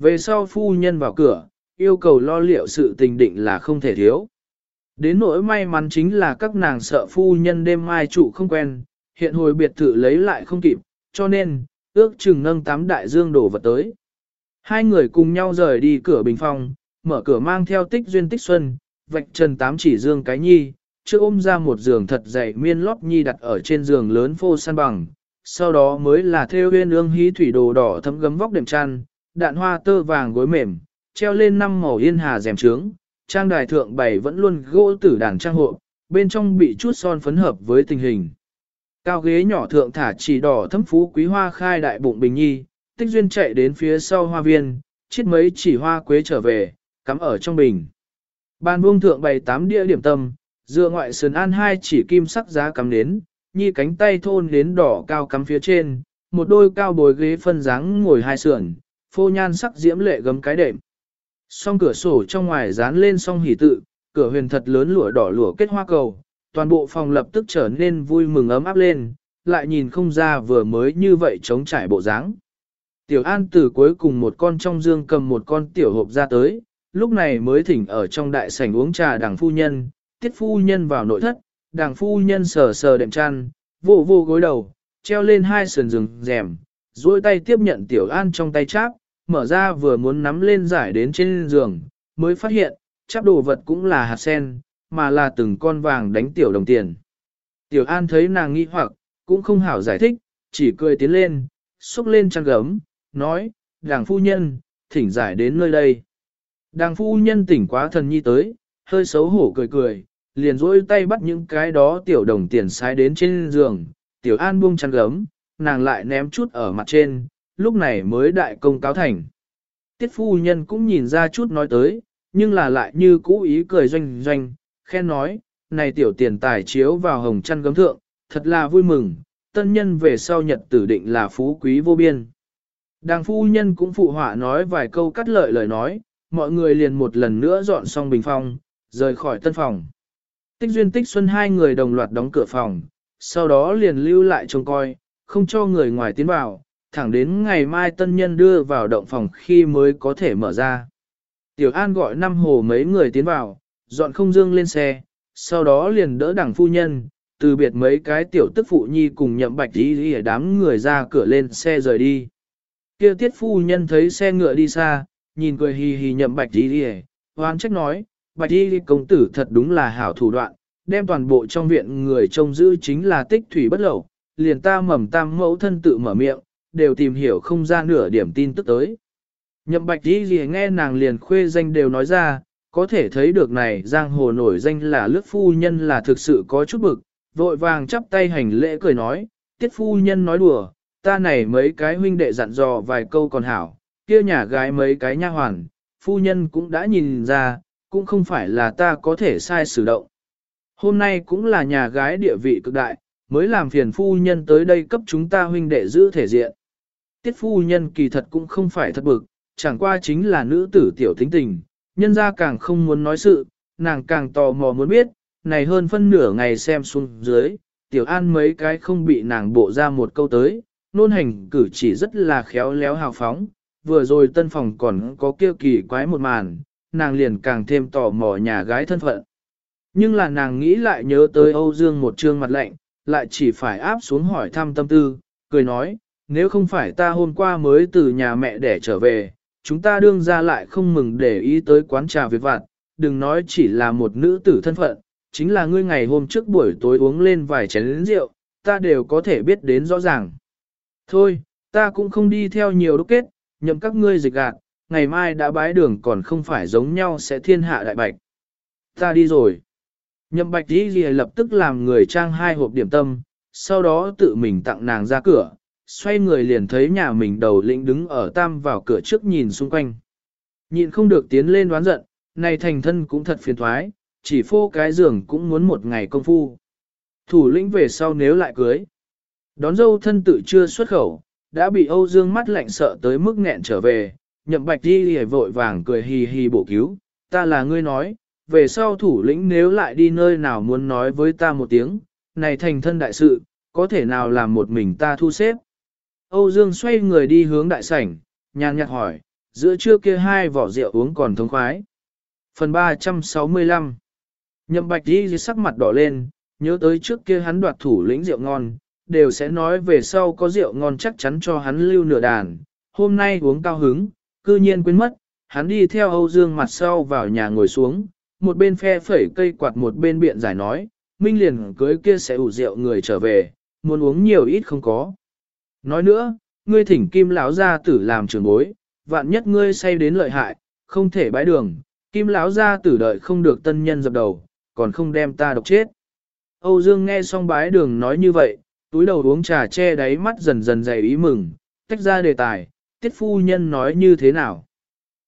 Về sau phu nhân vào cửa, yêu cầu lo liệu sự tình định là không thể thiếu. Đến nỗi may mắn chính là các nàng sợ phu nhân đêm mai trụ không quen, hiện hồi biệt thự lấy lại không kịp, cho nên, ước chừng nâng tám đại dương đổ vật tới. Hai người cùng nhau rời đi cửa bình phòng, mở cửa mang theo tích duyên tích xuân, vạch trần tám chỉ dương cái nhi, chưa ôm ra một giường thật dày miên lót nhi đặt ở trên giường lớn phô san bằng, sau đó mới là theo huyên ương hí thủy đồ đỏ thấm gấm vóc đệm chăn, đạn hoa tơ vàng gối mềm, treo lên năm màu yên hà rèm trướng, trang đài thượng bày vẫn luôn gỗ tử đàn trang hộ, bên trong bị chút son phấn hợp với tình hình. Cao ghế nhỏ thượng thả chỉ đỏ thấm phú quý hoa khai đại bụng bình nhi, tích duyên chạy đến phía sau hoa viên, chiết mấy chỉ hoa quế trở về, cắm ở trong bình. Bàn buông thượng bày tám đĩa điểm tâm, dựa ngoại sườn an hai chỉ kim sắc giá cắm đến, nhi cánh tay thôn đến đỏ cao cắm phía trên, một đôi cao bồi ghế phân dáng ngồi hai sườn, phô nhan sắc diễm lệ gấm cái đệm. Song cửa sổ trong ngoài dán lên song hỉ tự, cửa huyền thật lớn lụa đỏ lụa kết hoa cầu, toàn bộ phòng lập tức trở nên vui mừng ấm áp lên, lại nhìn không ra vừa mới như vậy chống trải bộ dáng. Tiểu An từ cuối cùng một con trong dương cầm một con tiểu hộp ra tới, lúc này mới thỉnh ở trong đại sảnh uống trà đảng phu nhân, tiết phu nhân vào nội thất, đảng phu nhân sờ sờ đệm chăn, vô vô gối đầu, treo lên hai sườn rừng rèm, duỗi tay tiếp nhận Tiểu An trong tay cháp, mở ra vừa muốn nắm lên giải đến trên giường, mới phát hiện, chắp đồ vật cũng là hạt sen, mà là từng con vàng đánh tiểu đồng tiền. Tiểu An thấy nàng nghi hoặc, cũng không hảo giải thích, chỉ cười tiến lên, xúc lên chăn gấm, nói, đàng phu nhân, thỉnh giải đến nơi đây. Đàng phu nhân tỉnh quá thần nhi tới, hơi xấu hổ cười cười, liền rỗi tay bắt những cái đó tiểu đồng tiền sai đến trên giường, tiểu an buông chăn gấm, nàng lại ném chút ở mặt trên, lúc này mới đại công cáo thành. Tiết phu nhân cũng nhìn ra chút nói tới, nhưng là lại như cũ ý cười doanh doanh, khen nói, này tiểu tiền tài chiếu vào hồng chăn gấm thượng, thật là vui mừng, tân nhân về sau nhật tử định là phú quý vô biên. Đàng phu nhân cũng phụ họa nói vài câu cắt lợi lời nói, mọi người liền một lần nữa dọn xong bình phong, rời khỏi tân phòng. Tích duyên tích xuân hai người đồng loạt đóng cửa phòng, sau đó liền lưu lại trông coi, không cho người ngoài tiến vào, thẳng đến ngày mai tân nhân đưa vào động phòng khi mới có thể mở ra. Tiểu An gọi năm hồ mấy người tiến vào, dọn không dương lên xe, sau đó liền đỡ đảng phu nhân, từ biệt mấy cái tiểu tức phụ nhi cùng nhậm bạch đi để đám người ra cửa lên xe rời đi. Kia tiết phu nhân thấy xe ngựa đi xa, nhìn cười hì hì nhậm bạch đi đi hoan trách nói, bạch đi công tử thật đúng là hảo thủ đoạn, đem toàn bộ trong viện người trông giữ chính là tích thủy bất lậu, liền ta mầm tam mẫu thân tự mở miệng, đều tìm hiểu không ra nửa điểm tin tức tới. Nhậm bạch đi gì nghe nàng liền khuê danh đều nói ra, có thể thấy được này giang hồ nổi danh là lướt phu nhân là thực sự có chút bực, vội vàng chắp tay hành lễ cười nói, tiết phu nhân nói đùa, ta này mấy cái huynh đệ dặn dò vài câu còn hảo, kia nhà gái mấy cái nha hoàn, phu nhân cũng đã nhìn ra, cũng không phải là ta có thể sai sử động. Hôm nay cũng là nhà gái địa vị cực đại, mới làm phiền phu nhân tới đây cấp chúng ta huynh đệ giữ thể diện. Tiết phu nhân kỳ thật cũng không phải thật bực, chẳng qua chính là nữ tử tiểu tính tình, nhân ra càng không muốn nói sự, nàng càng tò mò muốn biết, này hơn phân nửa ngày xem xuống dưới, tiểu an mấy cái không bị nàng bộ ra một câu tới, nôn hành cử chỉ rất là khéo léo hào phóng, vừa rồi tân phòng còn có kêu kỳ quái một màn, nàng liền càng thêm tò mò nhà gái thân phận. Nhưng là nàng nghĩ lại nhớ tới Âu Dương một trương mặt lạnh, lại chỉ phải áp xuống hỏi thăm tâm tư, cười nói, nếu không phải ta hôm qua mới từ nhà mẹ để trở về, chúng ta đương ra lại không mừng để ý tới quán trà việc vặt, đừng nói chỉ là một nữ tử thân phận, chính là ngươi ngày hôm trước buổi tối uống lên vài chén rượu, ta đều có thể biết đến rõ ràng. Thôi, ta cũng không đi theo nhiều đúc kết, nhậm các ngươi dịch gạt, ngày mai đã bái đường còn không phải giống nhau sẽ thiên hạ đại bạch. Ta đi rồi. Nhậm bạch đi gì lập tức làm người trang hai hộp điểm tâm, sau đó tự mình tặng nàng ra cửa, xoay người liền thấy nhà mình đầu lĩnh đứng ở tam vào cửa trước nhìn xung quanh. Nhịn không được tiến lên đoán giận, này thành thân cũng thật phiền thoái, chỉ phô cái giường cũng muốn một ngày công phu. Thủ lĩnh về sau nếu lại cưới. Đón dâu thân tự chưa xuất khẩu, đã bị Âu Dương mắt lạnh sợ tới mức nghẹn trở về, nhậm bạch đi lìa vội vàng cười hì hì bổ cứu, ta là ngươi nói, về sau thủ lĩnh nếu lại đi nơi nào muốn nói với ta một tiếng, này thành thân đại sự, có thể nào làm một mình ta thu xếp. Âu Dương xoay người đi hướng đại sảnh, nhàn nhạt hỏi, giữa trưa kia hai vỏ rượu uống còn thống khoái. Phần 365 Nhậm bạch đi sắc mặt đỏ lên, nhớ tới trước kia hắn đoạt thủ lĩnh rượu ngon, đều sẽ nói về sau có rượu ngon chắc chắn cho hắn lưu nửa đàn. Hôm nay uống cao hứng, cư nhiên quên mất, hắn đi theo Âu Dương mặt sau vào nhà ngồi xuống, một bên phe phẩy cây quạt một bên biện giải nói, Minh liền cưới kia sẽ ủ rượu người trở về, muốn uống nhiều ít không có. Nói nữa, ngươi thỉnh kim lão gia tử làm trưởng bối, vạn nhất ngươi say đến lợi hại, không thể bãi đường, kim lão gia tử đợi không được tân nhân dập đầu, còn không đem ta độc chết. Âu Dương nghe xong bái đường nói như vậy, túi đầu uống trà che đáy mắt dần dần dày ý mừng, tách ra đề tài, tiết phu nhân nói như thế nào.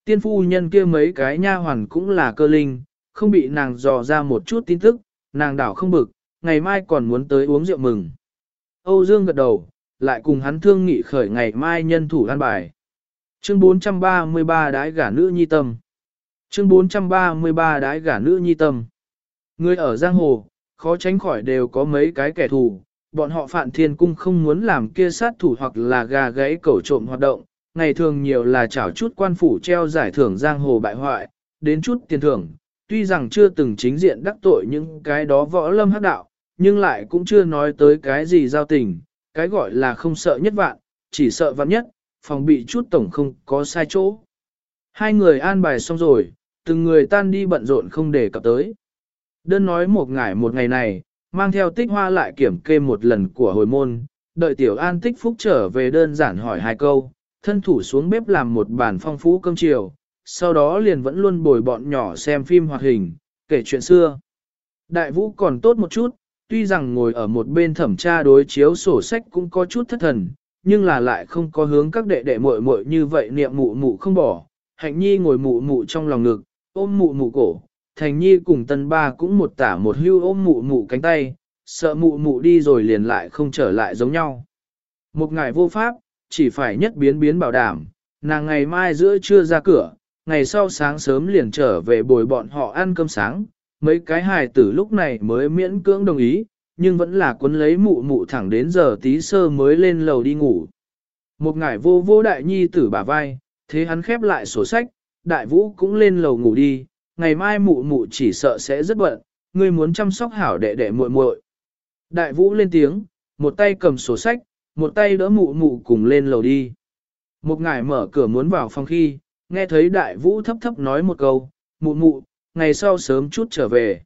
Tiên phu nhân kia mấy cái nha hoàn cũng là cơ linh, không bị nàng dò ra một chút tin tức, nàng đảo không bực, ngày mai còn muốn tới uống rượu mừng. Âu Dương gật đầu, lại cùng hắn thương nghị khởi ngày mai nhân thủ an bài. Chương 433 đái gả nữ nhi tâm. Chương 433 đái gả nữ nhi tâm. Người ở giang hồ, khó tránh khỏi đều có mấy cái kẻ thù, bọn họ phản thiên cung không muốn làm kia sát thủ hoặc là gà gãy cẩu trộm hoạt động, ngày thường nhiều là chảo chút quan phủ treo giải thưởng giang hồ bại hoại, đến chút tiền thưởng, tuy rằng chưa từng chính diện đắc tội những cái đó võ lâm hắc đạo, nhưng lại cũng chưa nói tới cái gì giao tình, cái gọi là không sợ nhất vạn, chỉ sợ vạn nhất, phòng bị chút tổng không có sai chỗ. Hai người an bài xong rồi, từng người tan đi bận rộn không để cập tới. Đơn nói một ngày một ngày này, mang theo tích hoa lại kiểm kê một lần của hồi môn, đợi tiểu an tích phúc trở về đơn giản hỏi hai câu, thân thủ xuống bếp làm một bàn phong phú cơm chiều, sau đó liền vẫn luôn bồi bọn nhỏ xem phim hoạt hình, kể chuyện xưa. Đại vũ còn tốt một chút, tuy rằng ngồi ở một bên thẩm tra đối chiếu sổ sách cũng có chút thất thần, nhưng là lại không có hướng các đệ đệ muội muội như vậy niệm mụ mụ không bỏ. Hạnh nhi ngồi mụ mụ trong lòng ngực, ôm mụ mụ cổ, thành nhi cùng tân ba cũng một tả một hưu ôm mụ mụ cánh tay, sợ mụ mụ đi rồi liền lại không trở lại giống nhau. Một ngày vô pháp, chỉ phải nhất biến biến bảo đảm, nàng ngày mai giữa trưa ra cửa, ngày sau sáng sớm liền trở về bồi bọn họ ăn cơm sáng, mấy cái hài tử lúc này mới miễn cưỡng đồng ý, nhưng vẫn là cuốn lấy mụ mụ thẳng đến giờ tí sơ mới lên lầu đi ngủ. Một ngải vô vô đại nhi tử bả vai, thế hắn khép lại sổ sách, đại vũ cũng lên lầu ngủ đi, ngày mai mụ mụ chỉ sợ sẽ rất bận, ngươi muốn chăm sóc hảo đệ đệ muội muội. Đại vũ lên tiếng, một tay cầm sổ sách, một tay đỡ mụ mụ cùng lên lầu đi. Một ngải mở cửa muốn vào phòng khi, nghe thấy đại vũ thấp thấp nói một câu, mụ mụ, ngày sau sớm chút trở về.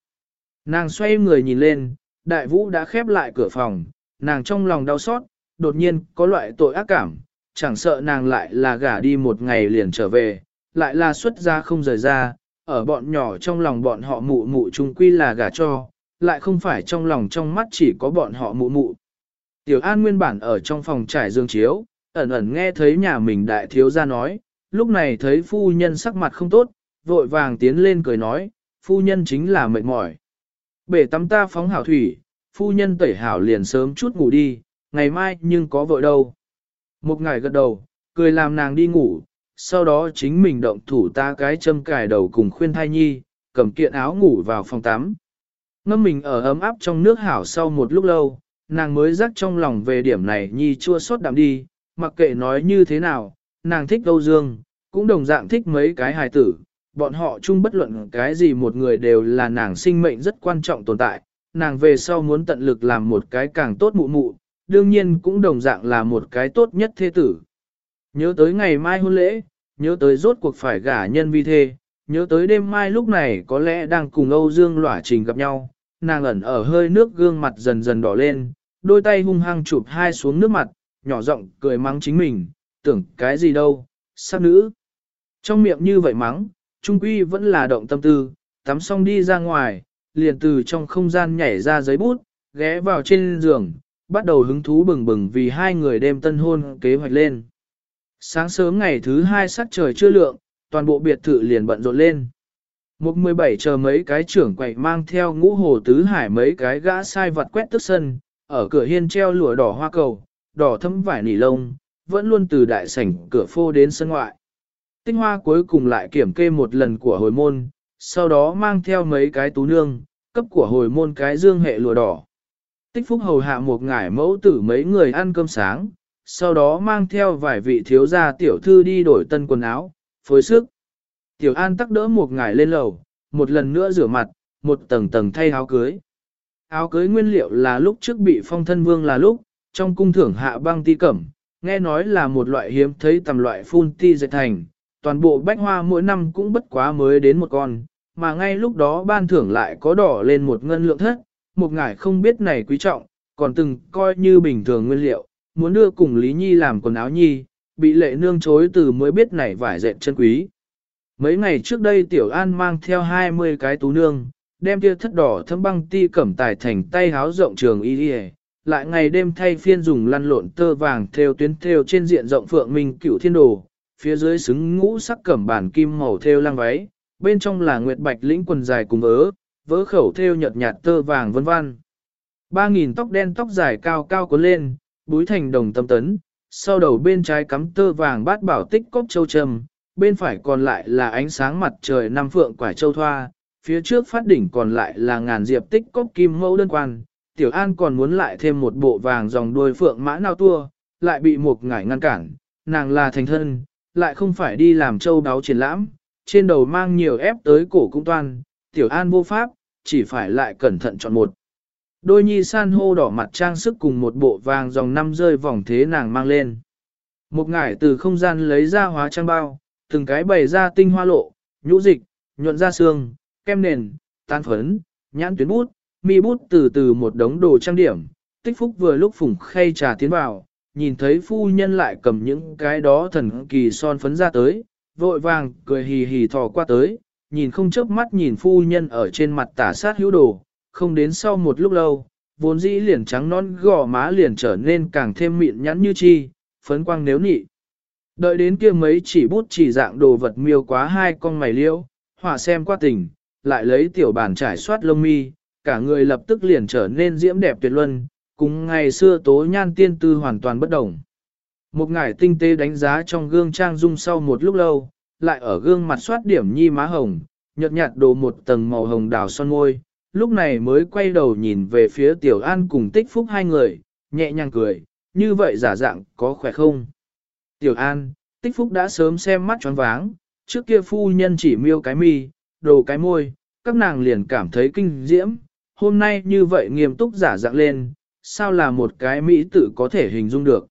Nàng xoay người nhìn lên, đại vũ đã khép lại cửa phòng, nàng trong lòng đau xót, đột nhiên có loại tội ác cảm, chẳng sợ nàng lại là gả đi một ngày liền trở về, lại là xuất ra không rời ra, ở bọn nhỏ trong lòng bọn họ mụ mụ chung quy là gả cho, lại không phải trong lòng trong mắt chỉ có bọn họ mụ mụ. Tiểu An nguyên bản ở trong phòng trải dương chiếu, ẩn ẩn nghe thấy nhà mình đại thiếu gia nói, lúc này thấy phu nhân sắc mặt không tốt, vội vàng tiến lên cười nói, phu nhân chính là mệt mỏi. Bể tắm ta phóng hảo thủy, phu nhân tẩy hảo liền sớm chút ngủ đi, ngày mai nhưng có vội đâu. Một ngày gật đầu, cười làm nàng đi ngủ, sau đó chính mình động thủ ta cái châm cài đầu cùng khuyên thai nhi, cầm kiện áo ngủ vào phòng tắm. Ngâm mình ở ấm áp trong nước hảo sau một lúc lâu, nàng mới rắc trong lòng về điểm này nhi chua xót đạm đi, mặc kệ nói như thế nào, nàng thích Âu Dương, cũng đồng dạng thích mấy cái hài tử, bọn họ chung bất luận cái gì một người đều là nàng sinh mệnh rất quan trọng tồn tại, nàng về sau muốn tận lực làm một cái càng tốt mụ mụ, đương nhiên cũng đồng dạng là một cái tốt nhất thế tử. Nhớ tới ngày mai hôn lễ, nhớ tới rốt cuộc phải gả nhân vi thê, nhớ tới đêm mai lúc này có lẽ đang cùng Âu Dương lỏa trình gặp nhau, nàng ẩn ở hơi nước gương mặt dần dần đỏ lên, đôi tay hung hăng chụp hai xuống nước mặt, nhỏ giọng cười mắng chính mình, tưởng cái gì đâu, sắc nữ. Trong miệng như vậy mắng, trung quy vẫn là động tâm tư, tắm xong đi ra ngoài, liền từ trong không gian nhảy ra giấy bút, ghé vào trên giường, bắt đầu hứng thú bừng bừng vì hai người đêm tân hôn kế hoạch lên. Sáng sớm ngày thứ hai sắc trời chưa lượng, toàn bộ biệt thự liền bận rộn lên. Một mười bảy chờ mấy cái trưởng quậy mang theo ngũ hồ tứ hải mấy cái gã sai vặt quét tức sân, ở cửa hiên treo lụa đỏ hoa cầu, đỏ thấm vải nỉ lông, vẫn luôn từ đại sảnh cửa phô đến sân ngoại. Tinh hoa cuối cùng lại kiểm kê một lần của hồi môn, sau đó mang theo mấy cái tú nương, cấp của hồi môn cái dương hệ lụa đỏ. Tích phúc hầu hạ một ngải mẫu tử mấy người ăn cơm sáng, sau đó mang theo vài vị thiếu gia tiểu thư đi đổi tân quần áo, phối sức. Tiểu An tắc đỡ một ngải lên lầu, một lần nữa rửa mặt, một tầng tầng thay áo cưới. Áo cưới nguyên liệu là lúc trước bị phong thân vương là lúc, trong cung thưởng hạ băng ti cẩm, nghe nói là một loại hiếm thấy tầm loại phun ti dệt thành, toàn bộ bách hoa mỗi năm cũng bất quá mới đến một con, mà ngay lúc đó ban thưởng lại có đỏ lên một ngân lượng thất, một ngải không biết này quý trọng, còn từng coi như bình thường nguyên liệu, muốn đưa cùng Lý Nhi làm quần áo Nhi, bị lệ nương chối từ mới biết này vải dệt chân quý. Mấy ngày trước đây Tiểu An mang theo 20 cái tú nương, đem tia thất đỏ thâm băng ti cẩm tài thành tay háo rộng trường y đi lại ngày đêm thay phiên dùng lăn lộn tơ vàng theo tuyến theo trên diện rộng phượng minh cửu thiên đồ, phía dưới xứng ngũ sắc cẩm bản kim màu theo lang váy, bên trong là nguyệt bạch lĩnh quần dài cùng vớ, vớ khẩu theo nhợt nhạt tơ vàng vân vân. Ba nghìn tóc đen tóc dài cao cao cuốn lên, búi thành đồng tâm tấn, sau đầu bên trái cắm tơ vàng bát bảo tích cốc châu trầm, bên phải còn lại là ánh sáng mặt trời năm phượng quải châu thoa, phía trước phát đỉnh còn lại là ngàn diệp tích cốc kim mẫu đơn quan. Tiểu An còn muốn lại thêm một bộ vàng dòng đuôi phượng mã nào tua, lại bị một ngải ngăn cản, nàng là thành thân, lại không phải đi làm châu đáo triển lãm, trên đầu mang nhiều ép tới cổ cung toan, Tiểu An vô pháp, chỉ phải lại cẩn thận chọn một. Đôi nhi san hô đỏ mặt trang sức cùng một bộ vàng dòng năm rơi vòng thế nàng mang lên. Một ngải từ không gian lấy ra hóa trang bao, từng cái bày ra tinh hoa lộ, nhũ dịch, nhuận da xương, kem nền, tan phấn, nhãn tuyến bút, mi bút từ từ một đống đồ trang điểm. Tích phúc vừa lúc phùng khay trà tiến vào, nhìn thấy phu nhân lại cầm những cái đó thần kỳ son phấn ra tới, vội vàng cười hì hì thò qua tới, nhìn không chớp mắt nhìn phu nhân ở trên mặt tả sát hữu đồ, không đến sau một lúc lâu, vốn dĩ liền trắng non gò má liền trở nên càng thêm mịn nhắn như chi, phấn quang nếu nị. Đợi đến kia mấy chỉ bút chỉ dạng đồ vật miêu quá hai con mày liêu, hỏa xem qua tình, lại lấy tiểu bàn trải soát lông mi, cả người lập tức liền trở nên diễm đẹp tuyệt luân, cùng ngày xưa tố nhan tiên tư hoàn toàn bất đồng. Một ngải tinh tế đánh giá trong gương trang dung sau một lúc lâu, lại ở gương mặt soát điểm nhi má hồng, nhợt nhạt đồ một tầng màu hồng đào son môi, lúc này mới quay đầu nhìn về phía Tiểu An cùng tích phúc hai người, nhẹ nhàng cười, như vậy giả dạng có khỏe không? Tiểu An, tích phúc đã sớm xem mắt tròn váng, trước kia phu nhân chỉ miêu cái mi, đồ cái môi, các nàng liền cảm thấy kinh diễm, hôm nay như vậy nghiêm túc giả dạng lên, sao là một cái mỹ tự có thể hình dung được.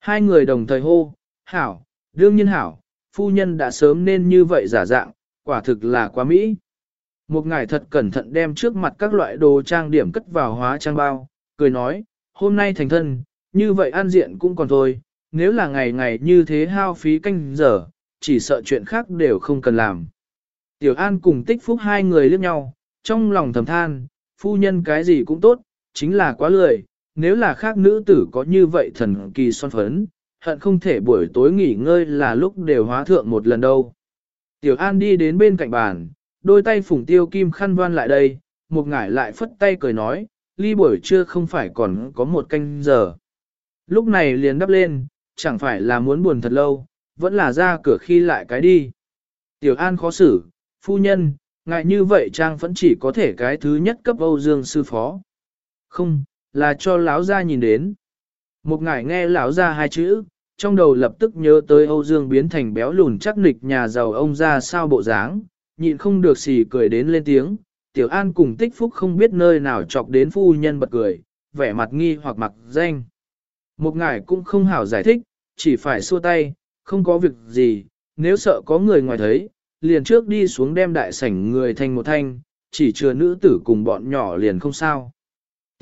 Hai người đồng thời hô, hảo, đương nhiên hảo, phu nhân đã sớm nên như vậy giả dạng, quả thực là quá mỹ. Một ngài thật cẩn thận đem trước mặt các loại đồ trang điểm cất vào hóa trang bao, cười nói, hôm nay thành thân, như vậy an diện cũng còn thôi, nếu là ngày ngày như thế hao phí canh giờ, chỉ sợ chuyện khác đều không cần làm. Tiểu An cùng tích phúc hai người liếc nhau, trong lòng thầm than, phu nhân cái gì cũng tốt, chính là quá lười, nếu là khác nữ tử có như vậy thần kỳ son phấn, hận không thể buổi tối nghỉ ngơi là lúc đều hóa thượng một lần đâu. Tiểu An đi đến bên cạnh bàn, đôi tay phủng tiêu kim khăn đoan lại đây, một ngải lại phất tay cười nói, ly buổi trưa không phải còn có một canh giờ. Lúc này liền đắp lên, chẳng phải là muốn buồn thật lâu, vẫn là ra cửa khi lại cái đi. Tiểu An khó xử, phu nhân, ngại như vậy trang vẫn chỉ có thể cái thứ nhất cấp Âu Dương sư phó. Không, là cho lão gia nhìn đến. Một ngải nghe lão gia hai chữ, trong đầu lập tức nhớ tới Âu Dương biến thành béo lùn chắc nịch nhà giàu ông ra sao bộ dáng, nhịn không được xì cười đến lên tiếng, Tiểu An cùng tích phúc không biết nơi nào chọc đến phu nhân bật cười, vẻ mặt nghi hoặc mặc danh. Một ngài cũng không hảo giải thích, chỉ phải xua tay, không có việc gì, nếu sợ có người ngoài thấy, liền trước đi xuống đem đại sảnh người thành một thanh, chỉ chừa nữ tử cùng bọn nhỏ liền không sao.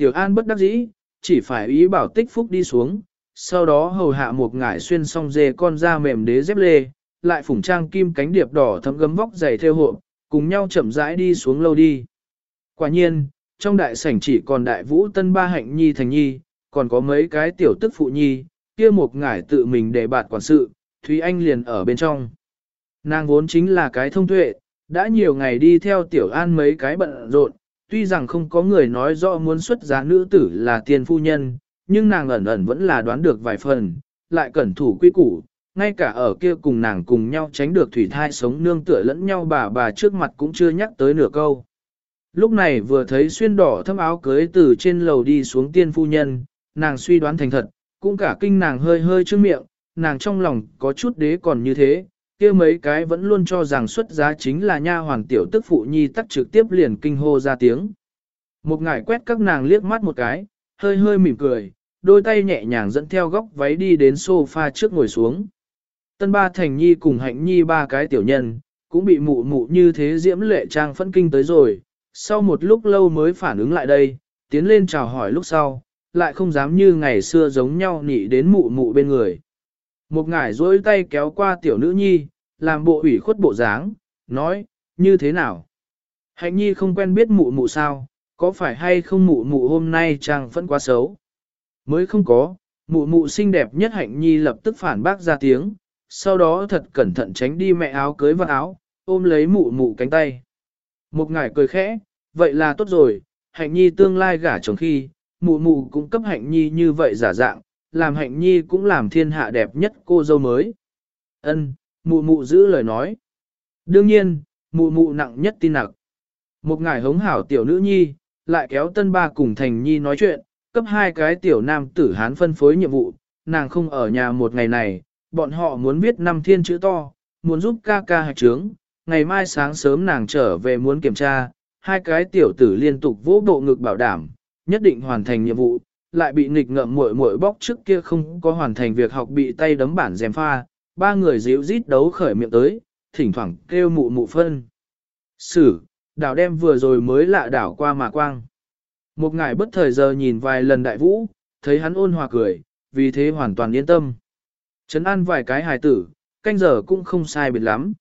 Tiểu An bất đắc dĩ, chỉ phải ý bảo tích phúc đi xuống, sau đó hầu hạ một ngải xuyên xong dê con da mềm đế dép lê, lại phủng trang kim cánh điệp đỏ thấm gấm vóc dày theo hộ, cùng nhau chậm rãi đi xuống lâu đi. Quả nhiên, trong đại sảnh chỉ còn đại vũ tân ba hạnh nhi thành nhi, còn có mấy cái tiểu tức phụ nhi, kia một ngải tự mình để bạt quản sự, Thúy Anh liền ở bên trong. Nàng vốn chính là cái thông tuệ, đã nhiều ngày đi theo tiểu an mấy cái bận rộn, tuy rằng không có người nói rõ muốn xuất giá nữ tử là tiền phu nhân, nhưng nàng ẩn ẩn vẫn là đoán được vài phần, lại cẩn thủ quy củ, ngay cả ở kia cùng nàng cùng nhau tránh được thủy thai sống nương tựa lẫn nhau bà bà trước mặt cũng chưa nhắc tới nửa câu. Lúc này vừa thấy xuyên đỏ thâm áo cưới từ trên lầu đi xuống tiên phu nhân, nàng suy đoán thành thật, cũng cả kinh nàng hơi hơi trước miệng, nàng trong lòng có chút đế còn như thế, kia mấy cái vẫn luôn cho rằng xuất giá chính là nha hoàng tiểu tức phụ nhi tắt trực tiếp liền kinh hô ra tiếng. Một ngải quét các nàng liếc mắt một cái, hơi hơi mỉm cười, đôi tay nhẹ nhàng dẫn theo góc váy đi đến sofa trước ngồi xuống. Tân ba thành nhi cùng hạnh nhi ba cái tiểu nhân, cũng bị mụ mụ như thế diễm lệ trang phân kinh tới rồi, sau một lúc lâu mới phản ứng lại đây, tiến lên chào hỏi lúc sau, lại không dám như ngày xưa giống nhau nị đến mụ mụ bên người. Một ngải duỗi tay kéo qua tiểu nữ nhi, làm bộ ủy khuất bộ dáng, nói, như thế nào? Hạnh nhi không quen biết mụ mụ sao, có phải hay không mụ mụ hôm nay trang vẫn quá xấu? Mới không có, mụ mụ xinh đẹp nhất hạnh nhi lập tức phản bác ra tiếng, sau đó thật cẩn thận tránh đi mẹ áo cưới vào áo, ôm lấy mụ mụ cánh tay. Một ngải cười khẽ, vậy là tốt rồi, hạnh nhi tương lai gả chồng khi, mụ mụ cũng cấp hạnh nhi như vậy giả dạng, làm hạnh nhi cũng làm thiên hạ đẹp nhất cô dâu mới. Ân, mụ mụ giữ lời nói. Đương nhiên, mụ mụ nặng nhất tin nặng. Một ngải hống hảo tiểu nữ nhi, lại kéo tân ba cùng thành nhi nói chuyện, cấp hai cái tiểu nam tử hán phân phối nhiệm vụ, nàng không ở nhà một ngày này, bọn họ muốn viết năm thiên chữ to, muốn giúp ca ca hạch trướng, ngày mai sáng sớm nàng trở về muốn kiểm tra, hai cái tiểu tử liên tục vỗ bộ ngực bảo đảm, nhất định hoàn thành nhiệm vụ, lại bị nghịch ngợm muội muội bóc trước kia không có hoàn thành việc học bị tay đấm bản dèm pha, ba người díu rít đấu khởi miệng tới, thỉnh thoảng kêu mụ mụ phân. Sử, đảo đem vừa rồi mới lạ đảo qua mà quang. Một ngài bất thời giờ nhìn vài lần đại vũ, thấy hắn ôn hòa cười, vì thế hoàn toàn yên tâm. Trấn an vài cái hài tử, canh giờ cũng không sai biệt lắm.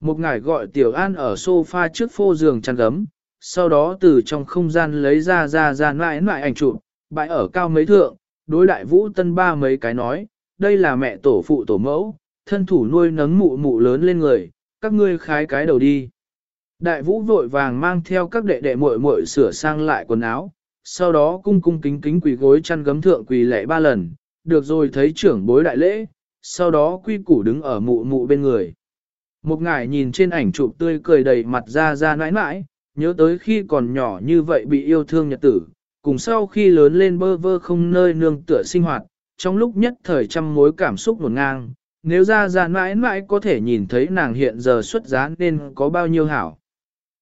Một ngài gọi tiểu an ở sofa trước phô giường chăn gấm, sau đó từ trong không gian lấy ra ra ra mãi mãi ảnh chụp, bãi ở cao mấy thượng, đối đại vũ tân ba mấy cái nói, đây là mẹ tổ phụ tổ mẫu, thân thủ nuôi nấng mụ mụ lớn lên người, các ngươi khái cái đầu đi. Đại vũ vội vàng mang theo các đệ đệ muội muội sửa sang lại quần áo, sau đó cung cung kính kính quỳ gối chăn gấm thượng quỳ lệ ba lần, được rồi thấy trưởng bối đại lễ, sau đó quy củ đứng ở mụ mụ bên người. Một ngải nhìn trên ảnh chụp tươi cười đầy mặt ra ra nãi nãi, nhớ tới khi còn nhỏ như vậy bị yêu thương nhật tử, cùng sau khi lớn lên bơ vơ không nơi nương tựa sinh hoạt, trong lúc nhất thời trăm mối cảm xúc nổn ngang, nếu ra ra mãi mãi có thể nhìn thấy nàng hiện giờ xuất giá nên có bao nhiêu hảo.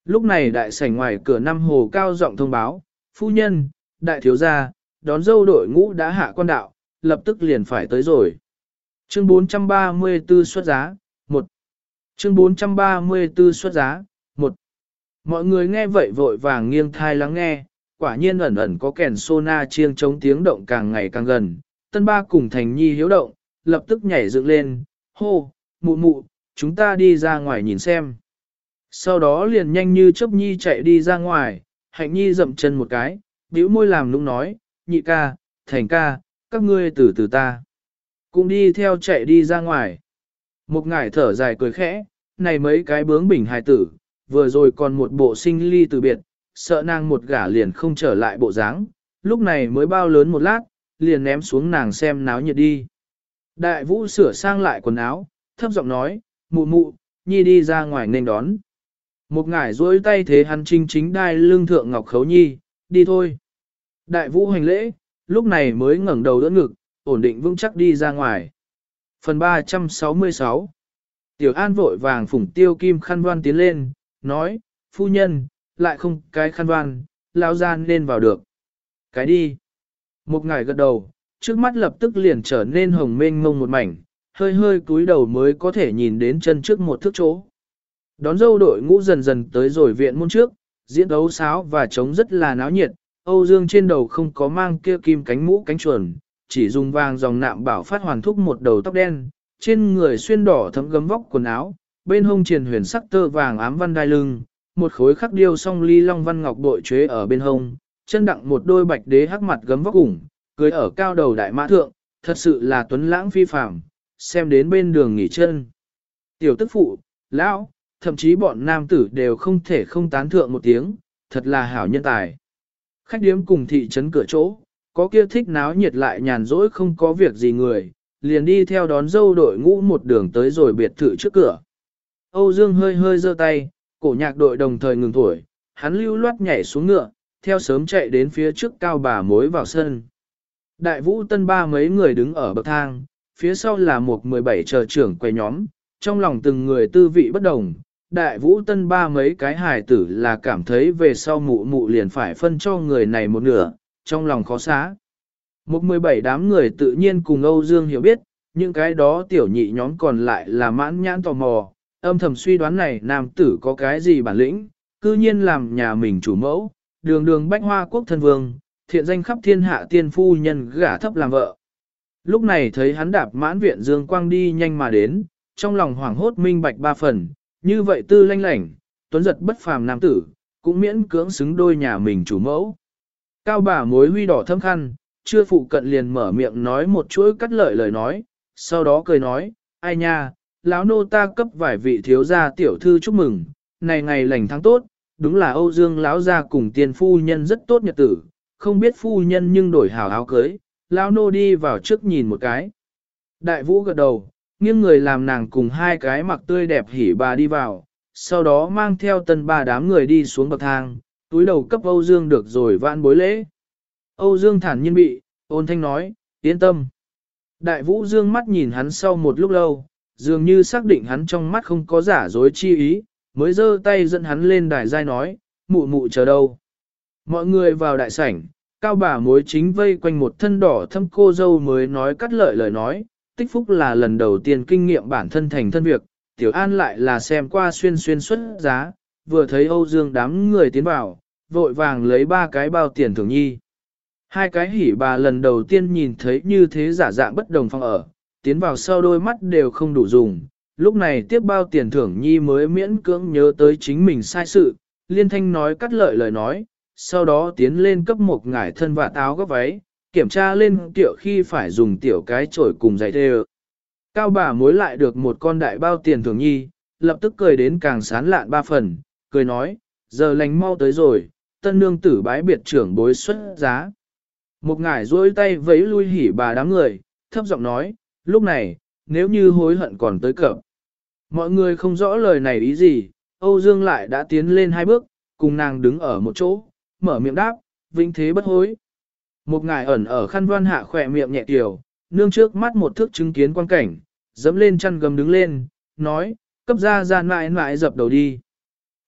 Lúc này đại sảnh ngoài cửa năm hồ cao giọng thông báo, phu nhân, đại thiếu gia, đón dâu đội ngũ đã hạ quan đạo, lập tức liền phải tới rồi. Chương 434 xuất giá, 1. Chương 434 xuất giá, 1. Mọi người nghe vậy vội vàng nghiêng thai lắng nghe, quả nhiên ẩn ẩn có kèn sona chiêng chống tiếng động càng ngày càng gần. Tân ba cùng thành nhi hiếu động, lập tức nhảy dựng lên, hô, mụ mụ, chúng ta đi ra ngoài nhìn xem. Sau đó liền nhanh như chớp nhi chạy đi ra ngoài, hạnh nhi dậm chân một cái, bĩu môi làm nũng nói, nhị ca, thành ca, các ngươi từ từ ta. Cũng đi theo chạy đi ra ngoài. Một ngải thở dài cười khẽ, này mấy cái bướng bỉnh hài tử, vừa rồi còn một bộ sinh ly từ biệt, sợ nàng một gả liền không trở lại bộ dáng, lúc này mới bao lớn một lát, liền ném xuống nàng xem náo nhiệt đi. Đại vũ sửa sang lại quần áo, thấp giọng nói, mụ mụ, nhi đi ra ngoài nên đón. Một ngải duỗi tay thế hắn chính chính đai lưng thượng ngọc khấu nhi, đi thôi. Đại vũ hành lễ, lúc này mới ngẩng đầu đỡ ngực, ổn định vững chắc đi ra ngoài. Phần 366 Tiểu An vội vàng phủng tiêu kim khăn đoan tiến lên, nói, phu nhân, lại không cái khăn van lao ra nên vào được. Cái đi. Một ngày gật đầu, trước mắt lập tức liền trở nên hồng mênh mông một mảnh, hơi hơi cúi đầu mới có thể nhìn đến chân trước một thước chỗ. Đón dâu đội ngũ dần dần tới rồi viện môn trước, diễn đấu sáo và trống rất là náo nhiệt, Âu Dương trên đầu không có mang kia kim cánh mũ cánh chuồn, chỉ dùng vàng dòng nạm bảo phát hoàn thúc một đầu tóc đen, trên người xuyên đỏ thấm gấm vóc quần áo, bên hông triền huyền sắc tơ vàng ám văn đai lưng, một khối khắc điêu song ly long văn ngọc bội chế ở bên hông, chân đặng một đôi bạch đế hắc mặt gấm vóc ủng, cưới ở cao đầu đại mã thượng, thật sự là tuấn lãng phi phàm, xem đến bên đường nghỉ chân. Tiểu tức phụ, lão, thậm chí bọn nam tử đều không thể không tán thượng một tiếng, thật là hảo nhân tài. Khách điếm cùng thị trấn cửa chỗ, có kia thích náo nhiệt lại nhàn rỗi không có việc gì người, liền đi theo đón dâu đội ngũ một đường tới rồi biệt thự trước cửa. Âu Dương hơi hơi giơ tay, cổ nhạc đội đồng thời ngừng thổi, hắn lưu loát nhảy xuống ngựa, theo sớm chạy đến phía trước cao bà mối vào sân. Đại vũ tân ba mấy người đứng ở bậc thang, phía sau là một mười bảy chờ trưởng quay nhóm, trong lòng từng người tư vị bất đồng. Đại vũ tân ba mấy cái hài tử là cảm thấy về sau mụ mụ liền phải phân cho người này một nửa, trong lòng khó xá. Một mười bảy đám người tự nhiên cùng Âu Dương hiểu biết, những cái đó tiểu nhị nhóm còn lại là mãn nhãn tò mò, âm thầm suy đoán này nam tử có cái gì bản lĩnh, cư nhiên làm nhà mình chủ mẫu, đường đường bách hoa quốc thân vương, thiện danh khắp thiên hạ tiên phu nhân gả thấp làm vợ. Lúc này thấy hắn đạp mãn viện dương quang đi nhanh mà đến, trong lòng hoảng hốt minh bạch ba phần, như vậy tư lanh lảnh, tuấn giật bất phàm nam tử, cũng miễn cưỡng xứng đôi nhà mình chủ mẫu. Cao bà mối huy đỏ thâm khăn, chưa phụ cận liền mở miệng nói một chuỗi cắt lợi lời nói, sau đó cười nói, ai nha, lão nô ta cấp vài vị thiếu gia tiểu thư chúc mừng, này ngày lành tháng tốt, đúng là Âu Dương lão gia cùng tiên phu nhân rất tốt nhật tử, không biết phu nhân nhưng đổi hảo áo cưới, lão nô đi vào trước nhìn một cái. Đại vũ gật đầu, nghiêng người làm nàng cùng hai cái mặc tươi đẹp hỉ bà đi vào, sau đó mang theo tân ba đám người đi xuống bậc thang, túi đầu cấp Âu Dương được rồi vãn bối lễ. Âu Dương thản nhiên bị, ôn thanh nói, yên tâm. Đại vũ dương mắt nhìn hắn sau một lúc lâu, dường như xác định hắn trong mắt không có giả dối chi ý, mới giơ tay dẫn hắn lên đài giai nói, mụ mụ chờ đâu. Mọi người vào đại sảnh, cao bà mối chính vây quanh một thân đỏ thâm cô dâu mới nói cắt lợi lời nói, tích phúc là lần đầu tiên kinh nghiệm bản thân thành thân việc, tiểu an lại là xem qua xuyên xuyên xuất giá, vừa thấy Âu Dương đám người tiến vào, vội vàng lấy ba cái bao tiền thường nhi. Hai cái hỉ bà lần đầu tiên nhìn thấy như thế giả dạng bất đồng phòng ở, tiến vào sau đôi mắt đều không đủ dùng, lúc này tiếp bao tiền thưởng nhi mới miễn cưỡng nhớ tới chính mình sai sự, liên thanh nói cắt lợi lời nói, sau đó tiến lên cấp một ngải thân và táo gấp váy, kiểm tra lên tiểu khi phải dùng tiểu cái chổi cùng giày thê Cao bà mối lại được một con đại bao tiền thưởng nhi, lập tức cười đến càng sán lạn ba phần, cười nói, giờ lành mau tới rồi, tân nương tử bái biệt trưởng bối xuất giá. Một ngải duỗi tay vẫy lui hỉ bà đám người, thấp giọng nói, lúc này, nếu như hối hận còn tới cập. Mọi người không rõ lời này ý gì, Âu Dương lại đã tiến lên hai bước, cùng nàng đứng ở một chỗ, mở miệng đáp, vinh thế bất hối. Một ngài ẩn ở khăn văn hạ khỏe miệng nhẹ tiểu, nương trước mắt một thước chứng kiến quan cảnh, dẫm lên chăn gầm đứng lên, nói, cấp ra ra mãi mãi dập đầu đi.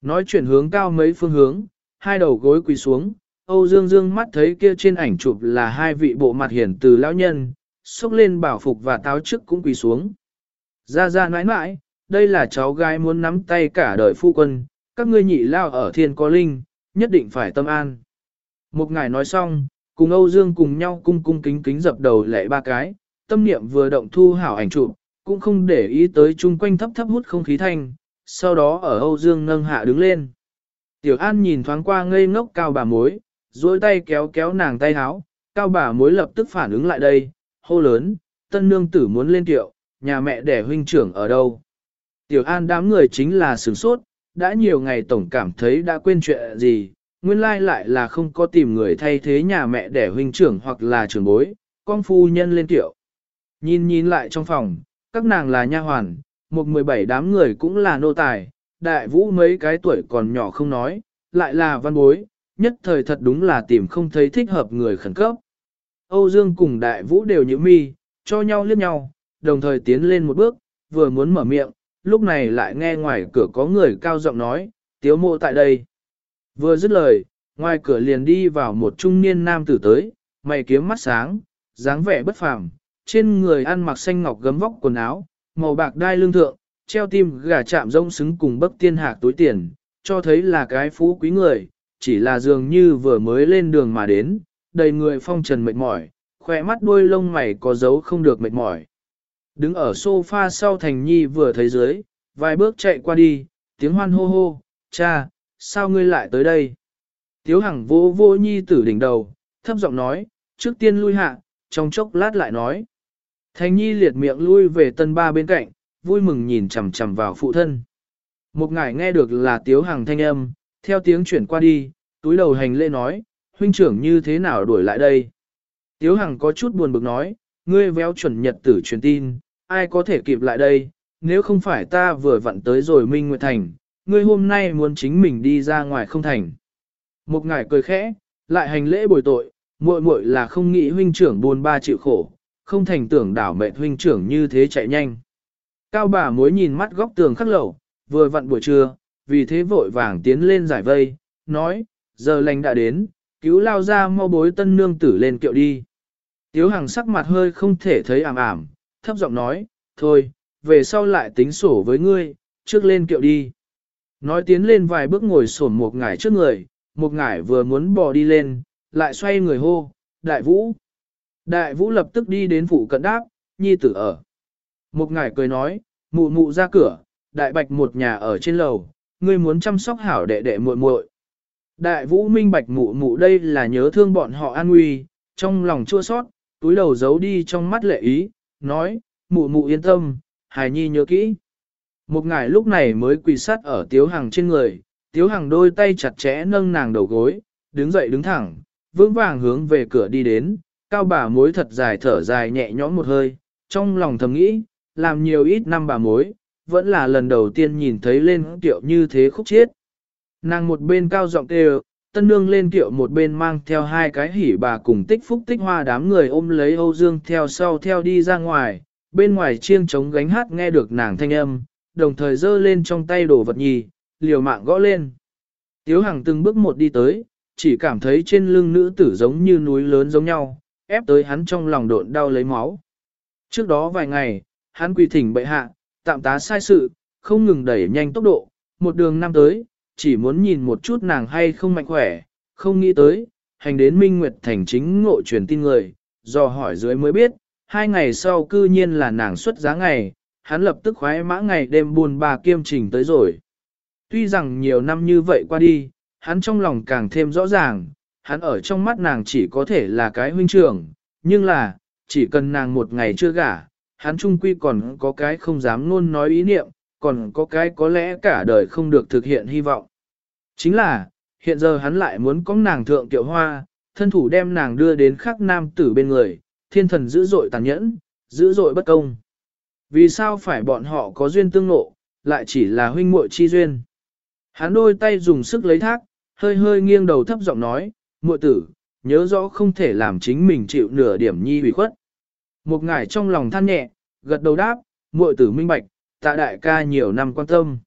Nói chuyển hướng cao mấy phương hướng, hai đầu gối quỳ xuống, Âu Dương Dương mắt thấy kia trên ảnh chụp là hai vị bộ mặt hiển từ lão nhân, xúc lên bảo phục và táo trước cũng quỳ xuống. Ra ra nãi nãi, đây là cháu gái muốn nắm tay cả đời phu quân, các ngươi nhị lao ở thiên có linh, nhất định phải tâm an. Một ngài nói xong, cùng Âu Dương cùng nhau cung cung kính kính dập đầu lệ ba cái, tâm niệm vừa động thu hảo ảnh chụp, cũng không để ý tới chung quanh thấp thấp hút không khí thanh, sau đó ở Âu Dương nâng hạ đứng lên. Tiểu An nhìn thoáng qua ngây ngốc cao bà mối, duỗi tay kéo kéo nàng tay háo, cao bà mối lập tức phản ứng lại đây, hô lớn, tân nương tử muốn lên tiệu, nhà mẹ đẻ huynh trưởng ở đâu. Tiểu An đám người chính là sửng sốt, đã nhiều ngày tổng cảm thấy đã quên chuyện gì, nguyên lai lại là không có tìm người thay thế nhà mẹ đẻ huynh trưởng hoặc là trưởng bối, con phu nhân lên tiệu. Nhìn nhìn lại trong phòng, các nàng là nha hoàn, một mười bảy đám người cũng là nô tài, đại vũ mấy cái tuổi còn nhỏ không nói, lại là văn bối, nhất thời thật đúng là tìm không thấy thích hợp người khẩn cấp. Âu Dương cùng đại vũ đều như mi, cho nhau liếc nhau, đồng thời tiến lên một bước, vừa muốn mở miệng, lúc này lại nghe ngoài cửa có người cao giọng nói, tiếu mộ tại đây. Vừa dứt lời, ngoài cửa liền đi vào một trung niên nam tử tới, mày kiếm mắt sáng, dáng vẻ bất phàm, trên người ăn mặc xanh ngọc gấm vóc quần áo, màu bạc đai lương thượng, treo tim gà chạm rông xứng cùng bấc tiên hạc túi tiền, cho thấy là cái phú quý người, chỉ là dường như vừa mới lên đường mà đến, đầy người phong trần mệt mỏi, khỏe mắt đuôi lông mày có dấu không được mệt mỏi. Đứng ở sofa sau thành nhi vừa thấy dưới, vài bước chạy qua đi, tiếng hoan hô hô, cha, sao ngươi lại tới đây? Tiếu hằng vô vô nhi tử đỉnh đầu, thấp giọng nói, trước tiên lui hạ, trong chốc lát lại nói. Thành nhi liệt miệng lui về tân ba bên cạnh, vui mừng nhìn chằm chằm vào phụ thân. Một ngài nghe được là tiếu hằng thanh âm, theo tiếng chuyển qua đi, túi đầu hành lễ nói, huynh trưởng như thế nào đuổi lại đây? Tiếu hằng có chút buồn bực nói, ngươi véo chuẩn nhật tử truyền tin, ai có thể kịp lại đây, nếu không phải ta vừa vặn tới rồi Minh Nguyệt Thành, ngươi hôm nay muốn chính mình đi ra ngoài không thành. Một ngài cười khẽ, lại hành lễ bồi tội, muội muội là không nghĩ huynh trưởng buồn ba chịu khổ, không thành tưởng đảo mẹ huynh trưởng như thế chạy nhanh. Cao bà mối nhìn mắt góc tường khắc lẩu, vừa vặn buổi trưa, vì thế vội vàng tiến lên giải vây, nói, giờ lành đã đến, cứu lao ra mau bối tân nương tử lên kiệu đi. Tiếu Hằng sắc mặt hơi không thể thấy ảm ảm, thấp giọng nói, thôi, về sau lại tính sổ với ngươi, trước lên kiệu đi. Nói tiến lên vài bước ngồi sổn một ngải trước người, một ngải vừa muốn bò đi lên, lại xoay người hô, đại vũ. Đại vũ lập tức đi đến phụ cận đáp, nhi tử ở. Một ngải cười nói, mụ mụ ra cửa, đại bạch một nhà ở trên lầu, ngươi muốn chăm sóc hảo đệ đệ muội muội. Đại vũ minh bạch mụ mụ đây là nhớ thương bọn họ an nguy, trong lòng chua sót, túi đầu giấu đi trong mắt lệ ý, nói, mụ mụ yên tâm, hài nhi nhớ kỹ. Một ngải lúc này mới quỳ sát ở tiếu hàng trên người, tiếu hàng đôi tay chặt chẽ nâng nàng đầu gối, đứng dậy đứng thẳng, vững vàng hướng về cửa đi đến, cao bà mối thật dài thở dài nhẹ nhõm một hơi, trong lòng thầm nghĩ, làm nhiều ít năm bà mối, vẫn là lần đầu tiên nhìn thấy lên tiệu như thế khúc chiết. Nàng một bên cao giọng kêu, tân nương lên tiệu một bên mang theo hai cái hỉ bà cùng tích phúc tích hoa đám người ôm lấy Âu Dương theo sau theo đi ra ngoài, bên ngoài chiêng trống gánh hát nghe được nàng thanh âm, đồng thời giơ lên trong tay đồ vật nhì, liều mạng gõ lên. Tiếu Hằng từng bước một đi tới, chỉ cảm thấy trên lưng nữ tử giống như núi lớn giống nhau, ép tới hắn trong lòng độn đau lấy máu. Trước đó vài ngày, hắn quỳ thỉnh bệ hạ, tạm tá sai sự, không ngừng đẩy nhanh tốc độ, một đường năm tới, chỉ muốn nhìn một chút nàng hay không mạnh khỏe, không nghĩ tới, hành đến Minh Nguyệt Thành chính ngộ truyền tin người, do hỏi dưới mới biết, hai ngày sau cư nhiên là nàng xuất giá ngày, hắn lập tức khoái mã ngày đêm buồn bà kiêm trình tới rồi. Tuy rằng nhiều năm như vậy qua đi, hắn trong lòng càng thêm rõ ràng, hắn ở trong mắt nàng chỉ có thể là cái huynh trưởng, nhưng là, chỉ cần nàng một ngày chưa gả, hắn trung quy còn có cái không dám luôn nói ý niệm, còn có cái có lẽ cả đời không được thực hiện hy vọng. Chính là, hiện giờ hắn lại muốn có nàng thượng tiểu hoa, thân thủ đem nàng đưa đến khắc nam tử bên người, thiên thần dữ dội tàn nhẫn, dữ dội bất công. Vì sao phải bọn họ có duyên tương nộ, lại chỉ là huynh muội chi duyên. Hắn đôi tay dùng sức lấy thác, hơi hơi nghiêng đầu thấp giọng nói, muội tử, nhớ rõ không thể làm chính mình chịu nửa điểm nhi hủy khuất. Một ngải trong lòng than nhẹ, gật đầu đáp, muội tử minh bạch, tạ đại ca nhiều năm quan tâm.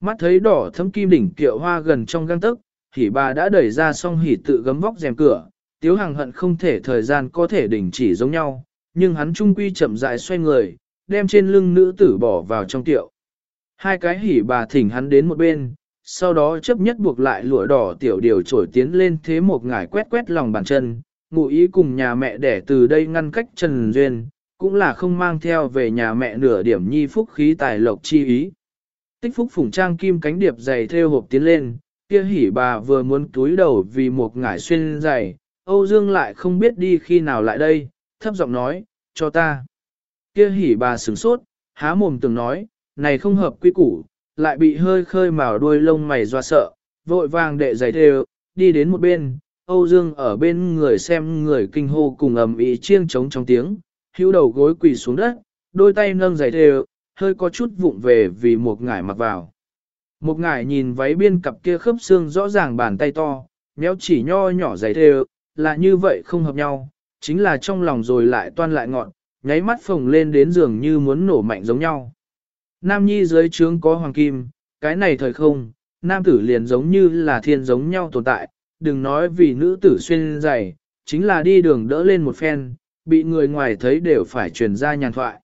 Mắt thấy đỏ thấm kim đỉnh kiệu hoa gần trong găng tức, thì bà đã đẩy ra xong hỉ tự gấm vóc rèm cửa, tiếu hàng hận không thể thời gian có thể đình chỉ giống nhau, nhưng hắn trung quy chậm rãi xoay người, đem trên lưng nữ tử bỏ vào trong tiệu. Hai cái hỉ bà thỉnh hắn đến một bên, sau đó chấp nhất buộc lại lụa đỏ tiểu điều trổi tiến lên thế một ngải quét quét lòng bàn chân, ngụ ý cùng nhà mẹ để từ đây ngăn cách Trần Duyên, cũng là không mang theo về nhà mẹ nửa điểm nhi phúc khí tài lộc chi ý. Tích phúc phủng trang kim cánh điệp dày theo hộp tiến lên, kia hỉ bà vừa muốn túi đầu vì một ngải xuyên dày, Âu Dương lại không biết đi khi nào lại đây, thấp giọng nói, cho ta. Kia hỉ bà sửng sốt, há mồm từng nói, này không hợp quy củ, lại bị hơi khơi màu đuôi lông mày doa sợ, vội vàng đệ giày theo, đi đến một bên, Âu Dương ở bên người xem người kinh hô cùng ầm ĩ chiêng trống trong tiếng, hữu đầu gối quỳ xuống đất, đôi tay nâng giày thề, hơi có chút vụng về vì một ngải mặc vào. Một ngải nhìn váy biên cặp kia khớp xương rõ ràng bàn tay to, méo chỉ nho nhỏ giày thề, là như vậy không hợp nhau, chính là trong lòng rồi lại toan lại ngọn, nháy mắt phồng lên đến giường như muốn nổ mạnh giống nhau. Nam Nhi dưới trướng có hoàng kim, cái này thời không, nam tử liền giống như là thiên giống nhau tồn tại, đừng nói vì nữ tử xuyên dày, chính là đi đường đỡ lên một phen, bị người ngoài thấy đều phải truyền ra nhàn thoại.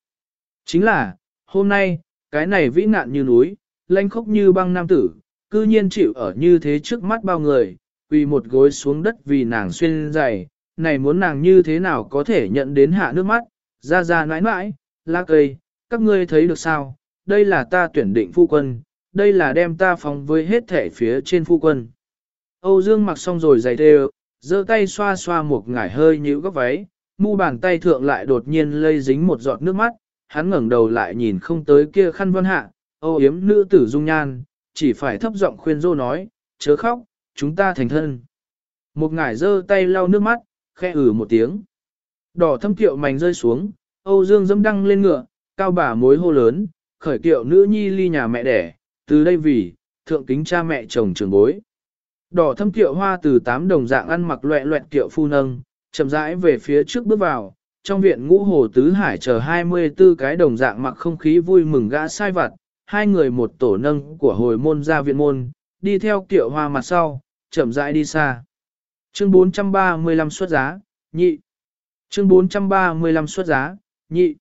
Chính là, hôm nay, cái này vĩ nạn như núi, lanh khốc như băng nam tử, cư nhiên chịu ở như thế trước mắt bao người, vì một gối xuống đất vì nàng xuyên dày, này muốn nàng như thế nào có thể nhận đến hạ nước mắt, ra ra nãi nãi, la cây, các ngươi thấy được sao, đây là ta tuyển định phu quân, đây là đem ta phóng với hết thể phía trên phu quân. Âu Dương mặc xong rồi giày đều, giơ tay xoa xoa một ngải hơi nhíu góc váy, mu bàn tay thượng lại đột nhiên lây dính một giọt nước mắt, hắn ngẩng đầu lại nhìn không tới kia khăn vân hạ, âu yếm nữ tử dung nhan, chỉ phải thấp giọng khuyên dô nói, chớ khóc, chúng ta thành thân. Một ngải giơ tay lau nước mắt, khẽ ử một tiếng. Đỏ thâm kiệu mảnh rơi xuống, Âu Dương dâm đăng lên ngựa, cao bà mối hô lớn, khởi kiệu nữ nhi ly nhà mẹ đẻ, từ đây vì, thượng kính cha mẹ chồng trường bối. Đỏ thâm kiệu hoa từ tám đồng dạng ăn mặc loẹ loẹt kiệu phu nâng, chậm rãi về phía trước bước vào, trong viện ngũ hồ tứ hải chờ 24 cái đồng dạng mặc không khí vui mừng gã sai vặt, hai người một tổ nâng của hồi môn ra viện môn, đi theo kiệu hoa mặt sau, chậm rãi đi xa. Chương 435 xuất giá, nhị. Chương 435 xuất giá, nhị.